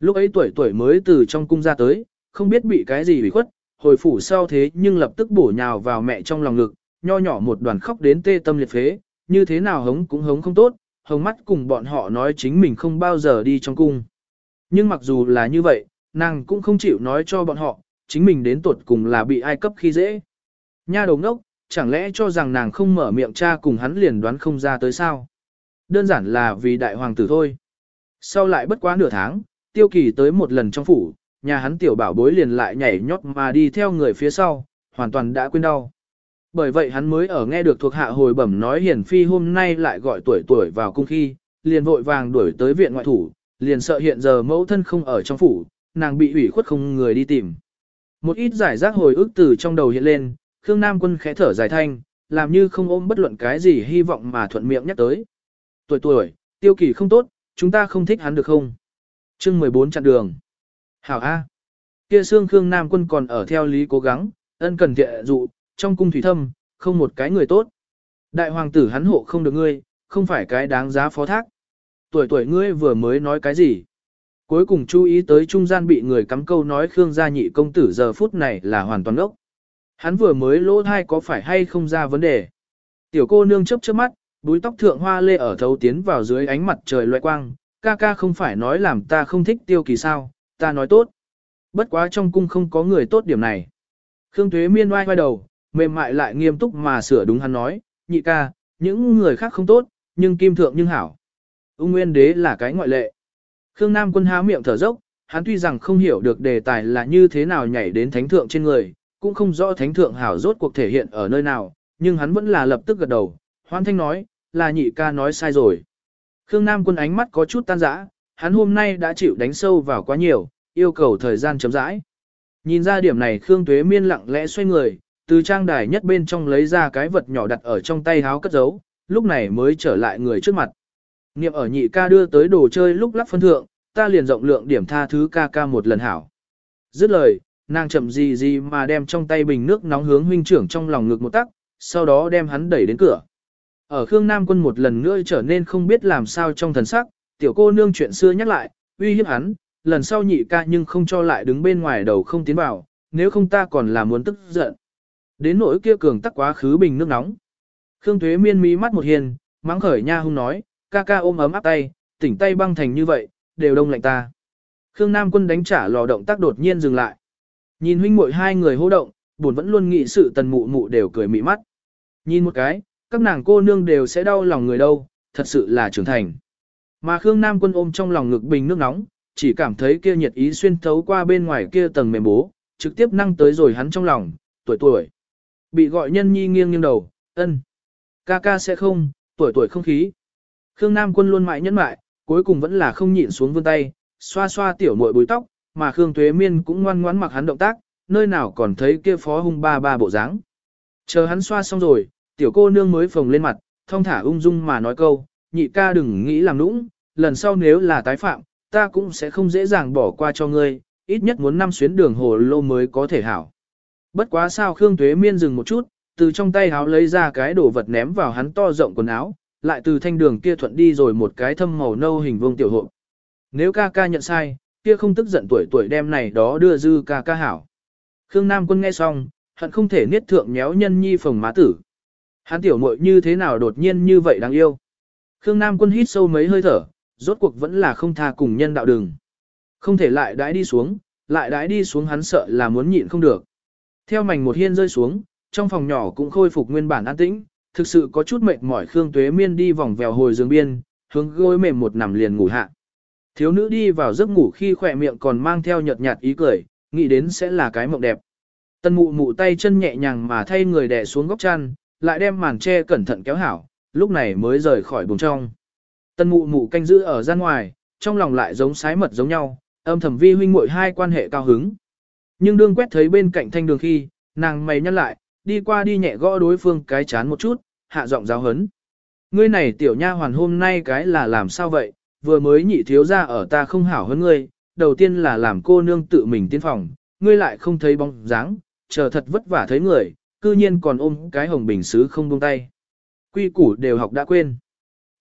Lúc ấy tuổi tuổi mới từ trong cung ra tới, không biết bị cái gì bị khuất, hồi phủ sau thế nhưng lập tức bổ nhào vào mẹ trong lòng ngực, nho nhỏ một đoàn khóc đến tê tâm liệt phế, như thế nào hống cũng hống không tốt, hồng mắt cùng bọn họ nói chính mình không bao giờ đi trong cung. Nhưng mặc dù là như vậy, nàng cũng không chịu nói cho bọn họ, chính mình đến tuột cùng là bị ai cấp khi dễ. Nha đầu ngốc, chẳng lẽ cho rằng nàng không mở miệng cha cùng hắn liền đoán không ra tới sao? Đơn giản là vì đại hoàng tử thôi. Sau lại bất quá nửa tháng, tiêu kỳ tới một lần trong phủ, nhà hắn tiểu bảo bối liền lại nhảy nhót mà đi theo người phía sau, hoàn toàn đã quên đau. Bởi vậy hắn mới ở nghe được thuộc hạ hồi bẩm nói hiển phi hôm nay lại gọi tuổi tuổi vào cung khi, liền vội vàng đuổi tới viện ngoại thủ, liền sợ hiện giờ mẫu thân không ở trong phủ, nàng bị ủy khuất không người đi tìm. Một ít giải rác hồi ức từ trong đầu hiện lên, Khương Nam quân khẽ thở dài thanh, làm như không ôm bất luận cái gì hy vọng mà thuận miệng nhắc tới. Tuổi tuổi, tiêu kỳ không tốt, chúng ta không thích hắn được không? chương 14 chặn đường. Hảo A. Kia xương Khương Nam quân còn ở theo lý cố gắng, ân cần thiện dụ, trong cung thủy thâm, không một cái người tốt. Đại hoàng tử hắn hộ không được ngươi, không phải cái đáng giá phó thác. Tuổi tuổi ngươi vừa mới nói cái gì? Cuối cùng chú ý tới trung gian bị người cắm câu nói Khương gia nhị công tử giờ phút này là hoàn toàn ốc. Hắn vừa mới lỗ thai có phải hay không ra vấn đề. Tiểu cô nương chấp chớp mắt, búi tóc thượng hoa lê ở thấu tiến vào dưới ánh mặt trời loại quang, ca ca không phải nói làm ta không thích tiêu kỳ sao, ta nói tốt. Bất quá trong cung không có người tốt điểm này. Khương Thuế miên oai oai đầu, mềm mại lại nghiêm túc mà sửa đúng hắn nói, nhị ca, những người khác không tốt, nhưng kim thượng nhưng hảo. Ung Nguyên Đế là cái ngoại lệ. Khương Nam quân há miệng thở dốc, hắn tuy rằng không hiểu được đề tài là như thế nào nhảy đến thánh thượng trên người, cũng không rõ thánh thượng hảo rốt cuộc thể hiện ở nơi nào, nhưng hắn vẫn là lập tức gật đầu, hoan thanh nói, là nhị ca nói sai rồi. Khương Nam quân ánh mắt có chút tan rã, hắn hôm nay đã chịu đánh sâu vào quá nhiều, yêu cầu thời gian chấm rãi. Nhìn ra điểm này Khương Tuế Miên lặng lẽ xoay người, từ trang đài nhất bên trong lấy ra cái vật nhỏ đặt ở trong tay háo cất giấu, lúc này mới trở lại người trước mặt. Niệm ở nhị ca đưa tới đồ chơi lúc lắp phân thượng, ta liền rộng lượng điểm tha thứ ca ca một lần hảo. Dứt lời, nàng chậm gì gì mà đem trong tay bình nước nóng hướng huynh trưởng trong lòng ngực một tắc, sau đó đem hắn đẩy đến cửa. Ở Khương Nam quân một lần nữa trở nên không biết làm sao trong thần sắc, tiểu cô nương chuyện xưa nhắc lại, uy hiếp hắn, lần sau nhị ca nhưng không cho lại đứng bên ngoài đầu không tiến vào, nếu không ta còn là muốn tức giận. Đến nỗi kia cường tắc quá khứ bình nước nóng. Khương Thuế miên mí mắt một hiền, mắng khởi nha hung nói, ca ca ôm ấm áp tay, tỉnh tay băng thành như vậy, đều đông lạnh ta. Khương Nam quân đánh trả lò động tác đột nhiên dừng lại. Nhìn huynh muội hai người hô động, buồn vẫn luôn nghĩ sự tần mụ mụ đều cười mị mắt. Nhìn một cái, các nàng cô nương đều sẽ đau lòng người đâu, thật sự là trưởng thành. Mà Khương Nam quân ôm trong lòng ngực bình nước nóng, chỉ cảm thấy kia nhiệt ý xuyên thấu qua bên ngoài kia tầng mềm bố, trực tiếp năng tới rồi hắn trong lòng, tuổi tuổi. Bị gọi nhân nhi nghiêng nghiêng đầu, ân. Ca ca sẽ không, tuổi tuổi không khí. Khương Nam quân luôn mãi nhẫn mại, cuối cùng vẫn là không nhịn xuống vươn tay, xoa xoa tiểu muội búi tóc, mà Khương Tuế Miên cũng ngoan ngoãn mặc hắn động tác, nơi nào còn thấy kia phó hung ba ba bộ dáng. Chờ hắn xoa xong rồi, tiểu cô nương mới phồng lên mặt, thong thả ung dung mà nói câu, nhị ca đừng nghĩ làm nũng, lần sau nếu là tái phạm, ta cũng sẽ không dễ dàng bỏ qua cho ngươi, ít nhất muốn năm xuyến đường hồ lô mới có thể hảo. Bất quá sao Khương Tuế Miên dừng một chút, từ trong tay háo lấy ra cái đồ vật ném vào hắn to rộng quần áo, lại từ thanh đường kia thuận đi rồi một cái thâm màu nâu hình vuông tiểu hộp. Nếu ca ca nhận sai, kia không tức giận tuổi tuổi đem này đó đưa dư ca ca hảo. Khương Nam quân nghe xong, hận không thể niết thượng méo nhân nhi phồng má tử. Hắn tiểu muội như thế nào đột nhiên như vậy đáng yêu. Khương Nam quân hít sâu mấy hơi thở, rốt cuộc vẫn là không tha cùng nhân đạo đường. Không thể lại đãi đi xuống, lại đãi đi xuống hắn sợ là muốn nhịn không được. Theo mảnh một hiên rơi xuống, trong phòng nhỏ cũng khôi phục nguyên bản an tĩnh, thực sự có chút mệt mỏi Khương Tuế Miên đi vòng vèo hồi giường biên, hướng gối mềm một nằm liền ngủ hạ. Thiếu nữ đi vào giấc ngủ khi khỏe miệng còn mang theo nhợt nhạt ý cười, nghĩ đến sẽ là cái mộng đẹp. Tân mụ mụ tay chân nhẹ nhàng mà thay người đè xuống góc chăn, lại đem màn che cẩn thận kéo hảo, lúc này mới rời khỏi buồng trong. Tân mụ mụ canh giữ ở gian ngoài, trong lòng lại giống sái mật giống nhau, âm thầm vi huynh muội hai quan hệ cao hứng. Nhưng đương quét thấy bên cạnh thanh đường khi, nàng mày nhăn lại, đi qua đi nhẹ gõ đối phương cái chán một chút, hạ giọng giáo hấn. Ngươi này tiểu nha hoàn hôm nay cái là làm sao vậy, vừa mới nhị thiếu ra ở ta không hảo hơn ngươi, đầu tiên là làm cô nương tự mình tiến phòng, ngươi lại không thấy bóng dáng, chờ thật vất vả thấy người, cư nhiên còn ôm cái hồng bình xứ không buông tay. Quy củ đều học đã quên.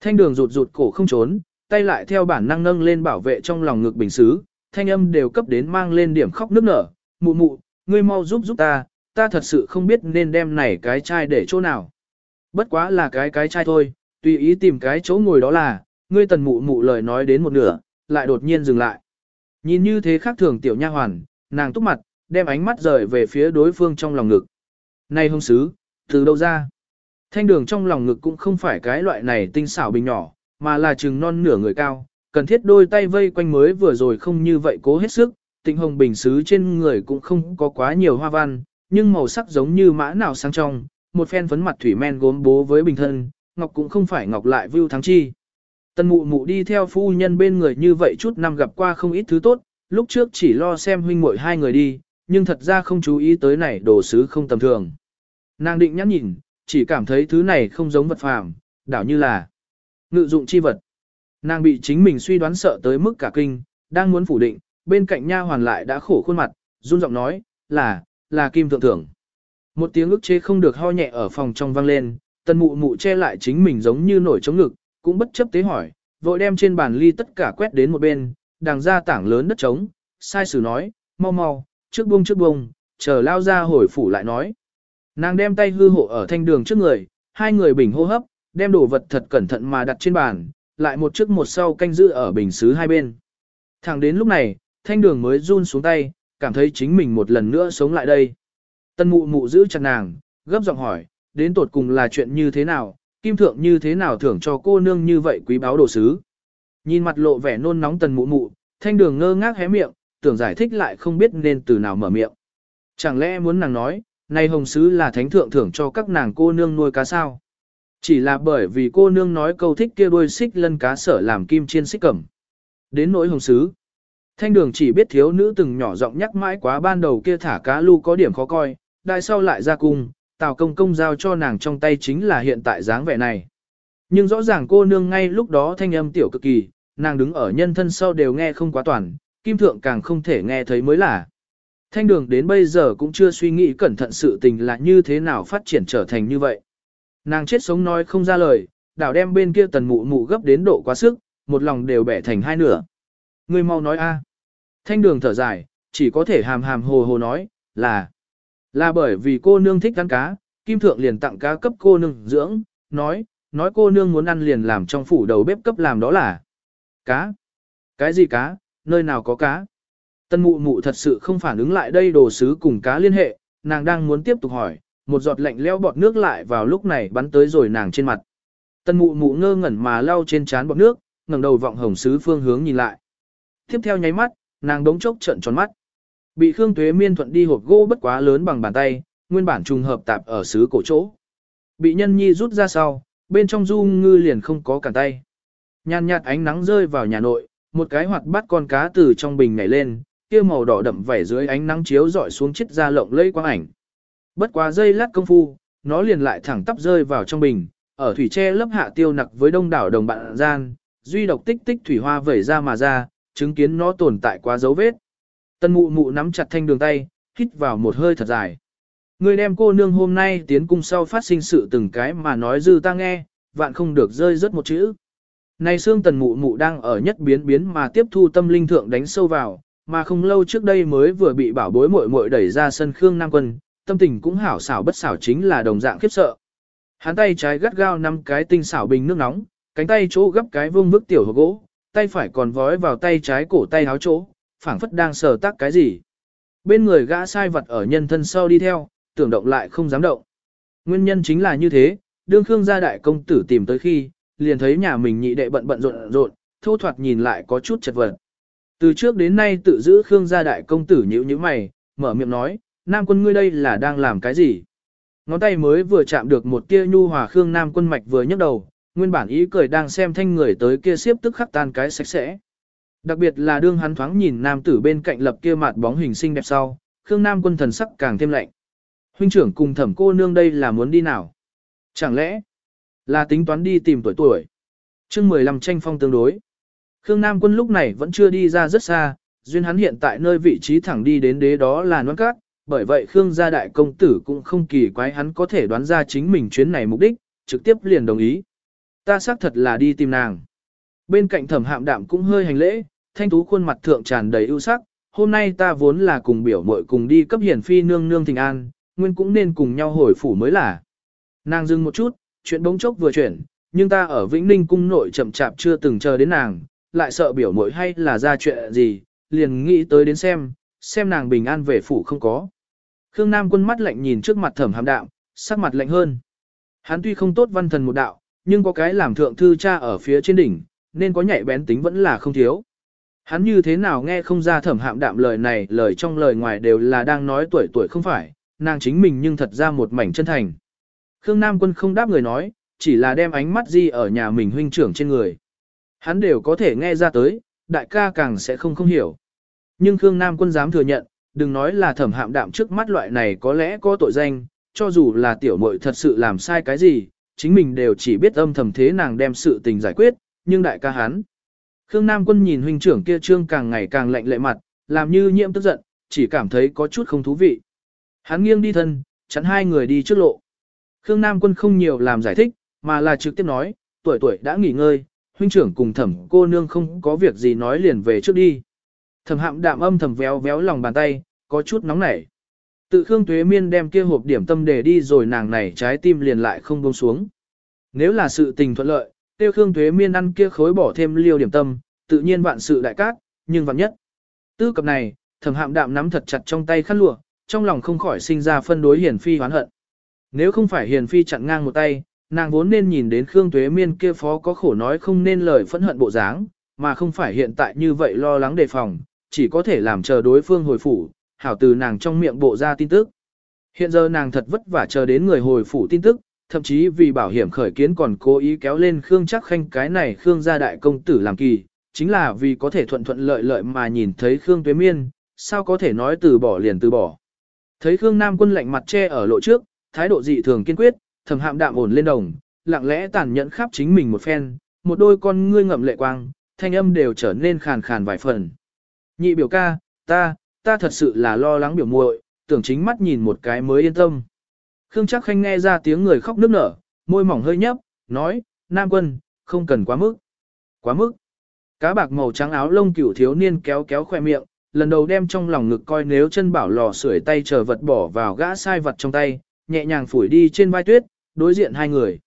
Thanh đường rụt rụt cổ không trốn, tay lại theo bản năng nâng lên bảo vệ trong lòng ngực bình xứ, thanh âm đều cấp đến mang lên điểm khóc nức nở, mụ mụ, ngươi mau giúp giúp ta, ta thật sự không biết nên đem này cái chai để chỗ nào. Bất quá là cái cái chai thôi, tùy ý tìm cái chỗ ngồi đó là, ngươi tần mụ mụ lời nói đến một nửa, lại đột nhiên dừng lại. Nhìn như thế khác thường tiểu nha hoàn, nàng túc mặt, đem ánh mắt rời về phía đối phương trong lòng ngực. Này hông sứ, từ đâu ra? Thanh đường trong lòng ngực cũng không phải cái loại này tinh xảo bình nhỏ, mà là chừng non nửa người cao, cần thiết đôi tay vây quanh mới vừa rồi không như vậy cố hết sức, tịnh hồng bình xứ trên người cũng không có quá nhiều hoa văn, nhưng màu sắc giống như mã nào sang trong, một phen phấn mặt thủy men gốm bố với bình thân, ngọc cũng không phải ngọc lại vưu thắng chi. Tân mụ mụ đi theo phu nhân bên người như vậy chút năm gặp qua không ít thứ tốt, lúc trước chỉ lo xem huynh muội hai người đi, nhưng thật ra không chú ý tới này đồ sứ không tầm thường. Nàng định nhắn nhìn, chỉ cảm thấy thứ này không giống vật phàm, đảo như là ngự dụng chi vật. Nàng bị chính mình suy đoán sợ tới mức cả kinh, đang muốn phủ định, bên cạnh nha hoàn lại đã khổ khuôn mặt, run giọng nói, là, là kim thượng thưởng. Một tiếng ức chế không được ho nhẹ ở phòng trong vang lên, tân mụ mụ che lại chính mình giống như nổi chống ngực, cũng bất chấp tế hỏi, vội đem trên bàn ly tất cả quét đến một bên, đằng ra tảng lớn đất trống, sai sử nói, mau mau, trước buông trước buông, chờ lao ra hồi phủ lại nói. Nàng đem tay hư hộ ở thanh đường trước người, hai người bình hô hấp, đem đồ vật thật cẩn thận mà đặt trên bàn, lại một trước một sau canh giữ ở bình xứ hai bên. Thẳng đến lúc này, thanh đường mới run xuống tay, cảm thấy chính mình một lần nữa sống lại đây. Tân mụ mụ giữ chặt nàng, gấp giọng hỏi, đến tột cùng là chuyện như thế nào, kim thượng như thế nào thưởng cho cô nương như vậy quý báo đồ sứ. Nhìn mặt lộ vẻ nôn nóng tần mụ mụ, thanh đường ngơ ngác hé miệng, tưởng giải thích lại không biết nên từ nào mở miệng. Chẳng lẽ muốn nàng nói, này hồng sứ là thánh thượng thưởng cho các nàng cô nương nuôi cá sao? Chỉ là bởi vì cô nương nói câu thích kia đuôi xích lân cá sở làm kim chiên xích cẩm. Đến nỗi hồng sứ. Thanh đường chỉ biết thiếu nữ từng nhỏ giọng nhắc mãi quá ban đầu kia thả cá lu có điểm khó coi, đại sau lại ra cung, tào công công giao cho nàng trong tay chính là hiện tại dáng vẻ này. Nhưng rõ ràng cô nương ngay lúc đó thanh âm tiểu cực kỳ, nàng đứng ở nhân thân sau đều nghe không quá toàn, kim thượng càng không thể nghe thấy mới là. Thanh đường đến bây giờ cũng chưa suy nghĩ cẩn thận sự tình là như thế nào phát triển trở thành như vậy. Nàng chết sống nói không ra lời, đảo đem bên kia tần mụ mụ gấp đến độ quá sức, một lòng đều bẻ thành hai nửa. Ngươi mau nói a. Thanh đường thở dài, chỉ có thể hàm hàm hồ hồ nói, là, là bởi vì cô nương thích ăn cá, kim thượng liền tặng cá cấp cô nương dưỡng, nói, nói cô nương muốn ăn liền làm trong phủ đầu bếp cấp làm đó là cá. Cái gì cá, nơi nào có cá? Tân mụ mụ thật sự không phản ứng lại đây đồ sứ cùng cá liên hệ, nàng đang muốn tiếp tục hỏi, một giọt lạnh leo bọt nước lại vào lúc này bắn tới rồi nàng trên mặt. Tân mụ mụ ngơ ngẩn mà lau trên trán bọt nước, ngẩng đầu vọng hồng sứ phương hướng nhìn lại. Tiếp theo nháy mắt, nàng đống chốc trận tròn mắt. Bị Khương Tuế Miên thuận đi hộp gỗ bất quá lớn bằng bàn tay, nguyên bản trùng hợp tạp ở sứ cổ chỗ. Bị nhân nhi rút ra sau, bên trong du ngư liền không có cản tay. Nhàn nhạt ánh nắng rơi vào nhà nội, một cái hoạt bắt con cá từ trong bình nhảy lên, kia màu đỏ đậm vảy dưới ánh nắng chiếu rọi xuống chiếc da lộng lẫy quang ảnh. Bất quá dây lát công phu, nó liền lại thẳng tắp rơi vào trong bình, ở thủy tre lớp hạ tiêu nặc với đông đảo đồng bạn gian, duy độc tích tích thủy hoa vẩy ra mà ra, chứng kiến nó tồn tại quá dấu vết. Tân mụ mụ nắm chặt thanh đường tay, hít vào một hơi thật dài. Người đem cô nương hôm nay tiến cung sau phát sinh sự từng cái mà nói dư ta nghe, vạn không được rơi rớt một chữ. Này xương tần mụ mụ đang ở nhất biến biến mà tiếp thu tâm linh thượng đánh sâu vào, mà không lâu trước đây mới vừa bị bảo bối muội muội đẩy ra sân Khương Nam Quân, tâm tình cũng hảo xảo bất xảo chính là đồng dạng khiếp sợ. Hắn tay trái gắt gao năm cái tinh xảo bình nước nóng, cánh tay chỗ gấp cái vương bức tiểu hộp gỗ, tay phải còn vói vào tay trái cổ tay áo chỗ, phảng phất đang sờ tác cái gì. Bên người gã sai vật ở nhân thân sau đi theo, tưởng động lại không dám động. Nguyên nhân chính là như thế, đương Khương gia đại công tử tìm tới khi, liền thấy nhà mình nhị đệ bận bận rộn rộn, thô thoạt nhìn lại có chút chật vật. Từ trước đến nay tự giữ Khương gia đại công tử nhữ như mày, mở miệng nói, Nam quân ngươi đây là đang làm cái gì? Ngón tay mới vừa chạm được một tia nhu hòa Khương Nam quân mạch vừa nhấc đầu, nguyên bản ý cười đang xem thanh người tới kia xiếp tức khắc tan cái sạch sẽ. Đặc biệt là đương hắn thoáng nhìn nam tử bên cạnh lập kia mặt bóng hình xinh đẹp sau, Khương Nam quân thần sắc càng thêm lạnh. Huynh trưởng cùng thẩm cô nương đây là muốn đi nào? Chẳng lẽ là tính toán đi tìm tuổi tuổi? chương 15 tranh phong tương đối. Khương Nam quân lúc này vẫn chưa đi ra rất xa, duyên hắn hiện tại nơi vị trí thẳng đi đến đế đó là noan cát, bởi vậy Khương gia đại công tử cũng không kỳ quái hắn có thể đoán ra chính mình chuyến này mục đích, trực tiếp liền đồng ý. Ta xác thật là đi tìm nàng. Bên cạnh thẩm hạm đạm cũng hơi hành lễ, thanh tú khuôn mặt thượng tràn đầy ưu sắc, hôm nay ta vốn là cùng biểu muội cùng đi cấp hiển phi nương nương thình an, nguyên cũng nên cùng nhau hồi phủ mới là. Nàng dừng một chút, chuyện bỗng chốc vừa chuyển, nhưng ta ở Vĩnh Ninh cung nội chậm chạp chưa từng chờ đến nàng, lại sợ biểu mội hay là ra chuyện gì, liền nghĩ tới đến xem, xem nàng bình an về phủ không có. Khương Nam quân mắt lạnh nhìn trước mặt thẩm hàm đạm, sắc mặt lạnh hơn. Hắn tuy không tốt văn thần một đạo, nhưng có cái làm thượng thư cha ở phía trên đỉnh, nên có nhạy bén tính vẫn là không thiếu. Hắn như thế nào nghe không ra thẩm hạm đạm lời này, lời trong lời ngoài đều là đang nói tuổi tuổi không phải, nàng chính mình nhưng thật ra một mảnh chân thành. Khương Nam quân không đáp người nói, chỉ là đem ánh mắt di ở nhà mình huynh trưởng trên người. Hắn đều có thể nghe ra tới, đại ca càng sẽ không không hiểu. Nhưng Khương Nam quân dám thừa nhận, đừng nói là thẩm hạm đạm trước mắt loại này có lẽ có tội danh, cho dù là tiểu muội thật sự làm sai cái gì, chính mình đều chỉ biết âm thầm thế nàng đem sự tình giải quyết, nhưng đại ca hắn. Khương Nam quân nhìn huynh trưởng kia trương càng ngày càng lạnh lệ mặt, làm như nhiễm tức giận, chỉ cảm thấy có chút không thú vị. Hắn nghiêng đi thân, chắn hai người đi trước lộ. Khương Nam quân không nhiều làm giải thích, mà là trực tiếp nói, tuổi tuổi đã nghỉ ngơi, huynh trưởng cùng thẩm cô nương không có việc gì nói liền về trước đi. Thẩm hạm đạm âm thầm véo véo lòng bàn tay, có chút nóng nảy. Tự Khương Tuế Miên đem kia hộp điểm tâm để đi rồi nàng này trái tim liền lại không buông xuống. Nếu là sự tình thuận lợi, tiêu Khương Tuế Miên ăn kia khối bỏ thêm liều điểm tâm, tự nhiên vạn sự đại cát, nhưng vạn nhất. Tư cập này, thẩm hạm đạm nắm thật chặt trong tay khăn lụa, trong lòng không khỏi sinh ra phân đối hiền phi hoán hận. Nếu không phải hiền phi chặn ngang một tay, nàng vốn nên nhìn đến Khương Tuế Miên kia phó có khổ nói không nên lời phẫn hận bộ dáng, mà không phải hiện tại như vậy lo lắng đề phòng, chỉ có thể làm chờ đối phương hồi phủ, hảo từ nàng trong miệng bộ ra tin tức. Hiện giờ nàng thật vất vả chờ đến người hồi phủ tin tức, thậm chí vì bảo hiểm khởi kiến còn cố ý kéo lên Khương chắc khanh cái này Khương gia đại công tử làm kỳ, chính là vì có thể thuận thuận lợi lợi mà nhìn thấy Khương Tuế Miên, sao có thể nói từ bỏ liền từ bỏ. Thấy Khương Nam quân lạnh mặt che ở lộ trước, thái độ dị thường kiên quyết, thầm hạm đạm ổn lên đồng, lặng lẽ tàn nhẫn khắp chính mình một phen, một đôi con ngươi ngậm lệ quang, thanh âm đều trở nên khàn khàn vài phần. Nhị biểu ca, ta, ta thật sự là lo lắng biểu muội, tưởng chính mắt nhìn một cái mới yên tâm. Khương chắc khanh nghe ra tiếng người khóc nức nở, môi mỏng hơi nhấp, nói, Nam quân, không cần quá mức. Quá mức. Cá bạc màu trắng áo lông cửu thiếu niên kéo kéo khoe miệng, lần đầu đem trong lòng ngực coi nếu chân bảo lò sưởi tay chờ vật bỏ vào gã sai vật trong tay, nhẹ nhàng phủi đi trên vai tuyết, đối diện hai người.